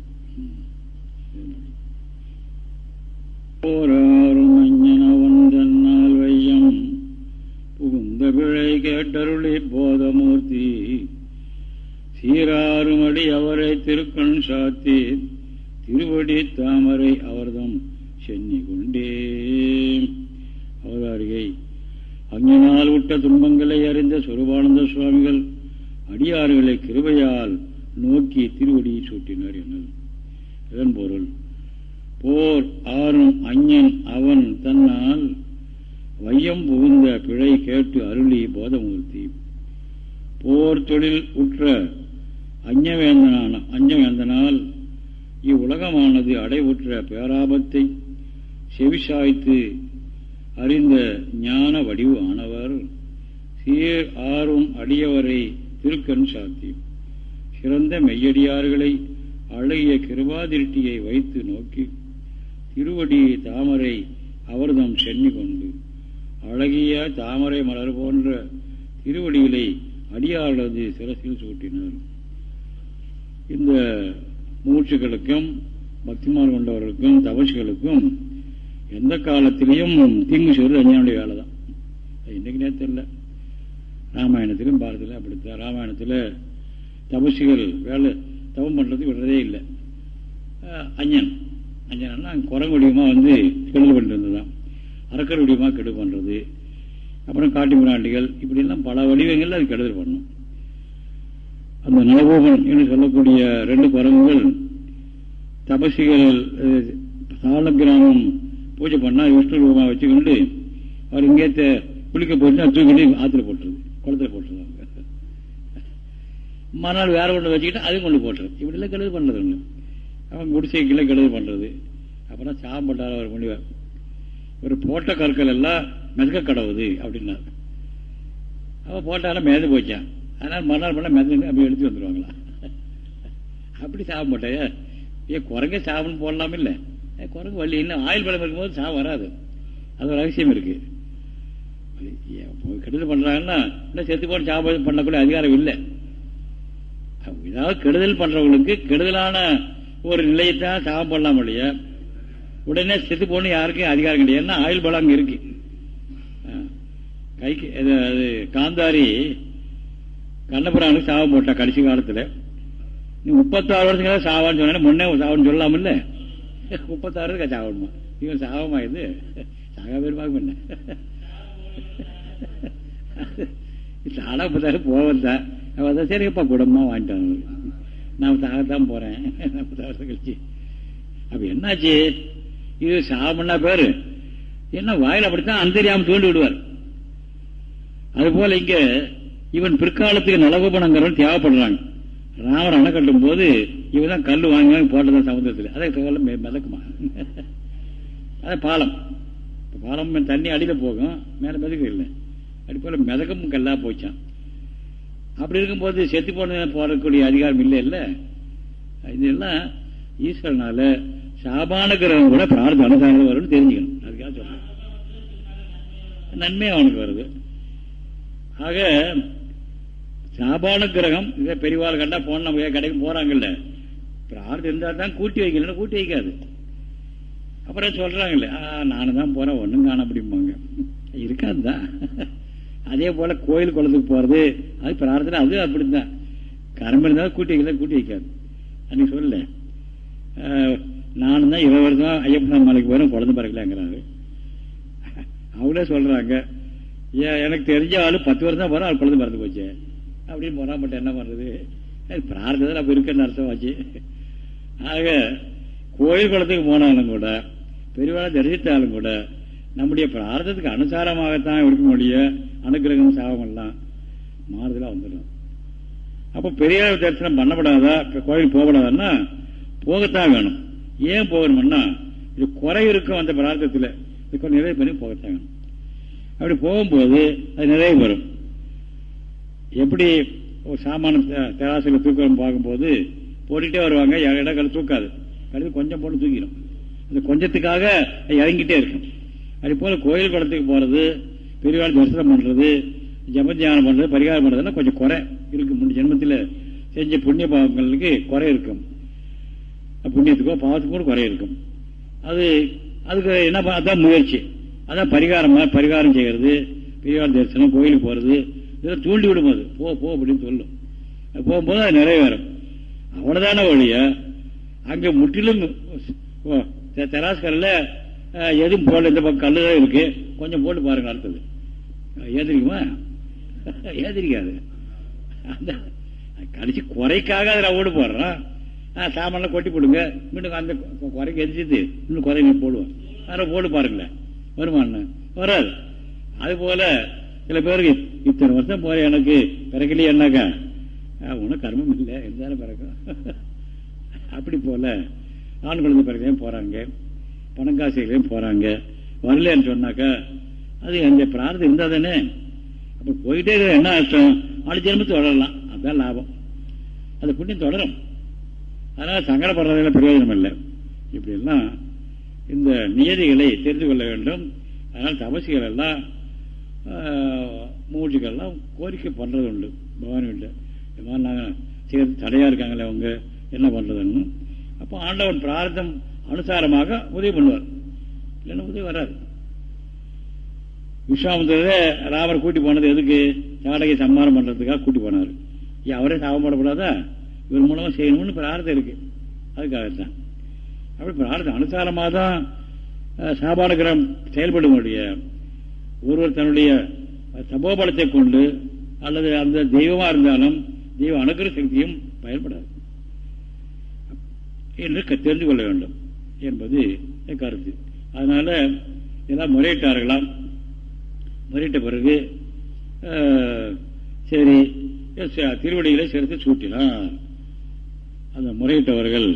A: போராறும் அஞ்ஞனவன் தன்னால் வையம் புகுந்த பிழை கேட்டருளி போதமூர்த்தி சீராறுமடி அவரை திருக்கண் சாத்தி திருவடி தாமரை அவர்தம் சென்னி கொண்டே அவதாரிகை அங்கினால் விட்ட துன்பங்களை அறிந்த சுரபானந்த சுவாமிகள் அடியார்களை கிருபையால் நோக்கி திருவடியை சூட்டினார் என்னது இதன் பொருள் போர் ஆறும் அஞ்ஞன் அவன் தன்னால் வையம் புகுந்த பிழை கேட்டு அருளி போதமூர்த்தி. போர் தொழில் உற்ற அஞ்சவேந்தனான அஞ்சவேந்தனால் இவ்வுலகமானது அடைவுற்ற பேராபத்தை செவிசாய்த்து அறிந்த ஞான வடிவு ஆனவர் சீர் ஆறும் அடியவரை திருக்கண் சாத்தி. சிறந்த மெய்யடியார்களை அழகிய கிருபாதிருட்டியை வைத்து நோக்கி திருவடி தாமரை அவர்தம் சென்னி கொண்டு. அழகிய தாமரை மலர் போன்ற திருவடிகளை அடியாளது சிரசில் சூட்டினார். இந்த மூச்சுகளுக்கும் பக்திமான் கொண்டவர்களுக்கும் தவசுகளுக்கும் எந்த காலத்திலையும் தீங்கு செய்வது அஞ்ஞானுடைய வேலை தான் இன்னைக்கு நேரத்தில் இல்லை. ராமாயணத்திலும் பாரதியிலும் அப்படித்தான். ராமாயணத்தில் தபசிகள் வேலை தவம் பண்ணுறது விடுறதே இல்லை. அஞ்சன் அஞ்சனா குரங்கு வடிவமாக வந்து கெடுதல் பண்ணிட்டு தான் அரக்கர் வடிவமாக கெடு பண்ணுறது அப்புறம் காட்டு மிராண்டிகள் இப்படிலாம் பல வடிவங்களில் அது கெடுதல் பண்ணணும் அந்த நலகோபன் என்று சொல்லக்கூடிய ரெண்டு குரங்குகள் தபசிகள் சால கிராமம் பூஜை பண்ணால் விஷ்ணு ரூபமாக வச்சுக்கொண்டு அவர் இங்கே குளிக்க போயிட்டு தூக்கிட்டு ஆற்றுல போட்டுருது குளத்துல போட்டுருவாங்க. மறுநாள் வேற ஒன்று வச்சுக்கிட்டு அதையும் கொண்டு போட்டுரு இப்படிலாம் கெடுதல் பண்ணுறது ஒன்று அவன் குடிசைக்கெல்லாம் கெடுதல் பண்ணுறது அப்புறம் சாம்பட்டார் அவர் முடிவார் ஒரு போட்ட கற்கள் எல்லாம் மெதுக்க கடவுது அப்படின்னார். அவன் போட்டாலும் மேது போச்சான் அதனால் மறுநாள் பண்ண மிதந்து அப்படி எடுத்து வந்துடுவாங்களா அப்படி சாப்பிட மாட்டேன் ஏன் குரங்க சாப்பிடணும் போடலாம் இல்லை? குரங்கு வள்ளி இன்னும் ஆயில் பழம் இருக்கும்போது சாவு வராது. அது ஒரு அவசியம் இருக்குது கெடுதல் பண்ணுறாங்கன்னா இன்னும் செத்து போட்டு சாப்பாடு பண்ணக்கூடிய அதிகாரம் இல்லை. ஏதாவது கெடுதல் பண்ணுறவங்களுக்கு கெடுதலான ஒரு நிலையைத்தான் சாபம் பண்ணலாம் இல்லையா? உடனே செத்து போகணும் யாருக்கும் அதிகாரம் கிடையாது. ஏன்னா ஆயுள் பலம் அங்கே இருக்கு. கைக்கு இது அது காந்தாரி கண்ணபுரானுக்கு சாபம் போட்டா கடைசி காலத்தில். நீ முப்பத்தாறு வருஷங்களா சாவான்னு சொன்ன முன்னே சாவன்னு சொல்லலாமில்ல? முப்பத்தாறு சாவணுமா? இவன் சாவமா இது? சாக பேர் பார்க்க என்ன? சாடா முப்பத்தாறு போவந்தான் அவன் சரிப்பா குடமா வாங்கிட்டான் நான் சாகத்தான் போறேன். முப்பத்தாறு வருஷம் கழிச்சு. அப்ப என்னாச்சு? இது சாமன்னா பேரு. என்ன வாயில் அப்படித்தான் அந்தரியாம தூண்டி விடுவார். அது போல இங்க இவன் பிற்காலத்துக்கு நலகோபனங்கிறவன் தேவைப்படுறாங்க ராமர் அணை கட்டும் போது இவன் தான் கல் வாங்கி வாங்கி போட்டதான் சமுதிரத்தில் அதை கல்ல மிதக்குமா? அது பாலம். பாலம் தண்ணி அடியில் போகும். மேலே மிதக்க இல்லை. அப்படி போல மிதக்கும் கல்லா போச்சான் அப்படி இருக்கும்போது செத்து போன போடக்கூடிய அதிகாரம் இல்லை இல்லை? இதெல்லாம் ஈஸ்வரனால சாபான கிரகம் கூட பிரார்த்தம் அனுசாரம் வரும்னு தெரிஞ்சுக்கணும். அதுக்காக சொல்றேன். நன்மை அவனுக்கு வருது. ஆக சாபான கிரகம். இதை பெரியவாள் கண்டா போன நம்ம கடைக்கு போறாங்கல்ல. பிரார்த்தம் இருந்தால் தான் கூட்டி வைக்கலன்னு கூட்டி வைக்காது. அப்புறம் சொல்றாங்கல்ல நானும் தான் போறேன் ஒன்றும் காண அப்படிம்பாங்க இருக்காதுதான் அதே போல கோயில் குளத்துக்கு போறது அது பிரார்த்தனை அது அப்படித்தான். கரம்பு இருந்தாலும் கூட்டி வைக்கல கூட்டி வைக்காது. அன்னைக்கு சொல்ல. நானும் தான் இருபது வருஷம் ஐயப்பன் மலைக்கு போறேன் குழந்தை பிறக்கலாங்கிறாரு. அவங்களே சொல்றாங்க எனக்கு தெரிஞ்ச ஆளு பத்து வருஷம் தான் போறோம் அவள் குழந்தை பிறந்து போச்சு. அப்படின்னு போனால் மட்டும் என்ன பண்ணுறது பிரார்த்தனை அப்போ இருக்குன்னு அர்த்தம் ஆச்சு ஆக கோயில் குளத்துக்கு போனாலும் கூட பெருவாளை தரிசித்தாலும் கூட நம்முடைய பிரார்த்தத்துக்கு அனுசாரமாகத்தான் இருக்க முடிய அனுகிரகம் சாபம் மாறுதலாக வந்துடும். அப்போ பெரியார் தரிசனம் பண்ணப்படாதா? கோயில் போகப்படாதான்னா போகத்தான் வேணும். ஏன் போகணும்னா இது குறை இருக்கும் அந்த பிரார்த்தத்தில். இது நிறைவு பண்ணி போகத்தான் வேணும். அப்படி போகும்போது அது நிறைவு வரும். எப்படி ஒரு சாமான தராசில தூக்கம் பார்க்கும்போது போட்டுகிட்டே வருவாங்க இடங்கள் தூக்காது. கழுது கொஞ்சம் போட்டு தூக்கிடும். அந்த கொஞ்சத்துக்காக இறங்கிட்டே இருக்கும். அது போல் கோயில் குளத்துக்கு போகிறது பெரியவாள் தரிசனம் பண்ணுறது ஜபத்தியானம் பண்ணுறது பரிகாரம் பண்ணுறதுன்னா கொஞ்சம் குறை இருக்கும் முன் ஜென்மத்தில் செஞ்ச புண்ணிய பாவங்களுக்கு குறை இருக்கும். புண்ணியத்துக்கோ பாவத்துக்கோ கூட குறை இருக்கும். அது அதுக்கு என்ன அதான் முயற்சி. அதான் பரிகாரம் பரிகாரம் செய்கிறது பெரியவாள் தரிசனம் கோயிலுக்கு போகிறது இதெல்லாம் தூண்டி விடும் அது. போ போ அப்படின்னு சொல்லும். போகும்போது அது நிறைவேறும். அவ்வளோதான வழிய. அங்கே முற்றிலும் தெராஸ்கரில் எதுவும் போடல. இந்த பக்கம் கல்லு தான் இருக்கு. கொஞ்சம் போட்டு பாருங்க அடுத்தது. ஏதிரிக்குமா ஏதிரிக்காது அந்த கடிச்சு குறைக்காக அதில் ஓடு போடுறான். சாமான்லாம் கொட்டி போடுங்க. மீண்டும் அந்த குறைக்கு எரிச்சிது இன்னும் குறை போடுவோம் அதில் போட்டு பாருங்களேன். வருமானு வராது. அதுபோல சில பேருக்கு இத்தனை வருஷம் போற எனக்கு பிறக்கலையே என்னக்கா? உனக்கு கர்மம் இல்லை இருந்தாலும் பிறக்கும். அப்படி போல ஆண் குழந்தை பிறகு போறாங்க பணங்காசிகளையும் போறாங்க. வரலன்னு சொன்னாக்கா அது அந்த பிரார்த்தம் இருந்தா தானே? அப்ப போயிட்டே என்ன அர்த்தம் ஆளு ஜென்மத்து தொடரலாம். அதுதான் லாபம். அது புண்ணியம் தொடரும். அதனால சங்கடப்படுறதுல பிரயோஜனம் இல்லை. இப்படி எல்லாம் இந்த நியதிகளை தெரிந்து கொள்ள வேண்டும். அதனால் தபசிகள் எல்லாம் மூழ்கிகள்லாம் கோரிக்கை பண்றது உண்டு பகவான்கிட்ட இது மாதிரி நாங்கள் சேர்த்து தடையா இருக்காங்களே அவங்க என்ன பண்றதுன்னு. அப்போ ஆண்டவன் பிரார்த்தம் அனுசாரமாக உதவி பண்ணுவார். இல்லைன்னா உதவி வராது. விஸ்வாமுத்திரே ராமர் கூட்டி போனது எதுக்கு? சாடகை சம்மாரம் பண்றதுக்காக கூட்டி போனார். அவரே சாபம் போடக்கூடாதா? இவர் மூலமாக செய்யணும்னு பிரார்த்தம் இருக்கு. அதுக்காகத்தான். அப்படி பிரார்த்தம் அனுசாரமாக தான் சாபானகிரம் செயல்பட ஒருவர் தன்னுடைய தபோபலத்தை கொண்டு அல்லது அந்த தெய்வமா இருந்தாலும் தெய்வ அணுகிற சக்தியும் பயன்படாது. என்று தெரிந்து கொள்ள வேண்டும் என்பது கருத்து அதனால இதெல்லாம் முறையிட்டார்களாம். முறையிட்ட பிறகு சரி திருவடிகளை சேர்த்து சூட்டினார். அந்த முறையிட்டவர்கள்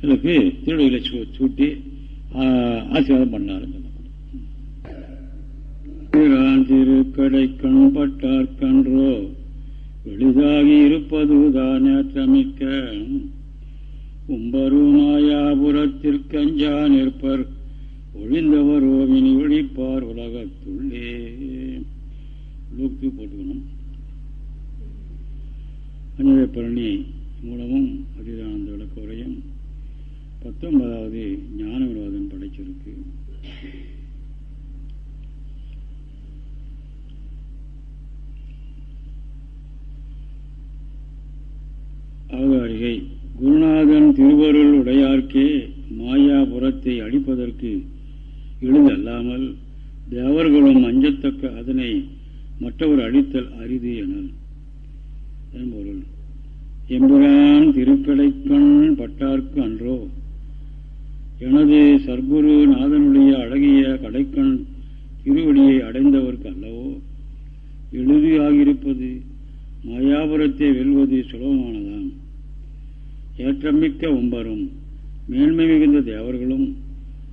A: திருவடிகளை சூட்டி ஆசீர்வாதம் பண்ணார் திருக்கடை கண்பட்டார் கன்றோ எளிதாகி இருப்பதுதான் ஏற்றமிக்க உம்பருமாயாபுரத்திற்கஞ்சா நிற்பர் ஒழிந்தவரோவினி ஒழிப்பார் உலகத்துள்ளே. லூக்கு போட்டுக்கணும். அஞ்சலை பழனி மூலமும் அதிதானந்த விளக்க உரையும் பத்தொன்பதாவது ஞான விரோதம் படைச்சிருக்கு. திருவருள் உடையார்க்கே மாயாபுரத்தை அழிப்பதற்கு எழுதல்லாமல் தேவர்களும் அஞ்சத்தக்க அதனை மற்றவர் அழித்தல் அரிது எனல். பொருள் எம்புரான் திருக்கடைக்கண் பட்டார்க்கு அன்றோ எனது சர்க்குரு நாதனுடைய அழகிய கடைக்கண் திருவடியை அடைந்தவர்க்கு அல்லவோ எழுதியாகியிருப்பது மாயாபுரத்தை வெல்வது சுலபமானதான் ஏற்றமிக்க ஒம்பரும் மேன்மை மிகுந்த தேவர்களும்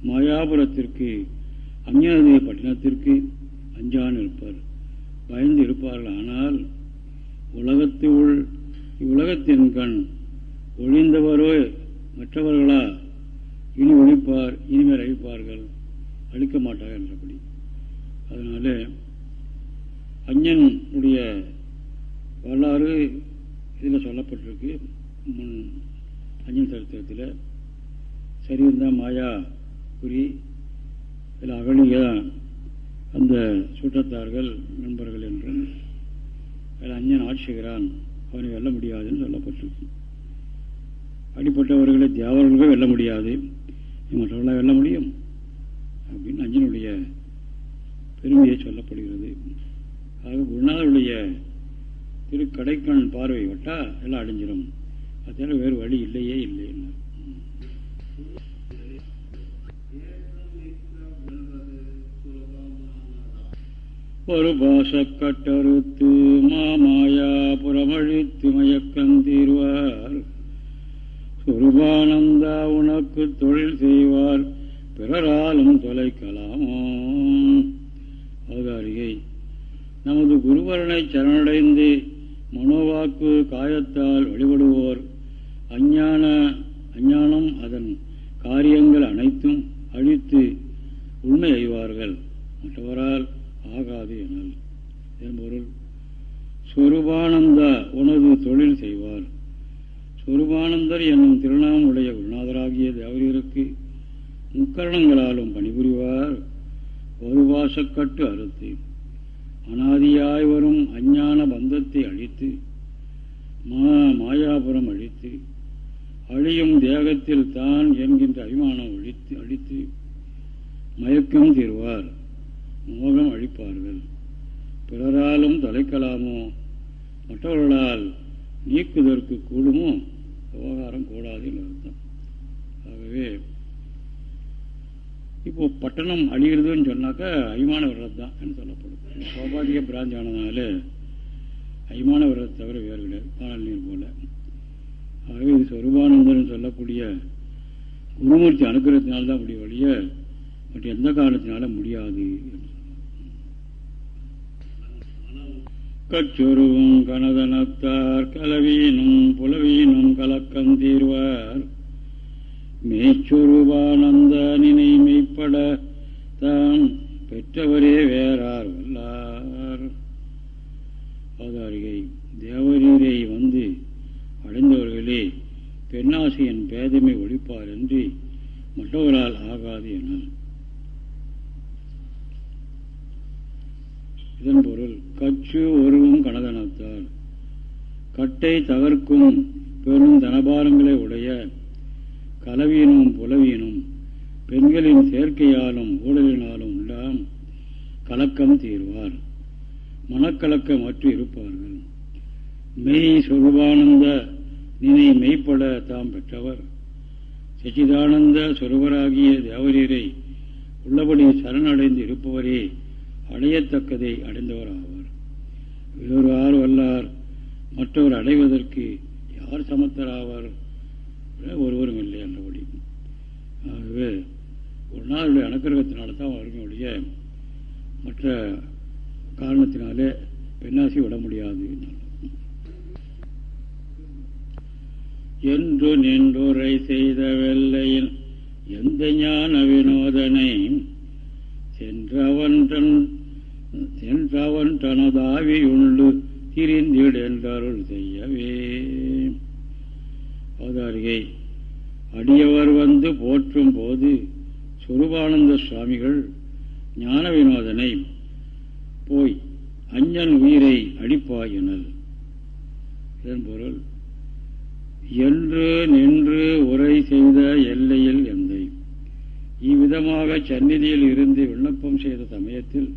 A: மாயாபுரத்திற்கு அஞ்ஞானதே பட்டினத்திற்கு அஞ்சான் இருப்பார். பயந்து இருப்பார்கள் ஆனால் உலகத்து உள் இவ்வுலகத்தின் கண் ஒழிந்தவரோ மற்றவர்களா? இனி ஒழிப்பார் இனிமேல் அழிப்பார்கள். அழிக்க மாட்டார்கள் என்றபடி. அதனால அஞ்சனுடைய வரலாறு இதில் சொல்லப்பட்டிருக்கு. முன் அஞ்சன் சரித்திரத்தில் சரியிருந்தால் மாயா குறி இதில் அகழிய அந்த சூட்டத்தார்கள் நண்பர்கள் என்றும் அதில் அஞ்சன் ஆட்சிகிறான் அவனை வெல்ல முடியாதுன்னு சொல்லப்பட்டிருக்கு. அடிப்பட்டவர்களை தேவர்களும் வெல்ல முடியாது. மற்றவர்களாக வெல்ல முடியும் அப்படின்னு அஞ்சனுடைய பெருமையை சொல்லப்படுகிறது. ஆக குருநாதருடைய திருக்கடைக்கண் பார்வை விட்டால் எல்லாம் அழிஞ்சிடும் அதனால வேறு வழி இல்லையே இல்லை. ஒரு பாசக்கட்டறுத்து மாமாயா புறமழித்து மயக்கந்தீர்வார். சுருபானந்தா உனக்கு தொழில் செய்வார் பிறராலும் தொலைக்கலாமோ? அவதாரிகை நமது குருவரனை சரணடைந்து மனோவாக்கு காயத்தால் வழிபடுவோர் அஞ்ஞான அஞ்ஞானம் அதன் காரியங்கள் அனைத்தும் அழித்து உண்மை அறிவார்கள். மற்றவரால் ஆகாது எனல். என்பொருள் சுரூபானந்தா உனது தொழில் செய்வார். சுரூபானந்தர் என்னும் திருநாமுடைய குருநாதராகிய தேவரீருக்கு முக்கரணங்களாலும் பணிபுரிவார். ஒருபாசக்கட்டு அறுத்து அனாதியாய் வரும் அஞ்ஞான பந்தத்தை அழித்து மா மாயாபுரம் அழித்து அழியும் தேகத்தில் தான் என்கின்ற அபிமானம் அழித்து அழித்து மயக்கம் தீர்வார். மோகம் அழிப்பார்கள். பிறராலும் தலைக்கலாமோ? மற்றவர்களால் நீக்குதற்கு கூடுமோ? விவகாரம் கூடாது அர்த்தம். ஆகவே இப்போ பட்டணம் அழிகிறதுன்னு சொன்னாக்கா அய்மான விரதம் தான் சொல்லப்படும். சோபாதிக பிராஞ்ச் ஆனதுனால அய்மான விரதத்தை தவிர வேறு கிடையாது. பாடல் நீர் போல. ஆகவே இது சொருபானந்தன் சொல்லக்கூடிய குருமூர்த்தி அனுகிரகத்தினால்தான் முடிய வழிய மற்ற எந்த காரணத்தினால முடியாது கச்சொருவும் கனதனத்தார் கலவீனும் புலவீனும் கலக்கம் தீர்வார். மேச்சொருபானந்த நினை மெய்ப்பட தான் பெற்றவரே வேறார் வல்லார். அவதாரிகை தேவரீரை வந்து அடைந்தவர்களே பெண்ணாசியின் பேதமை ஒழிப்பார் என்று மற்றவர்களால் ஆகாது என இதன் பொருள் கச்சு ஒருவும் கனதனத்தார் கட்டை தகர்க்கும் பெரும் தனபாரங்களை உடைய கலவியினும் புலவியினும் பெண்களின் சேர்க்கையாலும் ஊழலினாலும் உண்டாம் கலக்கம் தீர்வார். மனக்கலக்கம் அற்று இருப்பார்கள். மெய் சொருபானந்த நினை மெய்ப்பட தாம் பெற்றவர். சச்சிதானந்த சொருவராகிய தேவரீரை உள்ளபடி சரணடைந்து இருப்பவரே அடையத்தக்கதை அடைந்தவர் ஆவார் வேறு யார் வல்லார் மற்றவர் அடைவதற்கு யார் சமத்தராவார்? ஒருவரும் இல்லை என்றபடி. ஆகவே ஒரு நாளுடைய அனுக்கிரகத்தினால தான் அவர்களுடைய மற்ற காரணத்தினாலே பெண்ணாசி விட முடியாது. என்று நின்றுரை செய்த வெள்ளையில் எந்த ஞான வினோதனை? சென்றவன் சென்றவன் தனதாவியுள்ளு திரிந்திடென்றருள் செய்யவே. அவதாரிகை அடியவர் வந்து போற்றும் போது சுரூபானந்த சுவாமிகள் ஞான வினோதனை போய் அஞ்சன் உயிரை அடிப்பாயினல். இதன் பொருள் என்று நின்று உரை செய்த எல்லையில் எந்தை இவ்விதமாக சந்நிதியில் இருந்து விண்ணப்பம் செய்த சமயத்தில்